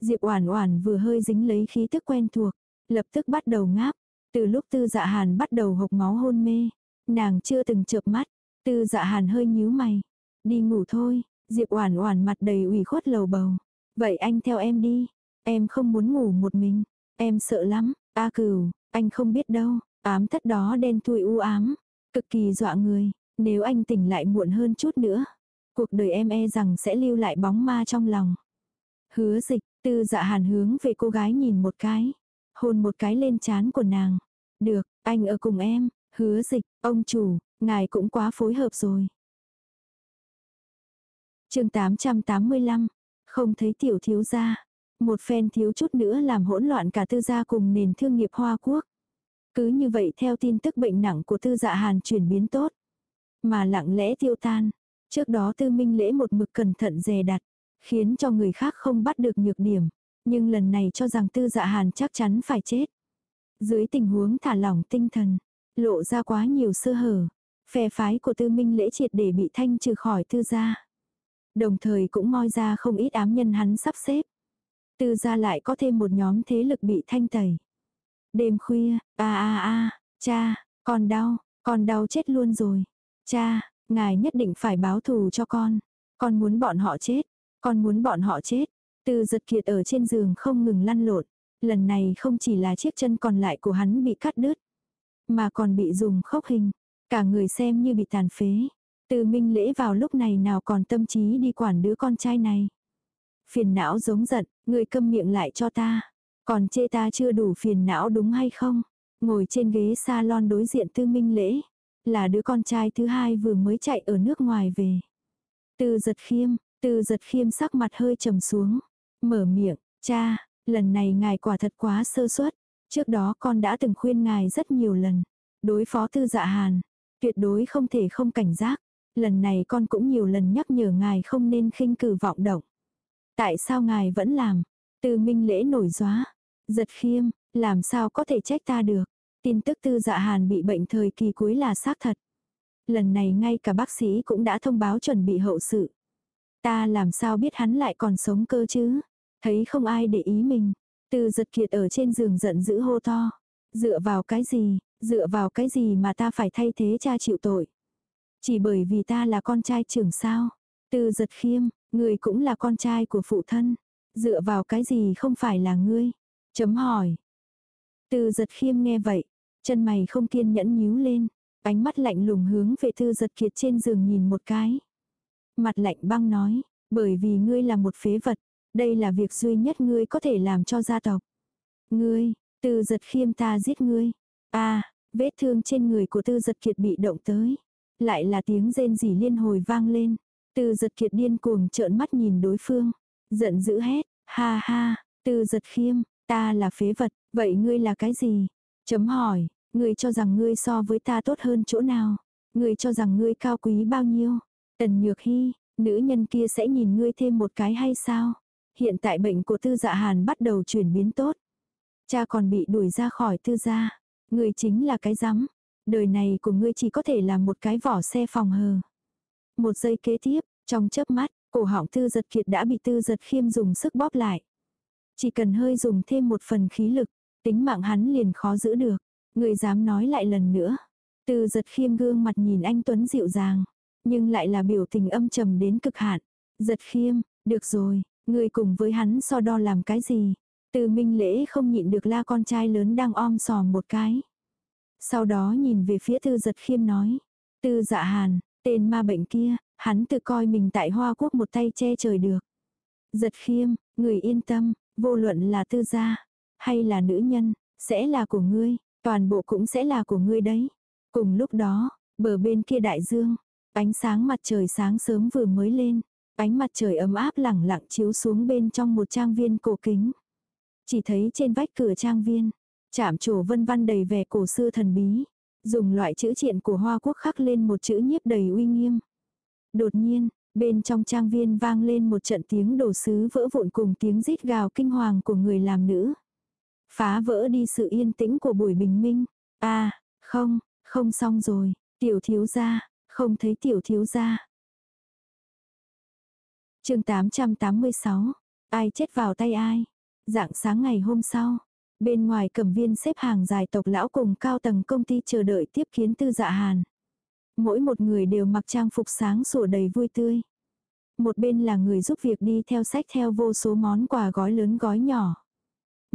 Diệp Oản Oản vừa hơi dính lấy khí tức quen thuộc, lập tức bắt đầu ngáp. Từ lúc Tư Dạ Hàn bắt đầu hộc máu hôn mê, nàng chưa từng chợp mắt. Tư Dạ Hàn hơi nhíu mày, đi ngủ thôi. Diệp Oản Oản mặt đầy ủy khuất lầu bầu. Vậy anh theo em đi, em không muốn ngủ một mình, em sợ lắm. A Cửu, anh không biết đâu, ám thất đó đen thui u ám, cực kỳ dọa người, nếu anh tỉnh lại muộn hơn chút nữa, cuộc đời em e rằng sẽ lưu lại bóng ma trong lòng. Hứa dịch, tư dạ hàn hướng về cô gái nhìn một cái, hôn một cái lên trán của nàng. Được, anh ở cùng em, hứa dịch, ông chủ, ngài cũng quá phối hợp rồi. chương 885, không thấy tiểu thiếu gia. Một phen thiếu chút nữa làm hỗn loạn cả tư gia cùng nền thương nghiệp Hoa Quốc. Cứ như vậy theo tin tức bệnh nặng của tư dạ hàn chuyển biến tốt. Mà lặng lẽ tiêu tan. Trước đó tư minh lễ một mực cẩn thận dè đặt. Khiến cho người khác không bắt được nhược điểm. Nhưng lần này cho rằng tư dạ hàn chắc chắn phải chết. Dưới tình huống thả lỏng tinh thần. Lộ ra quá nhiều sơ hở. Phe phái của tư minh lễ triệt để bị thanh trừ khỏi tư gia. Đồng thời cũng moi ra không ít ám nhân hắn sắp xếp. Tư gia lại có thêm một nhóm thế lực bị thanh tẩy. Đêm khuya, a a a, cha, con đau, con đau chết luôn rồi. Cha, ngài nhất định phải báo thù cho con. Con muốn bọn họ chết, con muốn bọn họ chết. Từ giật kiệt ở trên giường không ngừng lăn lộn. Lần này không chỉ là chiếc chân còn lại của hắn bị cắt đứt, mà còn bị dùng khốc hình. Cả người xem như bị tàn phế. Từ minh lễ vào lúc này nào còn tâm trí đi quản đứa con trai này. Phiền não giống giận, người câm miệng lại cho ta. Còn chê ta chưa đủ phiền não đúng hay không? Ngồi trên ghế salon đối diện tư minh lễ. Là đứa con trai thứ hai vừa mới chạy ở nước ngoài về. Từ giật khiêm, từ giật khiêm sắc mặt hơi trầm xuống. Mở miệng, cha, lần này ngài quả thật quá sơ suất. Trước đó con đã từng khuyên ngài rất nhiều lần. Đối phó tư dạ hàn, tuyệt đối không thể không cảnh giác. Lần này con cũng nhiều lần nhắc nhở ngài không nên khinh cử vọng động. Tại sao ngài vẫn làm? Từ minh lễ nổi gióa. Giật khiêm, làm sao có thể trách ta được? Tin tức tư dạ hàn bị bệnh thời kỳ cuối là xác thật. Lần này ngay cả bác sĩ cũng đã thông báo chuẩn bị hậu sự. Ta làm sao biết hắn lại còn sống cơ chứ? Thấy không ai để ý mình. Từ giật kiệt ở trên giường giận dữ hô to. Dựa vào cái gì, dựa vào cái gì mà ta phải thay thế cha chịu tội. Chỉ bởi vì ta là con trai trưởng sao. Từ giật khiêm, người cũng là con trai của phụ thân. Dựa vào cái gì không phải là ngươi. Chấm hỏi. Từ giật khiêm nghe vậy. Chân mày không kiên nhẫn nhíu lên. Ánh mắt lạnh lùng hướng về tư giật kiệt trên giường nhìn một cái. Mặt lạnh băng nói. Bởi vì ngươi là một phế vật. Đây là việc duy nhất ngươi có thể làm cho gia tộc. Ngươi, tư giật khiêm ta giết ngươi. a vết thương trên người của tư giật kiệt bị động tới. Lại là tiếng rên rỉ liên hồi vang lên. Tư giật kiệt điên cuồng trợn mắt nhìn đối phương. Giận dữ hét, ha ha, tư giật khiêm, ta là phế vật, vậy ngươi là cái gì? Chấm hỏi, ngươi cho rằng ngươi so với ta tốt hơn chỗ nào? Ngươi cho rằng ngươi cao quý bao nhiêu? Tần Nhược Hy, nữ nhân kia sẽ nhìn ngươi thêm một cái hay sao? Hiện tại bệnh của tư dạ hàn bắt đầu chuyển biến tốt. Cha còn bị đuổi ra khỏi tư gia. Ngươi chính là cái rắm. Đời này của ngươi chỉ có thể là một cái vỏ xe phòng hờ. Một giây kế tiếp, trong chớp mắt, cổ họng tư giật kiệt đã bị tư giật khiêm dùng sức bóp lại. Chỉ cần hơi dùng thêm một phần khí lực, tính mạng hắn liền khó giữ được. Người dám nói lại lần nữa. Tư giật khiêm gương mặt nhìn anh Tuấn dịu dàng. Nhưng lại là biểu tình âm trầm đến cực hạn. Giật khiêm, được rồi, người cùng với hắn so đo làm cái gì. Từ minh lễ không nhịn được la con trai lớn đang om sòm một cái. Sau đó nhìn về phía tư giật khiêm nói. Tư dạ hàn, tên ma bệnh kia, hắn tự coi mình tại Hoa Quốc một tay che trời được. Giật khiêm, người yên tâm, vô luận là tư gia, hay là nữ nhân, sẽ là của ngươi, toàn bộ cũng sẽ là của ngươi đấy. Cùng lúc đó, bờ bên kia đại dương, ánh sáng mặt trời sáng sớm vừa mới lên, ánh mặt trời ấm áp lẳng lặng chiếu xuống bên trong một trang viên cổ kính. Chỉ thấy trên vách cửa trang viên, chạm trổ vân văn đầy vẻ cổ xưa thần bí, dùng loại chữ triện của Hoa Quốc khắc lên một chữ nhiếp đầy uy nghiêm. Đột nhiên, bên trong trang viên vang lên một trận tiếng đổ sứ vỡ vụn cùng tiếng rít gào kinh hoàng của người làm nữ. Phá vỡ đi sự yên tĩnh của buổi bình minh. À, không, không xong rồi, tiểu thiếu gia, không thấy tiểu thiếu gia. chương 886, ai chết vào tay ai? Dạng sáng ngày hôm sau, bên ngoài cẩm viên xếp hàng dài tộc lão cùng cao tầng công ty chờ đợi tiếp kiến tư dạ hàn mỗi một người đều mặc trang phục sáng sủa đầy vui tươi. Một bên là người giúp việc đi theo sách theo vô số món quà gói lớn gói nhỏ.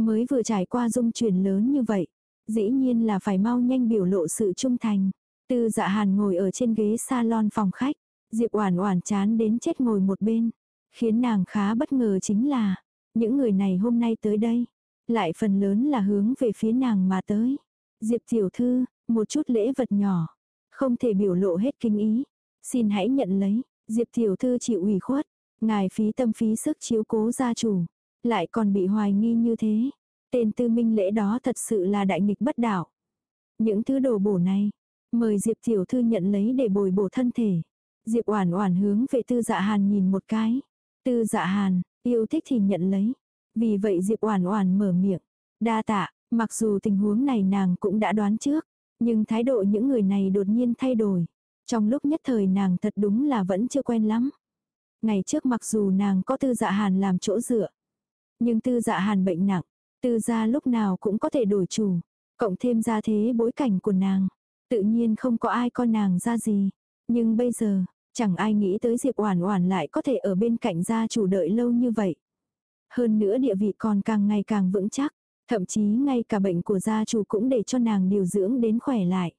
Mới vừa trải qua dung chuyển lớn như vậy, dĩ nhiên là phải mau nhanh biểu lộ sự trung thành. Tư dạ hàn ngồi ở trên ghế salon phòng khách, Diệp Oản Oản chán đến chết ngồi một bên, khiến nàng khá bất ngờ chính là những người này hôm nay tới đây, lại phần lớn là hướng về phía nàng mà tới. Diệp tiểu thư, một chút lễ vật nhỏ, không thể biểu lộ hết kinh ý. Xin hãy nhận lấy, Diệp tiểu thư chịu ủy khuất, ngài phí tâm phí sức chiếu cố gia chủ, lại còn bị hoài nghi như thế. Tên tư minh lễ đó thật sự là đại nghịch bất đạo. Những thứ đồ bổ này, mời Diệp tiểu thư nhận lấy để bồi bổ thân thể. Diệp Oản Oản hướng về Tư Dạ Hàn nhìn một cái. Tư Dạ Hàn, yêu thích thì nhận lấy. Vì vậy Diệp Oản Oản mở miệng, "Đa tạ." Mặc dù tình huống này nàng cũng đã đoán trước, nhưng thái độ những người này đột nhiên thay đổi. Trong lúc nhất thời nàng thật đúng là vẫn chưa quen lắm. Ngày trước mặc dù nàng có tư dạ hàn làm chỗ dựa. Nhưng tư dạ hàn bệnh nặng, tư gia lúc nào cũng có thể đổi chủ. Cộng thêm ra thế bối cảnh của nàng. Tự nhiên không có ai coi nàng ra gì. Nhưng bây giờ, chẳng ai nghĩ tới Diệp Oản Oản lại có thể ở bên cạnh gia chủ đợi lâu như vậy. Hơn nữa địa vị còn càng ngày càng vững chắc, thậm chí ngay cả bệnh của gia chủ cũng để cho nàng điều dưỡng đến khỏe lại.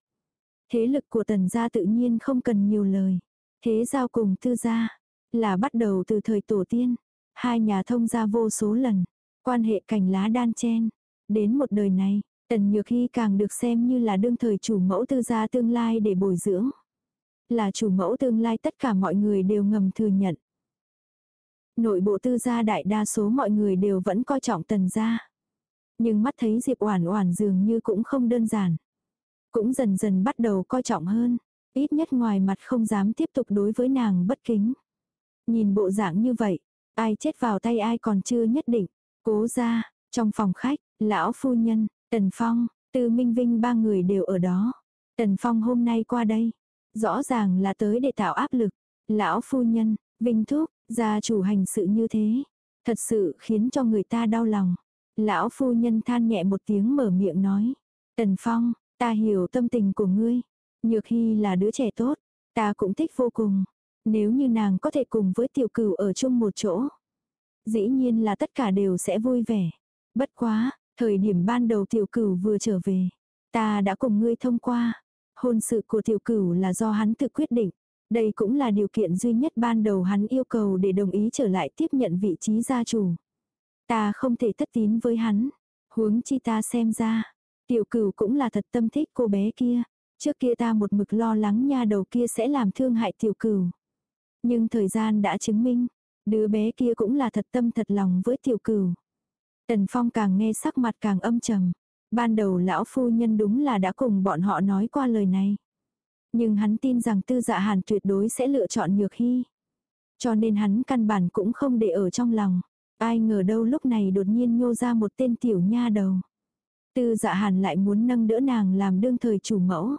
Thế lực của tần gia tự nhiên không cần nhiều lời. Thế giao cùng tư gia, là bắt đầu từ thời tổ tiên. Hai nhà thông gia vô số lần, quan hệ cành lá đan chen. Đến một đời này, tần nhược hy càng được xem như là đương thời chủ mẫu tư gia tương lai để bồi dưỡng. Là chủ mẫu tương lai tất cả mọi người đều ngầm thừa nhận. Nội bộ tư gia đại đa số mọi người đều vẫn coi trọng tần gia. Nhưng mắt thấy Diệp Oản Oản dường như cũng không đơn giản. Cũng dần dần bắt đầu coi trọng hơn, ít nhất ngoài mặt không dám tiếp tục đối với nàng bất kính. Nhìn bộ dạng như vậy, ai chết vào tay ai còn chưa nhất định. Cố ra, trong phòng khách, lão phu nhân, Tần Phong, Tư Minh Vinh ba người đều ở đó. Tần Phong hôm nay qua đây, rõ ràng là tới để tạo áp lực. Lão phu nhân, Vinh Thúc, gia chủ hành sự như thế, thật sự khiến cho người ta đau lòng. Lão phu nhân than nhẹ một tiếng mở miệng nói. Tần Phong, ta hiểu tâm tình của ngươi. Nhược Hy là đứa trẻ tốt, ta cũng thích vô cùng. Nếu như nàng có thể cùng với tiểu cửu ở chung một chỗ. Dĩ nhiên là tất cả đều sẽ vui vẻ. Bất quá, thời điểm ban đầu tiểu cửu vừa trở về. Ta đã cùng ngươi thông qua. Hôn sự của tiểu cửu là do hắn tự quyết định. Đây cũng là điều kiện duy nhất ban đầu hắn yêu cầu để đồng ý trở lại tiếp nhận vị trí gia chủ. Ta không thể thất tín với hắn. Huống chi ta xem ra. Tiểu cửu cũng là thật tâm thích cô bé kia. Trước kia ta một mực lo lắng nha đầu kia sẽ làm thương hại tiểu cửu. Nhưng thời gian đã chứng minh, đứa bé kia cũng là thật tâm thật lòng với tiểu cửu. Tần Phong càng nghe sắc mặt càng âm trầm. Ban đầu lão phu nhân đúng là đã cùng bọn họ nói qua lời này. Nhưng hắn tin rằng tư dạ hàn tuyệt đối sẽ lựa chọn nhược hy. Cho nên hắn căn bản cũng không để ở trong lòng. Ai ngờ đâu lúc này đột nhiên nhô ra một tên tiểu nha đầu. Tư dạ hàn lại muốn nâng đỡ nàng làm đương thời chủ mẫu.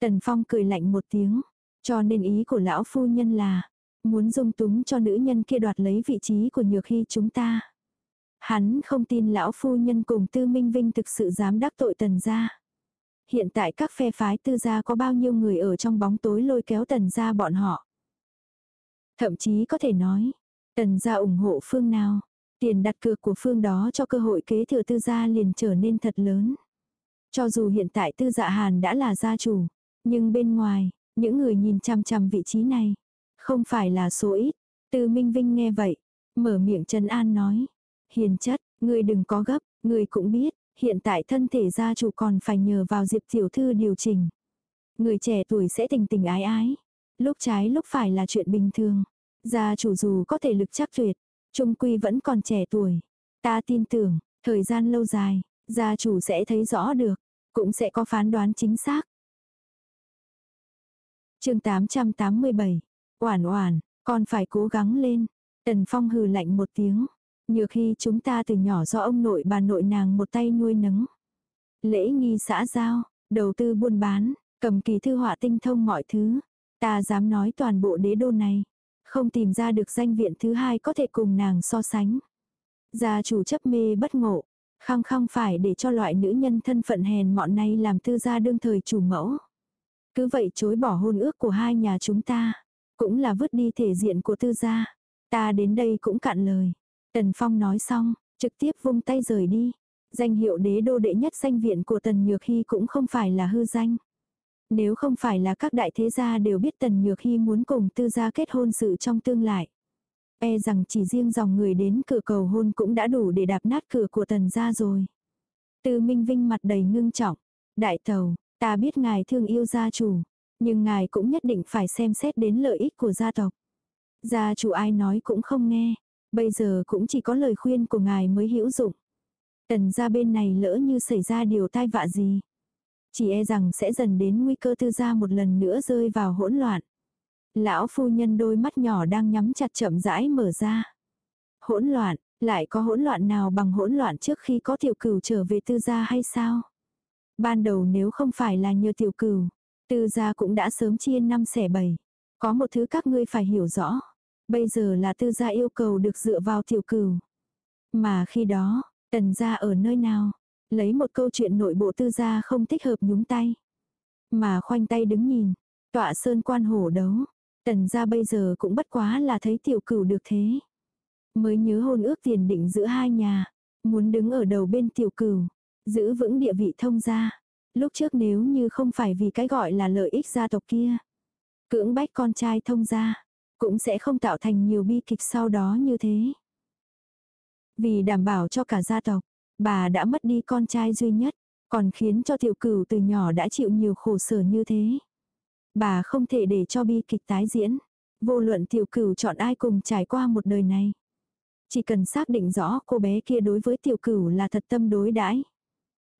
Tần Phong cười lạnh một tiếng. Cho nên ý của lão phu nhân là, muốn dung túng cho nữ nhân kia đoạt lấy vị trí của nhược hy chúng ta. Hắn không tin lão phu nhân cùng tư minh vinh thực sự dám đắc tội tần gia. Hiện tại các phe phái tư gia có bao nhiêu người ở trong bóng tối lôi kéo tần gia bọn họ. Thậm chí có thể nói, tần gia ủng hộ phương nào, tiền đặt cược của phương đó cho cơ hội kế thừa tư gia liền trở nên thật lớn. Cho dù hiện tại tư dạ hàn đã là gia chủ, nhưng bên ngoài, những người nhìn chăm chăm vị trí này, không phải là số ít. Từ Minh Vinh nghe vậy, mở miệng Trần An nói. Hiền chất, người đừng có gấp, người cũng biết, hiện tại thân thể gia chủ còn phải nhờ vào Diệp Tiểu Thư điều chỉnh. Người trẻ tuổi sẽ tình tình ái ái. Lúc trái lúc phải là chuyện bình thường. Gia chủ dù có thể lực chắc tuyệt, trung quy vẫn còn trẻ tuổi. Ta tin tưởng, thời gian lâu dài, gia chủ sẽ thấy rõ được, cũng sẽ có phán đoán chính xác chương 887. Oản oản, con phải cố gắng lên. Tần Phong hừ lạnh một tiếng. như khi chúng ta từ nhỏ do ông nội bà nội nàng một tay nuôi nấng. Lễ nghi xã giao, đầu tư buôn bán, cầm kỳ thư họa tinh thông mọi thứ. Ta dám nói toàn bộ đế đô này. Không tìm ra được danh viện thứ hai có thể cùng nàng so sánh. Gia chủ chấp mê bất ngộ. Khăng khăng phải để cho loại nữ nhân thân phận hèn mọn này làm tư gia đương thời chủ mẫu. Cứ vậy chối bỏ hôn ước của hai nhà chúng ta. Cũng là vứt đi thể diện của tư gia. Ta đến đây cũng cạn lời. Tần Phong nói xong, trực tiếp vung tay rời đi. Danh hiệu đế đô đệ nhất danh viện của Tần Nhược Hy cũng không phải là hư danh. Nếu không phải là các đại thế gia đều biết Tần Nhược Hy muốn cùng tư gia kết hôn sự trong tương lai. E rằng chỉ riêng dòng người đến cửa cầu hôn cũng đã đủ để đạp nát cửa của Tần gia rồi. Tư Minh Vinh mặt đầy ngưng trọng. Đại tàu, Ta biết ngài thương yêu gia chủ, nhưng ngài cũng nhất định phải xem xét đến lợi ích của gia tộc. Gia chủ ai nói cũng không nghe, bây giờ cũng chỉ có lời khuyên của ngài mới hữu dụng. Tần gia bên này lỡ như xảy ra điều tai vạ gì. Chỉ e rằng sẽ dần đến nguy cơ tư gia một lần nữa rơi vào hỗn loạn. Lão phu nhân đôi mắt nhỏ đang nhắm chặt chậm rãi mở ra. Hỗn loạn, lại có hỗn loạn nào bằng hỗn loạn trước khi có tiểu cửu trở về tư gia hay sao? Ban đầu nếu không phải là nhờ tiểu cửu, Tư gia cũng đã sớm chia năm xẻ bảy. Có một thứ các ngươi phải hiểu rõ. Bây giờ là tư gia yêu cầu được dựa vào tiểu cửu. Mà khi đó, tần gia ở nơi nào? Lấy một câu chuyện nội bộ tư gia không thích hợp nhúng tay. Mà khoanh tay đứng nhìn, tọa sơn quan hổ đấu. Tần gia bây giờ cũng bất quá là thấy tiểu cửu được thế. Mới nhớ hôn ước tiền định giữa hai nhà. Muốn đứng ở đầu bên tiểu cửu. Giữ vững địa vị thông gia. Lúc trước nếu như không phải vì cái gọi là lợi ích gia tộc kia. Cưỡng bách con trai thông gia. Cũng sẽ không tạo thành nhiều bi kịch sau đó như thế. Vì đảm bảo cho cả gia tộc. Bà đã mất đi con trai duy nhất. Còn khiến cho tiểu cửu từ nhỏ đã chịu nhiều khổ sở như thế. Bà không thể để cho bi kịch tái diễn. Vô luận tiểu cửu chọn ai cùng trải qua một đời này. Chỉ cần xác định rõ cô bé kia đối với tiểu cửu là thật tâm đối đãi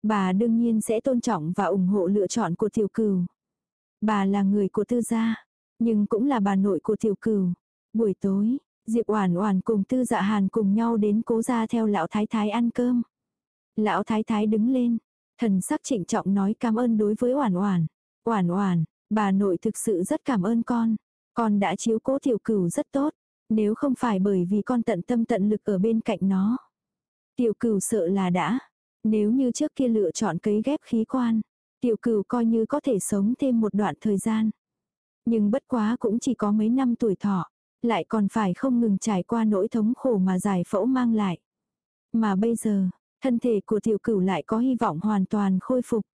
Bà đương nhiên sẽ tôn trọng và ủng hộ lựa chọn của tiểu cửu. Bà là người của tư gia, nhưng cũng là bà nội của tiểu cửu. Buổi tối, Diệp Oản Oản cùng Tư Dạ Hàn cùng nhau đến cố gia theo lão thái thái ăn cơm. Lão thái thái đứng lên, thần sắc trịnh trọng nói cảm ơn đối với Oản Oản. Oản Oản, bà nội thực sự rất cảm ơn con. Con đã chiếu cố tiểu cửu rất tốt, nếu không phải bởi vì con tận tâm tận lực ở bên cạnh nó. Tiểu cửu sợ là đã, nếu như trước kia lựa chọn cấy ghép khí quan, tiểu cửu coi như có thể sống thêm một đoạn thời gian. Nhưng bất quá cũng chỉ có mấy năm tuổi thọ, lại còn phải không ngừng trải qua nỗi thống khổ mà giải phẫu mang lại. Mà bây giờ, thân thể của tiểu cửu lại có hy vọng hoàn toàn khôi phục.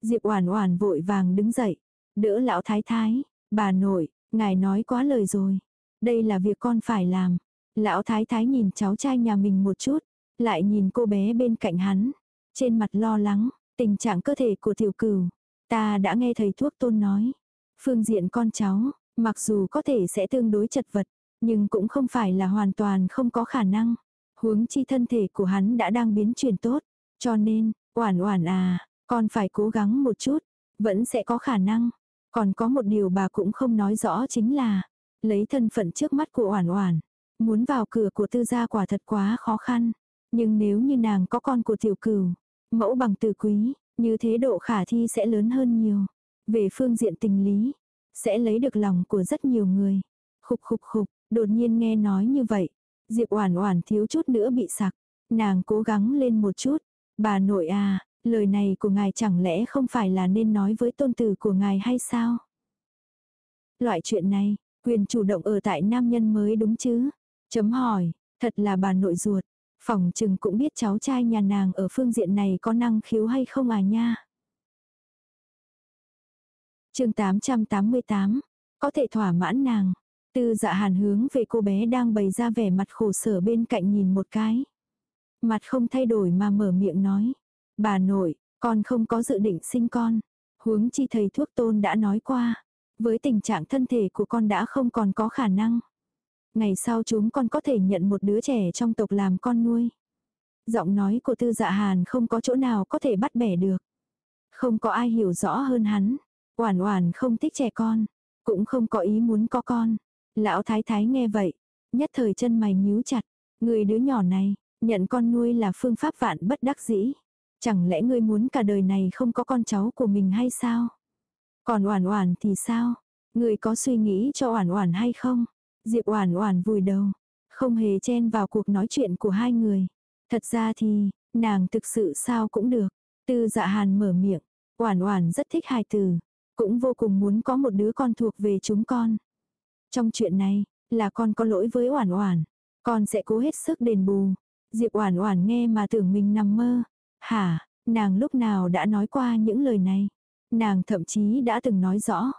Diệp Oản Oản vội vàng đứng dậy, đỡ lão thái thái, "Bà nội, ngài nói quá lời rồi, đây là việc con phải làm." Lão thái thái nhìn cháu trai nhà mình một chút, lại nhìn cô bé bên cạnh hắn, trên mặt lo lắng, tình trạng cơ thể của tiểu cửu, ta đã nghe thầy thuốc tôn nói, phương diện con cháu, mặc dù có thể sẽ tương đối chật vật, nhưng cũng không phải là hoàn toàn không có khả năng. Huống chi thân thể của hắn đã đang biến chuyển tốt, cho nên, oản oản à, con phải cố gắng một chút, vẫn sẽ có khả năng. Còn có một điều bà cũng không nói rõ chính là, lấy thân phận trước mắt của oản oản, muốn vào cửa của tư gia quả thật quá khó khăn. Nhưng nếu như nàng có con của tiểu cửu, mẫu bằng từ quý, như thế độ khả thi sẽ lớn hơn nhiều. Về phương diện tình lý, sẽ lấy được lòng của rất nhiều người. Khục khục khục, đột nhiên nghe nói như vậy. Diệp Oản Oản thiếu chút nữa bị sặc. Nàng cố gắng lên một chút. Bà nội à, lời này của ngài chẳng lẽ không phải là nên nói với tôn tử của ngài hay sao? Loại chuyện này, quyền chủ động ở tại nam nhân mới đúng chứ? Chấm hỏi, thật là bà nội ruột. Phòng trừng cũng biết cháu trai nhà nàng ở phương diện này có năng khiếu hay không à nha. chương 888, có thể thỏa mãn nàng. Tư dạ hàn hướng về cô bé đang bày ra vẻ mặt khổ sở bên cạnh nhìn một cái. Mặt không thay đổi mà mở miệng nói. Bà nội, con không có dự định sinh con. Huống chi thầy thuốc tôn đã nói qua. Với tình trạng thân thể của con đã không còn có khả năng ngày sau chúng con có thể nhận một đứa trẻ trong tộc làm con nuôi. Giọng nói của tư dạ hàn không có chỗ nào có thể bắt bẻ được. Không có ai hiểu rõ hơn hắn. Oản oản không thích trẻ con. Cũng không có ý muốn có con. Lão thái thái nghe vậy. Nhất thời chân mày nhíu chặt. Người đứa nhỏ này, nhận con nuôi là phương pháp vạn bất đắc dĩ. Chẳng lẽ ngươi muốn cả đời này không có con cháu của mình hay sao? Còn oản oản thì sao? Ngươi có suy nghĩ cho oản oản hay không? Diệp Oản Oản vùi đầu, không hề chen vào cuộc nói chuyện của hai người. Thật ra thì, nàng thực sự sao cũng được. Tư Dạ Hàn mở miệng, Oản Oản rất thích hài tử, cũng vô cùng muốn có một đứa con thuộc về chúng con. Trong chuyện này, là con có lỗi với Oản Oản, con sẽ cố hết sức đền bù. Diệp Oản Oản nghe mà tưởng mình nằm mơ. Hả, nàng lúc nào đã nói qua những lời này? Nàng thậm chí đã từng nói rõ,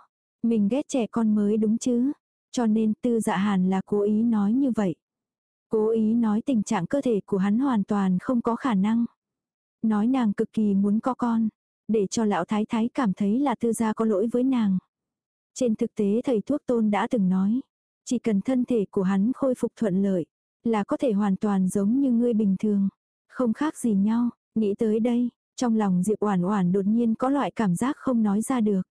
mình ghét trẻ con mới đúng chứ? Cho nên tư dạ hàn là cố ý nói như vậy. Cố ý nói tình trạng cơ thể của hắn hoàn toàn không có khả năng. Nói nàng cực kỳ muốn có con. Để cho lão thái thái cảm thấy là tư gia có lỗi với nàng. Trên thực tế thầy thuốc tôn đã từng nói. Chỉ cần thân thể của hắn khôi phục thuận lợi. Là có thể hoàn toàn giống như ngươi bình thường. Không khác gì nhau. Nghĩ tới đây. Trong lòng Diệp Oản Oản đột nhiên có loại cảm giác không nói ra được.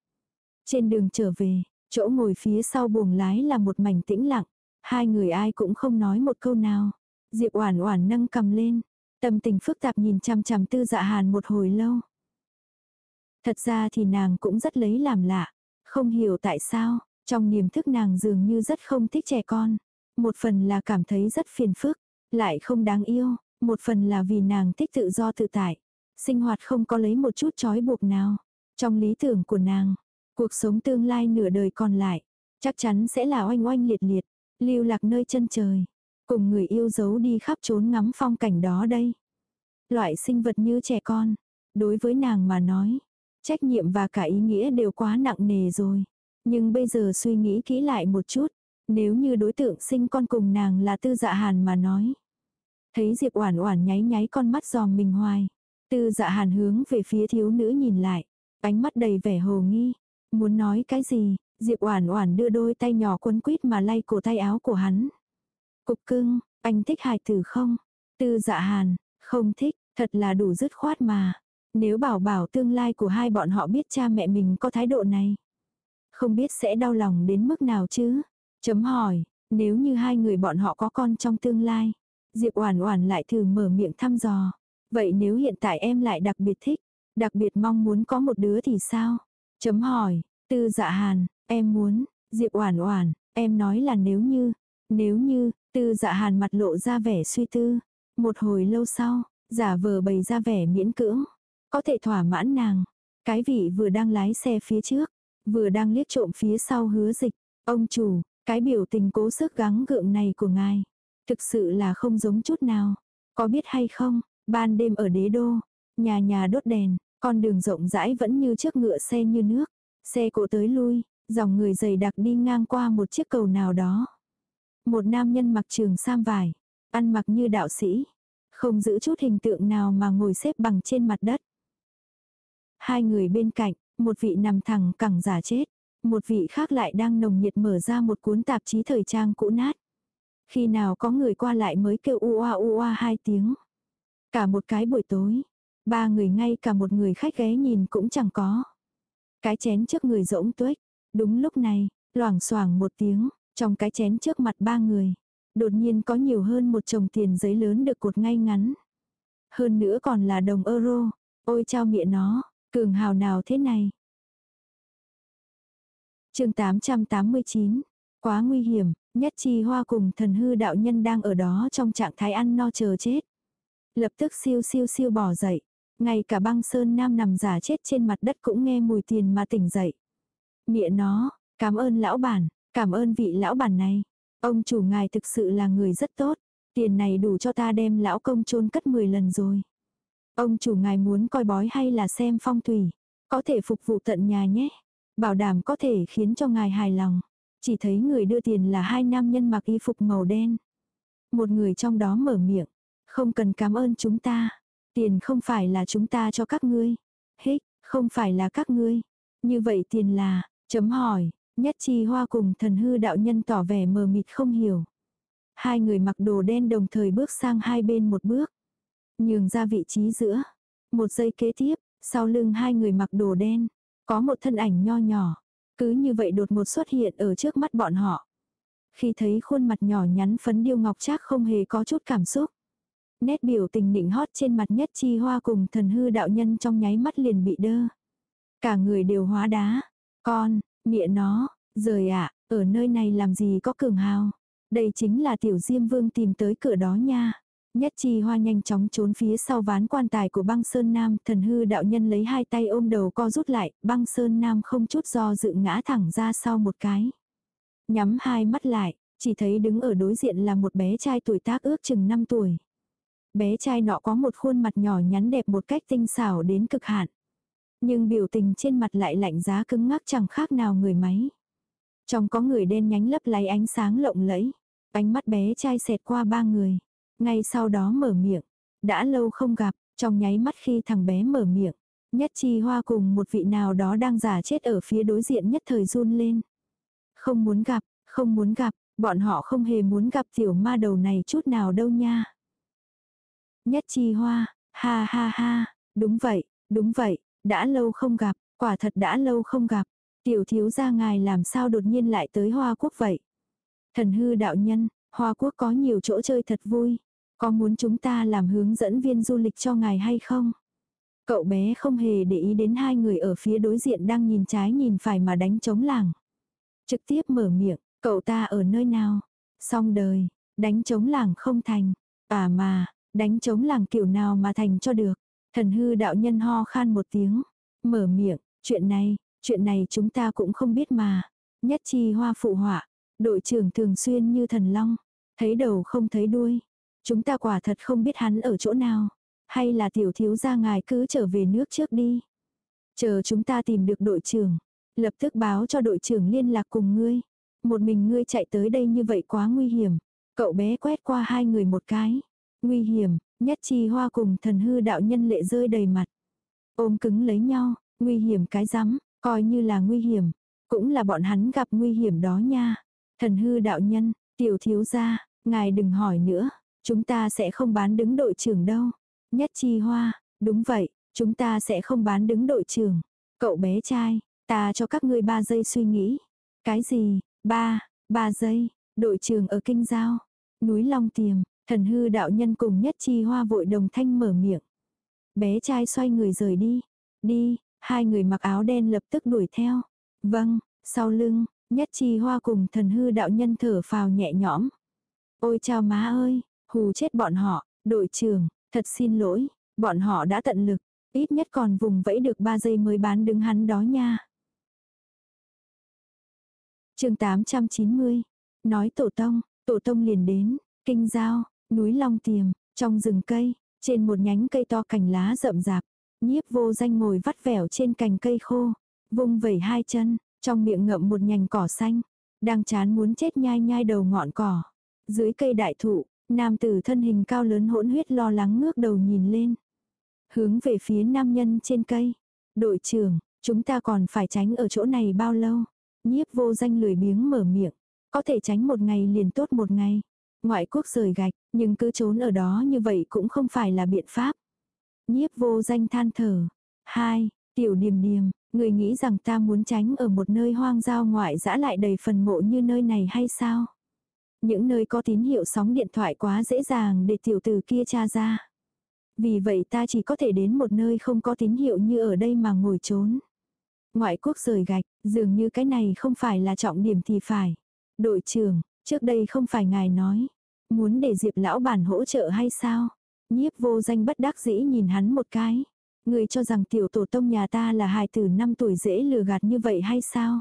Trên đường trở về, Chỗ ngồi phía sau buồng lái là một mảnh tĩnh lặng. Hai người ai cũng không nói một câu nào. Diệp Oản Oản nâng cầm lên, tâm tình phức tạp nhìn chằm chằm Tư Dạ Hàn một hồi lâu. Thật ra thì nàng cũng rất lấy làm lạ, Không hiểu tại sao, trong niềm thức nàng dường như rất không thích trẻ con. Một phần là cảm thấy rất phiền phức, lại không đáng yêu, một phần là vì nàng thích tự do tự tại. Sinh hoạt không có lấy một chút trói buộc nào. Trong lý tưởng của nàng, cuộc sống tương lai nửa đời còn lại, chắc chắn sẽ là oanh oanh liệt liệt, lưu lạc nơi chân trời. Cùng người yêu dấu đi khắp trốn ngắm phong cảnh đó đây. Loại sinh vật như trẻ con, đối với nàng mà nói, trách nhiệm và cả ý nghĩa đều quá nặng nề rồi. Nhưng bây giờ suy nghĩ kỹ lại một chút, nếu như đối tượng sinh con cùng nàng là tư dạ hàn mà nói. Thấy Diệp Oản Oản nháy nháy con mắt giòm mình hoài. Tư dạ hàn hướng về phía thiếu nữ nhìn lại, ánh mắt đầy vẻ hồ nghi. Muốn nói cái gì, Diệp Oản Oản đưa đôi tay nhỏ quấn quýt mà lay cổ tay áo của hắn. Cục cưng, anh thích hài tử không? Tư dạ hàn, không thích, thật là đủ dứt khoát mà. Nếu bảo bảo tương lai của hai bọn họ biết cha mẹ mình có thái độ này. Không biết sẽ đau lòng đến mức nào chứ? Chấm hỏi, nếu như hai người bọn họ có con trong tương lai. Diệp Oản Oản lại thử mở miệng thăm dò. Vậy nếu hiện tại em lại đặc biệt thích, đặc biệt mong muốn có một đứa thì sao? Chấm hỏi, Tư Dạ Hàn, em muốn, Diệp Oản Oản, em nói là nếu như, nếu như, Tư Dạ Hàn mặt lộ ra vẻ suy tư. Một hồi lâu sau, giả vờ bày ra vẻ miễn cưỡng, có thể thỏa mãn nàng. Cái vị vừa đang lái xe phía trước, vừa đang liếc trộm phía sau hứa dịch. Ông chủ, cái biểu tình cố sức gắng gượng này của ngài, thực sự là không giống chút nào. Có biết hay không, ban đêm ở đế đô, nhà nhà đốt đèn, con đường rộng rãi vẫn như trước ngựa xe như nước. Xe cộ tới lui, dòng người dày đặc đi ngang qua một chiếc cầu nào đó. Một nam nhân mặc trường sam vải, ăn mặc như đạo sĩ, không giữ chút hình tượng nào mà ngồi xếp bằng trên mặt đất. Hai người bên cạnh, một vị nằm thẳng cẳng giả chết, một vị khác lại đang nồng nhiệt mở ra một cuốn tạp chí thời trang cũ nát. Khi nào có người qua lại mới kêu ua ua hai tiếng. Cả một cái buổi tối, ba người ngay cả một người khách ghé nhìn cũng chẳng có. Cái chén trước người rỗng tuếch. Đúng lúc này, loảng xoảng một tiếng, trong cái chén trước mặt ba người. Đột nhiên có nhiều hơn một chồng tiền giấy lớn được cột ngay ngắn. Hơn nữa còn là đồng euro. Ôi trao miệng nó, cường hào nào thế này. chương 889, quá nguy hiểm, nhất chi hoa cùng thần hư đạo nhân đang ở đó trong trạng thái ăn no chờ chết. Lập tức siêu siêu siêu bỏ dậy. Ngay cả băng sơn nam nằm giả chết trên mặt đất cũng nghe mùi tiền mà tỉnh dậy. Mịa nó, cảm ơn lão bản, cảm ơn vị lão bản này. Ông chủ ngài thực sự là người rất tốt. Tiền này đủ cho ta đem lão công chôn cất 10 lần rồi. Ông chủ ngài muốn coi bói hay là xem phong thủy. Có thể phục vụ tận nhà nhé. Bảo đảm có thể khiến cho ngài hài lòng. Chỉ thấy người đưa tiền là hai nam nhân mặc y phục màu đen. Một người trong đó mở miệng. Không cần cảm ơn chúng ta. Tiền không phải là chúng ta cho các ngươi. hết, không phải là các ngươi. Như vậy tiền là, chấm hỏi, nhất chi hoa cùng thần hư đạo nhân tỏ vẻ mờ mịt không hiểu. Hai người mặc đồ đen đồng thời bước sang hai bên một bước. Nhường ra vị trí giữa. Một giây kế tiếp, sau lưng hai người mặc đồ đen, có một thân ảnh nho nhỏ. Cứ như vậy đột ngột xuất hiện ở trước mắt bọn họ. Khi thấy khuôn mặt nhỏ nhắn phấn điêu ngọc trác không hề có chút cảm xúc. Nét biểu tình nịnh hót trên mặt nhất chi hoa cùng thần hư đạo nhân trong nháy mắt liền bị đơ. Cả người đều hóa đá. Con, mẹ nó, rời ạ, ở nơi này làm gì có cường hào. Đây chính là tiểu diêm vương tìm tới cửa đó nha. Nhất chi hoa nhanh chóng trốn phía sau ván quan tài của băng sơn nam, thần hư đạo nhân lấy hai tay ôm đầu co rút lại, băng sơn nam không chút do dự ngã thẳng ra sau một cái. Nhắm hai mắt lại, chỉ thấy đứng ở đối diện là một bé trai tuổi tác ước chừng 5 tuổi. Bé trai nọ có một khuôn mặt nhỏ nhắn đẹp một cách tinh xảo đến cực hạn. Nhưng biểu tình trên mặt lại lạnh giá cứng ngắc chẳng khác nào người máy. Trong có người đen nhánh lấp láy ánh sáng lộng lẫy. Ánh mắt bé trai xẹt qua ba người. Ngay sau đó mở miệng. Đã lâu không gặp, trong nháy mắt khi thằng bé mở miệng. Nhất chi hoa cùng một vị nào đó đang giả chết ở phía đối diện nhất thời run lên. Không muốn gặp, không muốn gặp, bọn họ không hề muốn gặp tiểu ma đầu này chút nào đâu nha. Nhất chi hoa, ha ha ha, đúng vậy, đúng vậy, đã lâu không gặp, quả thật đã lâu không gặp. Tiểu thiếu gia ngài làm sao đột nhiên lại tới Hoa Quốc vậy? Thần hư đạo nhân, Hoa Quốc có nhiều chỗ chơi thật vui. Có muốn chúng ta làm hướng dẫn viên du lịch cho ngài hay không? Cậu bé không hề để ý đến hai người ở phía đối diện đang nhìn trái nhìn phải mà đánh trống làng. Trực tiếp mở miệng, cậu ta ở nơi nào? Xong đời, đánh trống làng không thành. À mà, đánh chống làng kiểu nào mà thành cho được. Thần hư đạo nhân ho khan một tiếng. Mở miệng, chuyện này, chuyện này chúng ta cũng không biết mà. Nhất chi hoa phụ họa, đội trưởng thường xuyên như thần long. Thấy đầu không thấy đuôi. Chúng ta quả thật không biết hắn ở chỗ nào. Hay là tiểu thiếu gia ngài cứ trở về nước trước đi. Chờ chúng ta tìm được đội trưởng. Lập tức báo cho đội trưởng liên lạc cùng ngươi. Một mình ngươi chạy tới đây như vậy quá nguy hiểm. Cậu bé quét qua hai người một cái. Nguy hiểm, nhất chi hoa cùng thần hư đạo nhân lệ rơi đầy mặt. Ôm cứng lấy nhau, nguy hiểm cái rắm, coi như là nguy hiểm. Cũng là bọn hắn gặp nguy hiểm đó nha. Thần hư đạo nhân, tiểu thiếu gia, ngài đừng hỏi nữa. Chúng ta sẽ không bán đứng đội trưởng đâu. Nhất chi hoa, đúng vậy, chúng ta sẽ không bán đứng đội trưởng. Cậu bé trai, ta cho các ngươi ba giây suy nghĩ. Cái gì, ba, ba giây, đội trưởng ở kinh giao, núi Long Tiềm, thần hư đạo nhân cùng nhất chi hoa vội đồng thanh mở miệng. Bé trai xoay người rời đi, đi, hai người mặc áo đen lập tức đuổi theo. Vâng, sau lưng, nhất chi hoa cùng thần hư đạo nhân thở phào nhẹ nhõm. Ôi chào má ơi, hù chết bọn họ, đội trưởng, Thật xin lỗi, bọn họ đã tận lực, ít nhất còn vùng vẫy được 3 giây mới bán đứng hắn đó nha. chương 890, nói tổ tông, tổ tông liền đến, kinh giao, núi long tiềm, trong rừng cây, trên một nhánh cây to cành lá rậm rạp, nhiếp vô danh ngồi vắt vẻo trên cành cây khô, vung vẩy hai chân, trong miệng ngậm một nhành cỏ xanh, đang chán muốn chết nhai nhai đầu ngọn cỏ. Dưới cây đại thụ, Nam tử thân hình cao lớn hỗn huyết lo lắng ngước đầu nhìn lên. Hướng về phía nam nhân trên cây. Đội trưởng, chúng ta còn phải tránh ở chỗ này bao lâu? Nhiếp vô danh lười biếng mở miệng. Có thể tránh một ngày liền tốt một ngày. Ngoại quốc rời gạch, nhưng cứ trốn ở đó như vậy cũng không phải là biện pháp. Nhiếp vô danh than thở. Hai, tiểu điềm điềm, người nghĩ rằng ta muốn tránh ở một nơi hoang giao ngoại dã lại đầy phần mộ như nơi này hay sao? Những nơi có tín hiệu sóng điện thoại quá dễ dàng để tiểu tử kia tra ra. Vì vậy ta chỉ có thể đến một nơi không có tín hiệu như ở đây mà ngồi trốn. Ngoại quốc rời gạch, dường như cái này không phải là trọng điểm thì phải. Đội trưởng, trước đây không phải ngài nói. Muốn để Diệp lão bản hỗ trợ hay sao? Nhiếp vô danh bất đắc dĩ nhìn hắn một cái. Người cho rằng tiểu tổ tông nhà ta là hài tử năm tuổi dễ lừa gạt như vậy hay sao?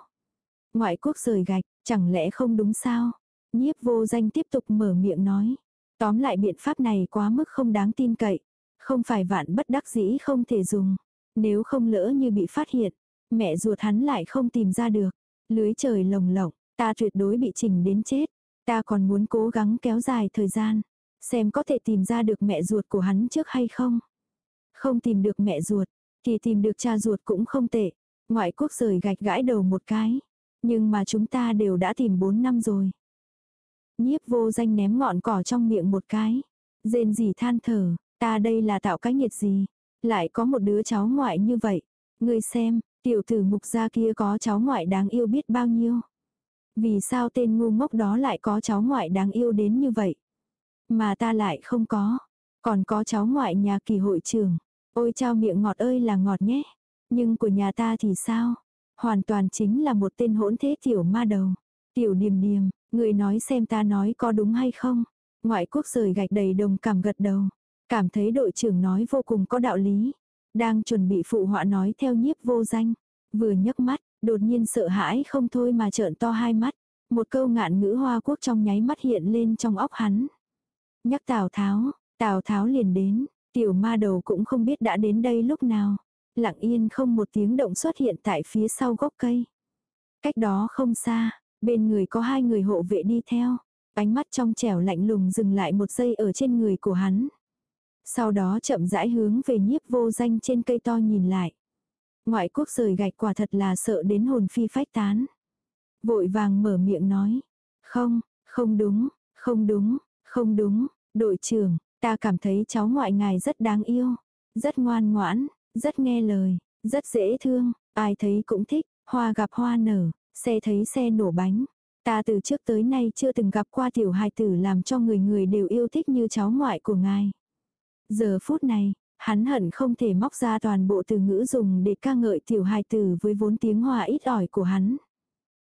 Ngoại quốc rời gạch, chẳng lẽ không đúng sao? Nhiếp vô danh tiếp tục mở miệng nói. Tóm lại biện pháp này quá mức không đáng tin cậy. Không phải vạn bất đắc dĩ không thể dùng. Nếu không lỡ như bị phát hiện, mẹ ruột hắn lại không tìm ra được. Lưới trời lồng lộng, ta tuyệt đối bị trình đến chết. Ta còn muốn cố gắng kéo dài thời gian. Xem có thể tìm ra được mẹ ruột của hắn trước hay không. Không tìm được mẹ ruột, thì tìm được cha ruột cũng không tệ. Ngoại quốc rời gạch gãi đầu một cái. Nhưng mà chúng ta đều đã tìm 4 năm rồi. Nhiếp vô danh ném ngọn cỏ trong miệng một cái. Rên gì than thở, ta đây là tạo cái nhiệt gì. Lại có một đứa cháu ngoại như vậy. Ngươi xem, tiểu tử mục gia kia có cháu ngoại đáng yêu biết bao nhiêu. Vì sao tên ngu ngốc đó lại có cháu ngoại đáng yêu đến như vậy? Mà ta lại không có. Còn có cháu ngoại nhà kỳ hội trưởng. Ôi trao miệng ngọt ơi là ngọt nhé. Nhưng của nhà ta thì sao? Hoàn toàn chính là một tên hỗn thế tiểu ma đầu. Tiểu điềm điềm, Người nói xem ta nói có đúng hay không. Ngoại quốc rời gạch đầy đồng cảm gật đầu. Cảm thấy đội trưởng nói vô cùng có đạo lý. Đang chuẩn bị phụ họa nói theo nhiếp vô danh. Vừa nhấc mắt, đột nhiên sợ hãi không thôi mà trợn to hai mắt. Một câu ngạn ngữ hoa quốc trong nháy mắt hiện lên trong óc hắn. Nhắc Tào Tháo, Tào Tháo liền đến, tiểu ma đầu cũng không biết đã đến đây lúc nào. Lặng yên không một tiếng động xuất hiện tại phía sau gốc cây. Cách đó không xa, Bên người có hai người hộ vệ đi theo. Ánh mắt trong trẻo lạnh lùng dừng lại một giây ở trên người của hắn. Sau đó chậm rãi hướng về nhiếp vô danh trên cây to nhìn lại. Ngoại quốc rời gạch quả thật là sợ đến hồn phi phách tán. Vội vàng mở miệng nói. Không, không đúng, không đúng, không đúng, đội trưởng, ta cảm thấy cháu ngoại ngài rất đáng yêu, rất ngoan ngoãn, rất nghe lời, rất dễ thương, ai thấy cũng thích, hoa gặp hoa nở, Xe thấy xe nổ bánh. Ta từ trước tới nay chưa từng gặp qua tiểu hài tử làm cho người người đều yêu thích như cháu ngoại của ngài. Giờ phút này, Hắn hận không thể móc ra toàn bộ từ ngữ dùng để ca ngợi tiểu hài tử với vốn tiếng hoa ít ỏi của hắn.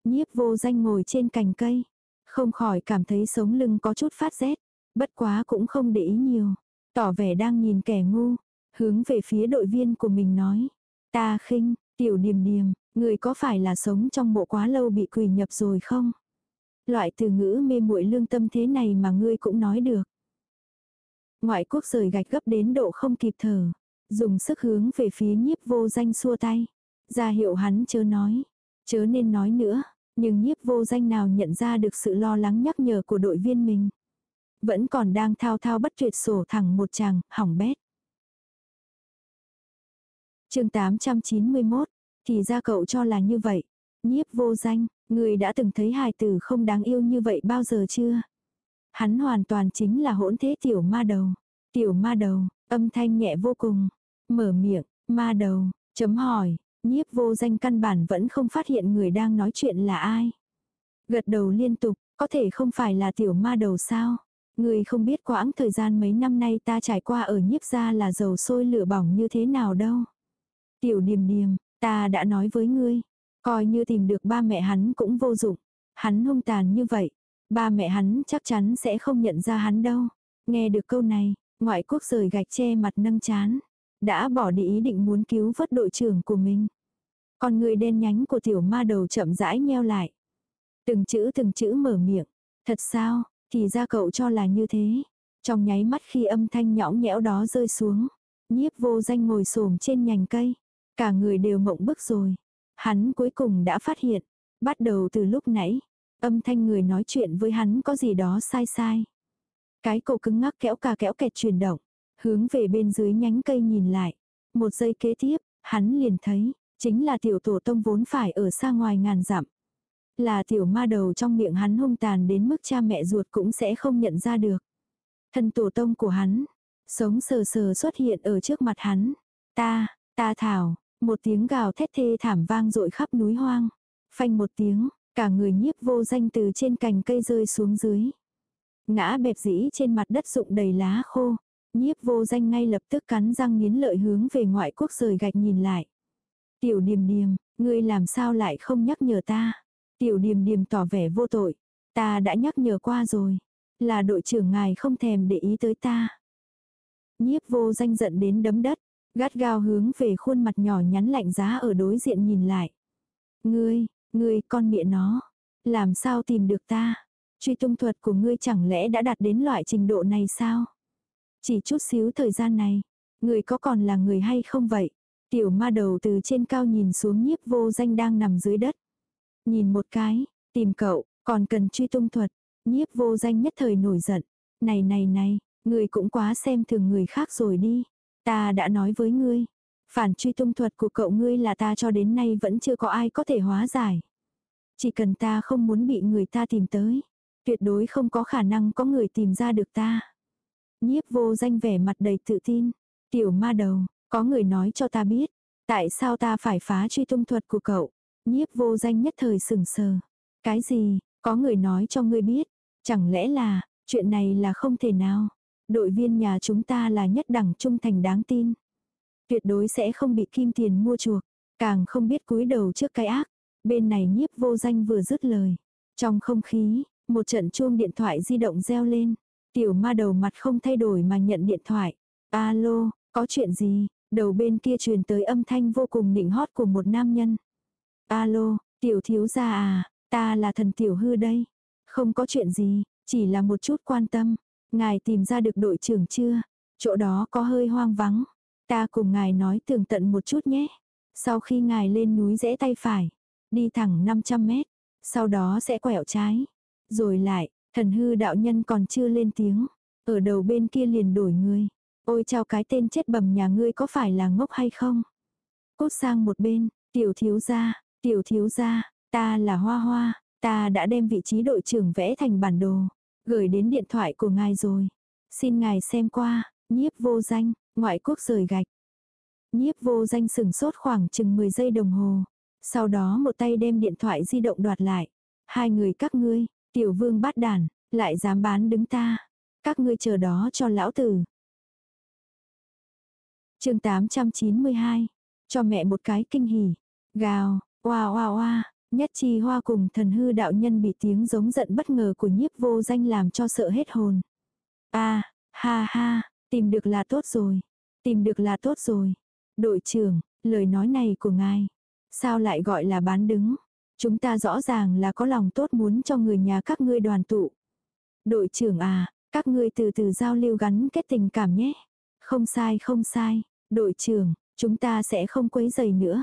Nhiếp vô danh ngồi trên cành cây. Không khỏi cảm thấy sống lưng có chút phát rét. Bất quá cũng không để ý nhiều. Tỏ vẻ đang nhìn kẻ ngu. Hướng về phía đội viên của mình nói. Ta khinh, tiểu điềm điềm, người có phải là sống trong mộ quá lâu bị quỷ nhập rồi không? Loại từ ngữ mê muội lương tâm thế này mà ngươi cũng nói được. Ngoại quốc rời gạch gấp đến độ không kịp thở. Dùng sức hướng về phía nhiếp vô danh xua tay. Ra hiệu hắn chớ nói. Chớ nên nói nữa. Nhưng nhiếp vô danh nào nhận ra được sự lo lắng nhắc nhở của đội viên mình. Vẫn còn đang thao thao bất tuyệt sổ thẳng một chàng, hỏng bét. chương 891, thì ra cậu cho là như vậy. Nhiếp vô danh, người đã từng thấy hài tử không đáng yêu như vậy bao giờ chưa? Hắn hoàn toàn chính là hỗn thế tiểu ma đầu. Tiểu ma đầu, âm thanh nhẹ vô cùng. Mở miệng, ma đầu, chấm hỏi, nhiếp vô danh căn bản vẫn không phát hiện người đang nói chuyện là ai. Gật đầu liên tục, có thể không phải là tiểu ma đầu sao? Người không biết quãng thời gian mấy năm nay ta trải qua ở nhiếp gia là dầu sôi lửa bỏng như thế nào đâu. Tiểu điềm điềm, ta đã nói với ngươi, coi như tìm được ba mẹ hắn cũng vô dụng. Hắn hung tàn như vậy, ba mẹ hắn chắc chắn sẽ không nhận ra hắn đâu. Nghe được câu này, ngoại quốc rời gạch che mặt nâng chán. Đã bỏ đi ý định muốn cứu vớt đội trưởng của mình. Còn người đen nhánh của tiểu ma đầu chậm rãi nheo lại. Từng chữ từng chữ mở miệng. Thật sao, thì ra cậu cho là như thế. Trong nháy mắt khi âm thanh nhõng nhẽo đó rơi xuống. Nhiếp vô danh ngồi xổm trên nhành cây. Cả người đều mộng bức rồi. Hắn cuối cùng đã phát hiện. Bắt đầu từ lúc nãy. Âm thanh người nói chuyện với hắn có gì đó sai sai. Cái cổ cứng ngắc kéo cà kéo kẹt chuyển động. Hướng về bên dưới nhánh cây nhìn lại. Một giây kế tiếp, hắn liền thấy. Chính là tiểu tổ tông vốn phải ở xa ngoài ngàn dặm. Là tiểu ma đầu trong miệng hắn hung tàn đến mức cha mẹ ruột cũng sẽ không nhận ra được. Thân tổ tông của hắn, sống sờ sờ xuất hiện ở trước mặt hắn. Ta, ta thảo, một tiếng gào thét thê thảm vang dội khắp núi hoang. Phanh một tiếng, cả người nhiếp vô danh từ trên cành cây rơi xuống dưới. Ngã bẹp dĩ trên mặt đất rụng đầy lá khô. Nhiếp vô danh ngay lập tức cắn răng nghiến lợi hướng về ngoại quốc rời gạch nhìn lại. Tiểu điềm điềm, ngươi làm sao lại không nhắc nhở ta? Tiểu điềm điềm tỏ vẻ vô tội. Ta đã nhắc nhở qua rồi. Là đội trưởng ngài không thèm để ý tới ta. Nhiếp vô danh giận đến đấm đất. Gắt gao hướng về khuôn mặt nhỏ nhắn lạnh giá ở đối diện nhìn lại. Ngươi, ngươi con mẹ nó. Làm sao tìm được ta? Truy tung thuật của ngươi chẳng lẽ đã đạt đến loại trình độ này sao? Chỉ chút xíu thời gian này. Ngươi có còn là người hay không vậy? Tiểu ma đầu từ trên cao nhìn xuống nhiếp vô danh đang nằm dưới đất. Nhìn một cái, tìm cậu, còn cần truy tung thuật. Nhiếp vô danh nhất thời nổi giận. Này này này, người cũng quá xem thường người khác rồi đi. Ta đã nói với ngươi. Phản truy tung thuật của cậu ngươi là ta cho đến nay vẫn chưa có ai có thể hóa giải. Chỉ cần ta không muốn bị người ta tìm tới. Tuyệt đối không có khả năng có người tìm ra được ta. Nhiếp vô danh vẻ mặt đầy tự tin. Tiểu ma đầu, có người nói cho ta biết. Tại sao ta phải phá truy tung thuật của cậu? Nhiếp vô danh nhất thời sừng sờ. Cái gì, có người nói cho ngươi biết. Chẳng lẽ là, chuyện này là không thể nào. Đội viên nhà chúng ta là nhất đẳng trung thành đáng tin. Tuyệt đối sẽ không bị kim tiền mua chuộc. Càng không biết cúi đầu trước cái ác. Bên này nhiếp vô danh vừa dứt lời. Trong không khí, một trận chuông điện thoại di động reo lên. Tiểu ma đầu mặt không thay đổi mà nhận điện thoại. Alo, có chuyện gì? Đầu bên kia truyền tới âm thanh vô cùng nịnh hót của một nam nhân. Alo, tiểu thiếu gia à, ta là thần tiểu hư đây. Không có chuyện gì, chỉ là một chút quan tâm. Ngài tìm ra được đội trưởng chưa? Chỗ đó có hơi hoang vắng. Ta cùng ngài nói tường tận một chút nhé. Sau khi ngài lên núi rẽ tay phải, đi thẳng 500 mét, sau đó sẽ quẹo trái. Rồi lại, thần hư đạo nhân còn chưa lên tiếng. Ở đầu bên kia liền đổi người. Ôi chào cái tên chết bầm nhà ngươi có phải là ngốc hay không? Cốt sang một bên, tiểu thiếu gia, tiểu thiếu gia, ta là hoa hoa, ta đã đem vị trí đội trưởng vẽ thành bản đồ, gửi đến điện thoại của ngài rồi. Xin ngài xem qua, nhiếp vô danh, ngoại quốc rời gạch. Nhiếp vô danh sừng sốt khoảng chừng 10 giây đồng hồ. Sau đó một tay đem điện thoại di động đoạt lại. Hai người các ngươi, tiểu vương bát đàn, lại dám bán đứng ta. Các ngươi chờ đó cho lão tử. chương 892. Cho mẹ một cái kinh hỉ. Gào, oa oa oa, nhất chi hoa cùng thần hư đạo nhân bị tiếng giống giận bất ngờ của nhiếp vô danh làm cho sợ hết hồn. a ha ha, tìm được là tốt rồi. Tìm được là tốt rồi. Đội trưởng, lời nói này của ngài. Sao lại gọi là bán đứng? Chúng ta rõ ràng là có lòng tốt muốn cho người nhà các ngươi đoàn tụ. Đội trưởng à, các ngươi từ từ giao lưu gắn kết tình cảm nhé. Không sai không sai, đội trưởng, chúng ta sẽ không quấy giày nữa.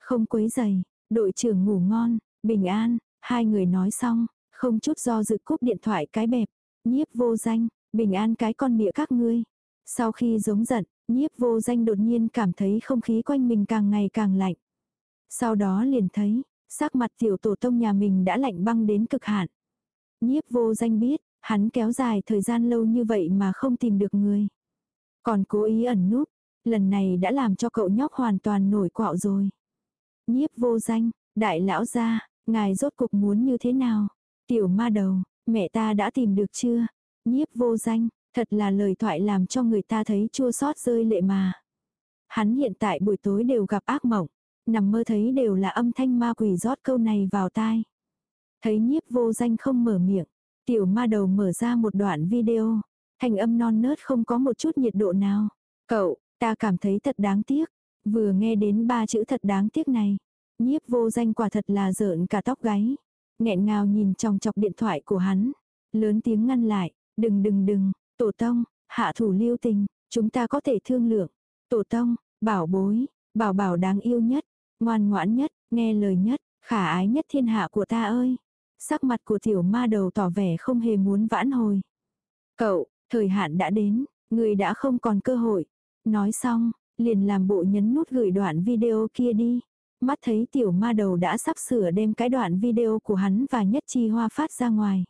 Không quấy giày, đội trưởng ngủ ngon, bình an, hai người nói xong, không chút do dự cúp điện thoại cái bẹp. Nhiếp vô danh, bình an cái con mịa các ngươi. Sau khi giống giận, nhiếp vô danh đột nhiên cảm thấy không khí quanh mình càng ngày càng lạnh. Sau đó liền thấy, sắc mặt tiểu tổ tông nhà mình đã lạnh băng đến cực hạn. Nhiếp vô danh biết, hắn kéo dài thời gian lâu như vậy mà không tìm được người. Còn cố ý ẩn núp, lần này đã làm cho cậu nhóc hoàn toàn nổi quạo rồi. Nhiếp vô danh, đại lão gia, ngài rốt cục muốn như thế nào? Tiểu ma đầu, mẹ ta đã tìm được chưa? Nhiếp vô danh, thật là lời thoại làm cho người ta thấy chua xót rơi lệ mà. Hắn hiện tại buổi tối đều gặp ác mộng, nằm mơ thấy đều là âm thanh ma quỷ rót câu này vào tai. Thấy nhiếp vô danh không mở miệng, tiểu ma đầu mở ra một đoạn video, thanh âm non nớt không có một chút nhiệt độ nào. Cậu, ta cảm thấy thật đáng tiếc, vừa nghe đến ba chữ thật đáng tiếc này. Nhiếp vô danh quả thật là rợn cả tóc gáy. nghẹn ngào nhìn trong chọc điện thoại của hắn. Lớn tiếng ngăn lại, đừng đừng đừng, tổ tông, hạ thủ lưu tình, chúng ta có thể thương lượng. Tổ tông, bảo bối, bảo bảo đáng yêu nhất, ngoan ngoãn nhất, nghe lời nhất, khả ái nhất thiên hạ của ta ơi. Sắc mặt của tiểu ma đầu tỏ vẻ không hề muốn vãn hồi. Cậu, thời hạn đã đến, người đã không còn cơ hội. Nói xong, liền làm bộ nhấn nút gửi đoạn video kia đi. Mắt thấy tiểu ma đầu đã sắp sửa đem cái đoạn video của hắn và nhất chi hoa phát ra ngoài.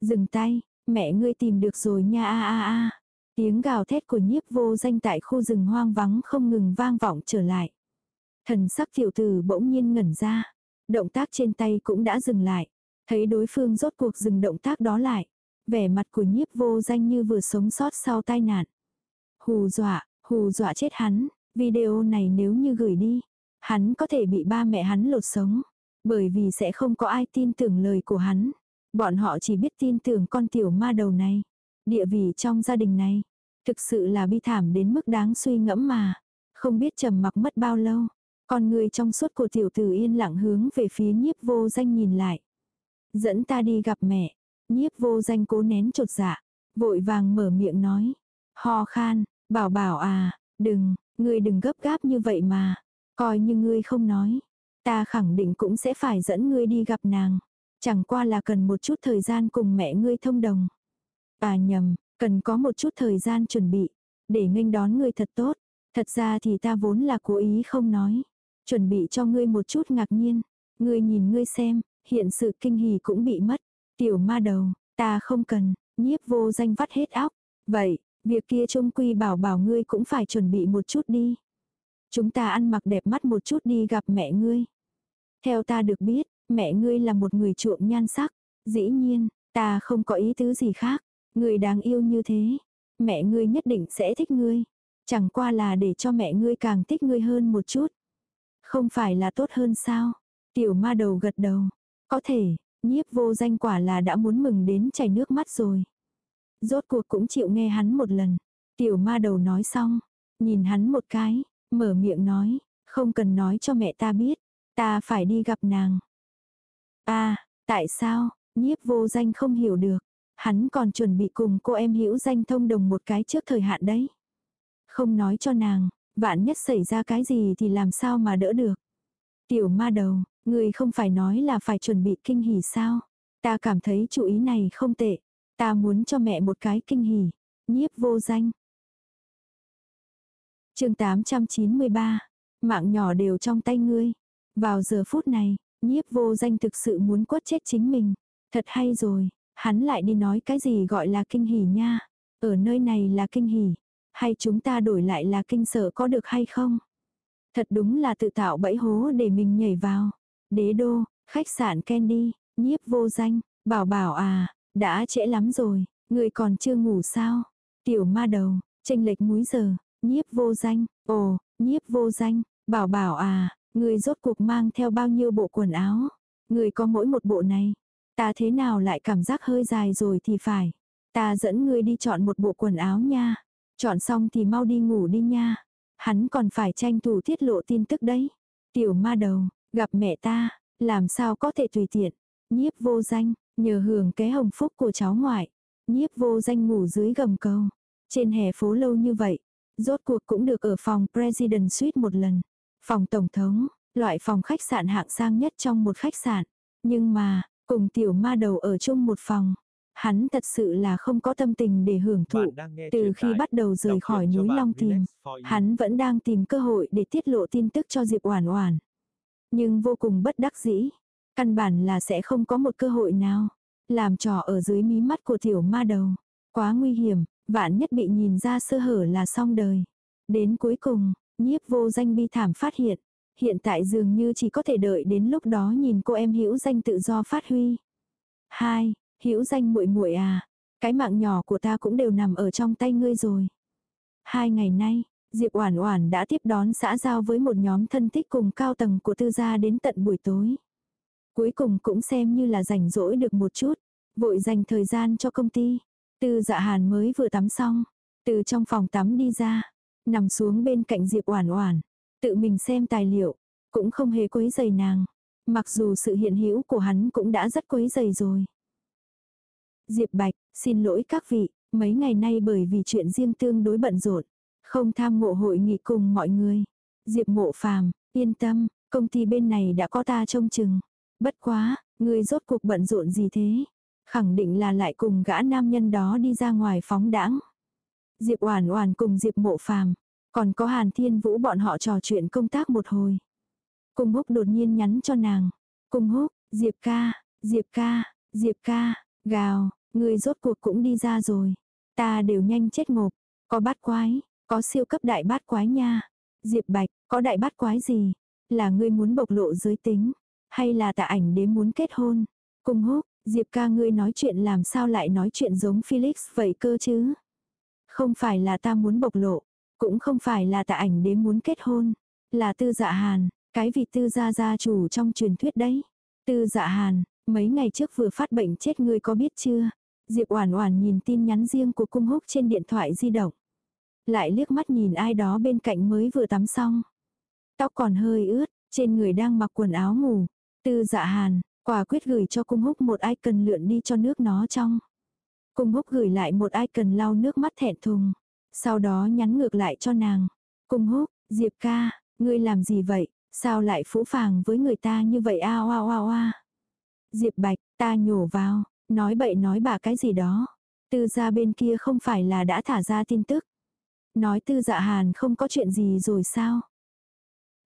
Dừng tay, mẹ ngươi tìm được rồi nha a a a. Tiếng gào thét của nhiếp vô danh tại khu rừng hoang vắng không ngừng vang vọng trở lại. Thần sắc tiểu tử bỗng nhiên ngẩn ra. Động tác trên tay cũng đã dừng lại. Thấy đối phương rốt cuộc dừng động tác đó lại. Vẻ mặt của nhiếp vô danh như vừa sống sót sau tai nạn. Hù dọa, hù dọa chết hắn. Video này nếu như gửi đi. Hắn có thể bị ba mẹ hắn lột sống. Bởi vì sẽ không có ai tin tưởng lời của hắn. Bọn họ chỉ biết tin tưởng con tiểu ma đầu này. Địa vị trong gia đình này. Thực sự là bi thảm đến mức đáng suy ngẫm mà. Không biết trầm mặc mất bao lâu. Con người trong suốt của tiểu tử yên lặng hướng về phía nhiếp vô danh nhìn lại. Dẫn ta đi gặp mẹ. Nhiếp vô danh cố nén trột dạ. Vội vàng mở miệng nói. Ho khan, bảo bảo à, đừng, ngươi đừng gấp gáp như vậy mà. Coi như ngươi không nói. Ta khẳng định cũng sẽ phải dẫn ngươi đi gặp nàng. Chẳng qua là cần một chút thời gian cùng mẹ ngươi thông đồng. À nhầm, cần có một chút thời gian chuẩn bị. Để nghênh đón ngươi thật tốt. Thật ra thì ta vốn là cố ý không nói. Chuẩn bị cho ngươi một chút ngạc nhiên. Ngươi nhìn ngươi xem, hiện sự kinh hỉ cũng bị mất. Tiểu ma đầu, ta không cần, nhiếp vô danh vắt hết óc. Vậy, việc kia trung quy bảo bảo ngươi cũng phải chuẩn bị một chút đi. Chúng ta ăn mặc đẹp mắt một chút đi gặp mẹ ngươi. Theo ta được biết, mẹ ngươi là một người chuộng nhan sắc. Dĩ nhiên, ta không có ý tứ gì khác. Người đáng yêu như thế. Mẹ ngươi nhất định sẽ thích ngươi. Chẳng qua là để cho mẹ ngươi càng thích ngươi hơn một chút. Không phải là tốt hơn sao? Tiểu ma đầu gật đầu. Có thể, nhiếp vô danh quả là đã muốn mừng đến chảy nước mắt rồi. Rốt cuộc cũng chịu nghe hắn một lần. Tiểu ma đầu nói xong, nhìn hắn một cái, mở miệng nói, không cần nói cho mẹ ta biết, ta phải đi gặp nàng. À, tại sao, nhiếp vô danh không hiểu được, hắn còn chuẩn bị cùng cô em hữu danh thông đồng một cái trước thời hạn đấy. Không nói cho nàng, vạn nhất xảy ra cái gì thì làm sao mà đỡ được. Tiểu ma đầu, người không phải nói là phải chuẩn bị kinh hỉ sao. Ta cảm thấy chủ ý này không tệ. Ta muốn cho mẹ một cái kinh hỉ. Nhiếp vô danh. chương 893. Mạng nhỏ đều trong tay ngươi. Vào giờ phút này, nhiếp vô danh thực sự muốn quất chết chính mình. Thật hay rồi, hắn lại đi nói cái gì gọi là kinh hỉ nha. Ở nơi này là kinh hỉ. Hay chúng ta đổi lại là kinh sợ có được hay không? Thật đúng là tự tạo bẫy hố để mình nhảy vào. Đế đô, khách sạn Candy, nhiếp vô danh, bảo bảo à, đã trễ lắm rồi, người còn chưa ngủ sao? Tiểu ma đầu, tranh lệch múi giờ, Nhiếp vô danh, ồ, nhiếp vô danh, bảo bảo à, người rốt cuộc mang theo bao nhiêu bộ quần áo. Người có mỗi một bộ này. Ta thế nào lại cảm giác hơi dài rồi thì phải. Ta dẫn ngươi đi chọn một bộ quần áo nha. Chọn xong thì mau đi ngủ đi nha. Hắn còn phải tranh thủ tiết lộ tin tức đấy. Tiểu ma đầu, gặp mẹ ta, làm sao có thể tùy tiện. Nhiếp vô danh, nhờ hưởng cái hồng phúc của cháu ngoại. Nhiếp vô danh ngủ dưới gầm cầu. Trên hè phố lâu như vậy, rốt cuộc cũng được ở phòng President Suite một lần. Phòng tổng thống, loại phòng khách sạn hạng sang nhất trong một khách sạn. Nhưng mà, cùng tiểu ma đầu ở chung một phòng. Hắn thật sự là không có tâm tình để hưởng thụ. Từ khi bắt đầu rời khỏi núi Long Tìm, hắn vẫn đang tìm cơ hội để tiết lộ tin tức cho Diệp Oản Oản. Nhưng vô cùng bất đắc dĩ, căn bản là sẽ không có một cơ hội nào. Làm trò ở dưới mí mắt của tiểu ma đầu. Quá nguy hiểm, vạn nhất bị nhìn ra sơ hở là xong đời. Đến cuối cùng, nhiếp vô danh bi thảm phát hiện. Hiện tại dường như chỉ có thể đợi đến lúc đó nhìn cô em hữu danh tự do phát huy. Hai, hữu danh muội muội à, cái mạng nhỏ của ta cũng đều nằm ở trong tay ngươi rồi. Hai ngày nay, Diệp Oản Oản đã tiếp đón xã giao với một nhóm thân thích cùng cao tầng của tư gia đến tận buổi tối. Cuối cùng cũng xem như là rảnh rỗi được một chút, vội dành thời gian cho công ty. Tư Dạ Hàn mới vừa tắm xong, từ trong phòng tắm đi ra, nằm xuống bên cạnh Diệp Oản Oản, tự mình xem tài liệu, cũng không hề quấy rầy nàng. Mặc dù sự hiện hữu của hắn cũng đã rất quấy rầy rồi. Diệp Bạch, xin lỗi các vị, mấy ngày nay bởi vì chuyện riêng tương đối bận rộn, không tham ngộ hội nghị cùng mọi người. Diệp Mộ Phàm, yên tâm, công ty bên này đã có ta trông chừng. Bất quá, ngươi rốt cuộc bận rộn gì thế? Khẳng định là lại cùng gã nam nhân đó đi ra ngoài phóng đãng. Diệp Oản Oản cùng Diệp Mộ Phàm, còn có Hàn Thiên Vũ bọn họ trò chuyện công tác một hồi. Cung Húc đột nhiên nhắn cho nàng. Cung Húc, Diệp ca, Diệp ca, Diệp ca, gào, người rốt cuộc cũng đi ra rồi. Ta đều nhanh chết ngộp. Có bát quái, có siêu cấp đại bát quái nha. Diệp Bạch, có đại bát quái gì? Là ngươi muốn bộc lộ giới tính? Hay là tạ ảnh đế muốn kết hôn? Cung Húc, Diệp ca ngươi nói chuyện làm sao lại nói chuyện giống Felix vậy cơ chứ? Không phải là ta muốn bộc lộ, cũng không phải là tạ ảnh đế muốn kết hôn, là tư dạ hàn, cái vị tư gia gia chủ trong truyền thuyết đấy. Tư dạ hàn, mấy ngày trước vừa phát bệnh chết ngươi có biết chưa? Diệp Oản Oản nhìn tin nhắn riêng của cung húc trên điện thoại di động. Lại liếc mắt nhìn ai đó bên cạnh mới vừa tắm xong. Tóc còn hơi ướt, trên người đang mặc quần áo ngủ. Tư dạ hàn, quả quyết gửi cho cung húc một icon lượn đi cho nước nó trong. Cung húc gửi lại một icon lau nước mắt thẹn thùng. Sau đó nhắn ngược lại cho nàng. Cung húc, Diệp ca, ngươi làm gì vậy? Sao lại phũ phàng với người ta như vậy a oa oa oa. Diệp Bạch, ta nhổ vào, nói bậy nói bà cái gì đó. Tư gia bên kia không phải là đã thả ra tin tức. Nói tư dạ hàn không có chuyện gì rồi sao?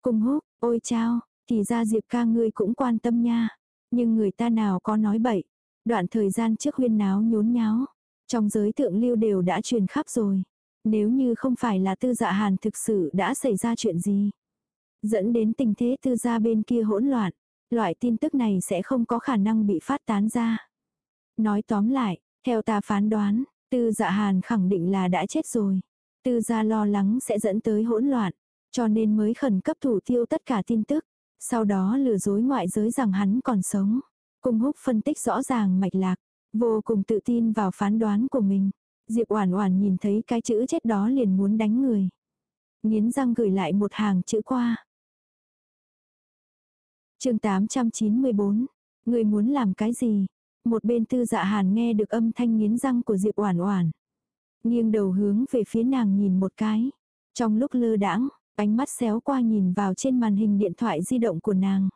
Cung húc, ôi chao, thì ra Diệp ca ngươi cũng quan tâm nha. Nhưng người ta nào có nói bậy. Đoạn thời gian trước huyên náo nhốn nháo. Trong giới thượng lưu đều đã truyền khắp rồi. Nếu như không phải là tư dạ hàn thực sự đã xảy ra chuyện gì. Dẫn đến tình thế tư gia bên kia hỗn loạn. Loại tin tức này sẽ không có khả năng bị phát tán ra. Nói tóm lại, theo ta phán đoán, tư dạ hàn khẳng định là đã chết rồi. Tư gia lo lắng sẽ dẫn tới hỗn loạn, cho nên mới khẩn cấp thủ tiêu tất cả tin tức. Sau đó lừa dối ngoại giới rằng hắn còn sống. Cung húc phân tích rõ ràng mạch lạc, vô cùng tự tin vào phán đoán của mình. Diệp Oản Oản nhìn thấy cái chữ chết đó liền muốn đánh người. Nghiến răng gửi lại một hàng chữ qua. Chương 894. Người muốn làm cái gì? Một bên Tư Dạ Hàn nghe được âm thanh nghiến răng của Diệp Oản Oản, nghiêng đầu hướng về phía nàng nhìn một cái. Trong lúc lơ đãng, ánh mắt xéo qua nhìn vào trên màn hình điện thoại di động của nàng.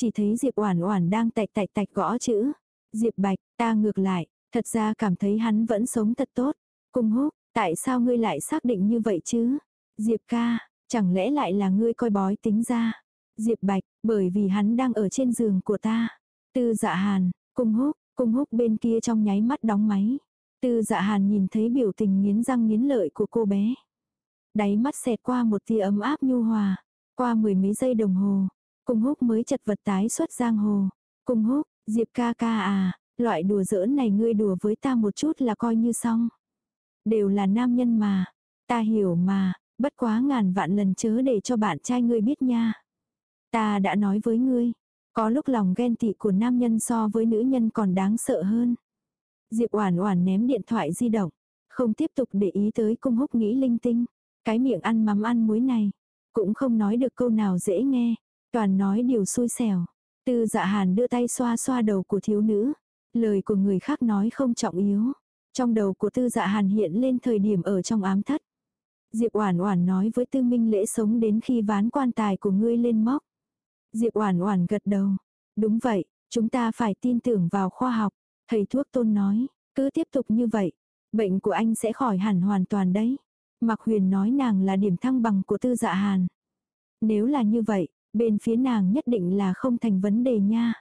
Chỉ thấy Diệp Oản Oản đang tạch tạch tạch gõ chữ. Diệp Bạch, ta ngược lại, thật ra cảm thấy hắn vẫn sống thật tốt. Cung húc, tại sao ngươi lại xác định như vậy chứ? Diệp ca, chẳng lẽ lại là ngươi coi bói tính ra? Diệp Bạch, bởi vì hắn đang ở trên giường của ta. Tư dạ hàn, cung húc, cung húc bên kia trong nháy mắt đóng máy. Tư dạ hàn nhìn thấy biểu tình nghiến răng nghiến lợi của cô bé. Đáy mắt xẹt qua một tia ấm áp nhu hòa. Qua mười mấy giây đồng hồ, cung húc mới chật vật tái xuất giang hồ. Cung húc, Diệp ca ca à, loại đùa giỡn này ngươi đùa với ta một chút là coi như xong. Đều là nam nhân mà. Ta hiểu mà, bất quá ngàn vạn lần chớ để cho bạn trai ngươi biết nha. Ta đã nói với ngươi, có lúc lòng ghen tị của nam nhân so với nữ nhân còn đáng sợ hơn. Diệp Oản Oản ném điện thoại di động, không tiếp tục để ý tới cung húc nghĩ linh tinh. Cái miệng ăn mắm ăn muối này, cũng không nói được câu nào dễ nghe, toàn nói điều xui xẻo. Tư dạ hàn đưa tay xoa xoa đầu của thiếu nữ. Lời của người khác nói không trọng yếu. Trong đầu của tư dạ hàn hiện lên thời điểm ở trong ám thất. Diệp Oản Oản nói với Tư Minh Lễ sống đến khi ván quan tài của ngươi lên móc. Diệp Oản Oản gật đầu. Đúng vậy, chúng ta phải tin tưởng vào khoa học. Thầy thuốc Tôn nói, cứ tiếp tục như vậy, bệnh của anh sẽ khỏi hẳn hoàn toàn đấy. Mạc Huyền nói nàng là điểm thăng bằng của Tư Dạ Hàn. Nếu là như vậy, bên phía nàng nhất định là không thành vấn đề nha.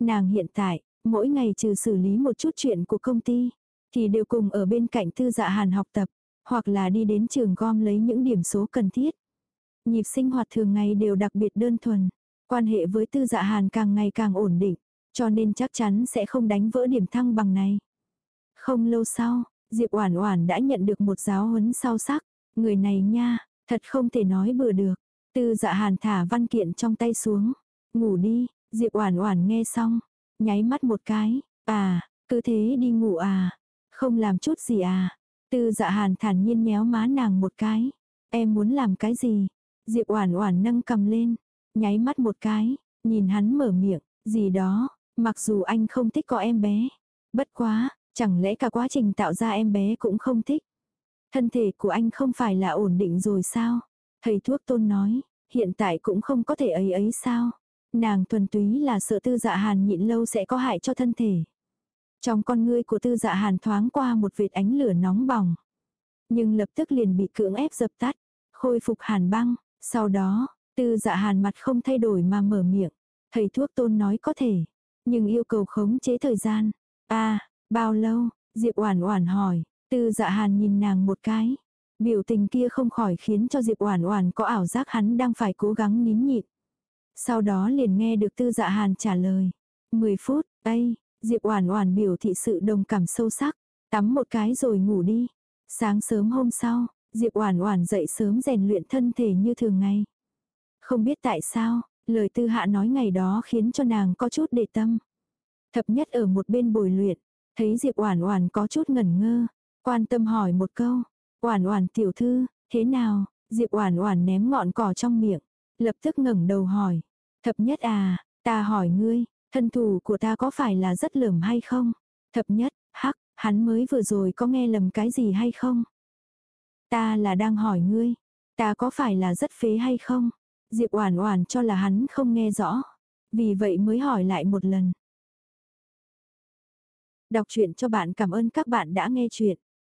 Nàng hiện tại, mỗi ngày trừ xử lý một chút chuyện của công ty, thì đều cùng ở bên cạnh Tư Dạ Hàn học tập, hoặc là đi đến trường gom lấy những điểm số cần thiết. Nhịp sinh hoạt thường ngày đều đặc biệt đơn thuần, quan hệ với Tư Dạ Hàn càng ngày càng ổn định, cho nên chắc chắn sẽ không đánh vỡ điểm thăng bằng này. Không lâu sau, Diệp Oản Oản đã nhận được một giáo huấn sâu sắc, người này nha, thật không thể nói bừa được. Tư Dạ Hàn thả văn kiện trong tay xuống, ngủ đi, Diệp Oản Oản nghe xong, nháy mắt một cái, à, cứ thế đi ngủ à, không làm chút gì à. Tư Dạ Hàn thản nhiên nhéo má nàng một cái, em muốn làm cái gì? Diệp Oản Oản nâng cầm lên, nháy mắt một cái, nhìn hắn mở miệng, gì đó, mặc dù anh không thích có em bé, bất quá, chẳng lẽ cả quá trình tạo ra em bé cũng không thích. Thân thể của anh không phải là ổn định rồi sao? Thầy thuốc tôn nói, hiện tại cũng không có thể ấy ấy sao? Nàng thuần túy là sợ tư dạ hàn nhịn lâu sẽ có hại cho thân thể. Trong con ngươi của tư dạ hàn thoáng qua một vệt ánh lửa nóng bỏng. Nhưng lập tức liền bị cưỡng ép dập tắt, khôi phục hàn băng. Sau đó, tư dạ hàn mặt không thay đổi mà mở miệng. Thầy thuốc tôn nói có thể, nhưng yêu cầu khống chế thời gian. à, bao lâu? Diệp Oản Oản hỏi. Tư Dạ Hàn nhìn nàng một cái. Biểu tình kia không khỏi khiến cho Diệp Oản Oản có ảo giác hắn đang phải cố gắng nín nhịn. Sau đó liền nghe được Tư Dạ Hàn trả lời. 10 phút, đây, Diệp Oản Oản biểu thị sự đồng cảm sâu sắc, tắm một cái rồi ngủ đi. Sáng sớm hôm sau, Diệp Oản Oản dậy sớm rèn luyện thân thể như thường ngày. Không biết tại sao, lời Tư Hạ nói ngày đó khiến cho nàng có chút để tâm. Thập nhất ở một bên bồi luyện, thấy Diệp Oản Oản có chút ngẩn ngơ, quan tâm hỏi một câu, "Oản Oản tiểu thư, thế nào?" Diệp Oản Oản ném ngọn cỏ trong miệng, lập tức ngẩng đầu hỏi, "Thập nhất à, ta hỏi ngươi, thân thủ của ta có phải là rất lởm hay không?" Thập nhất, hắc, hắn mới vừa rồi có nghe lầm cái gì hay không? Ta là đang hỏi ngươi, ta có phải là rất phế hay không? Diệp Oản Oản cho là hắn không nghe rõ, vì vậy mới hỏi lại một lần. Đọc truyện cho bạn cảm ơn các bạn đã nghe truyện.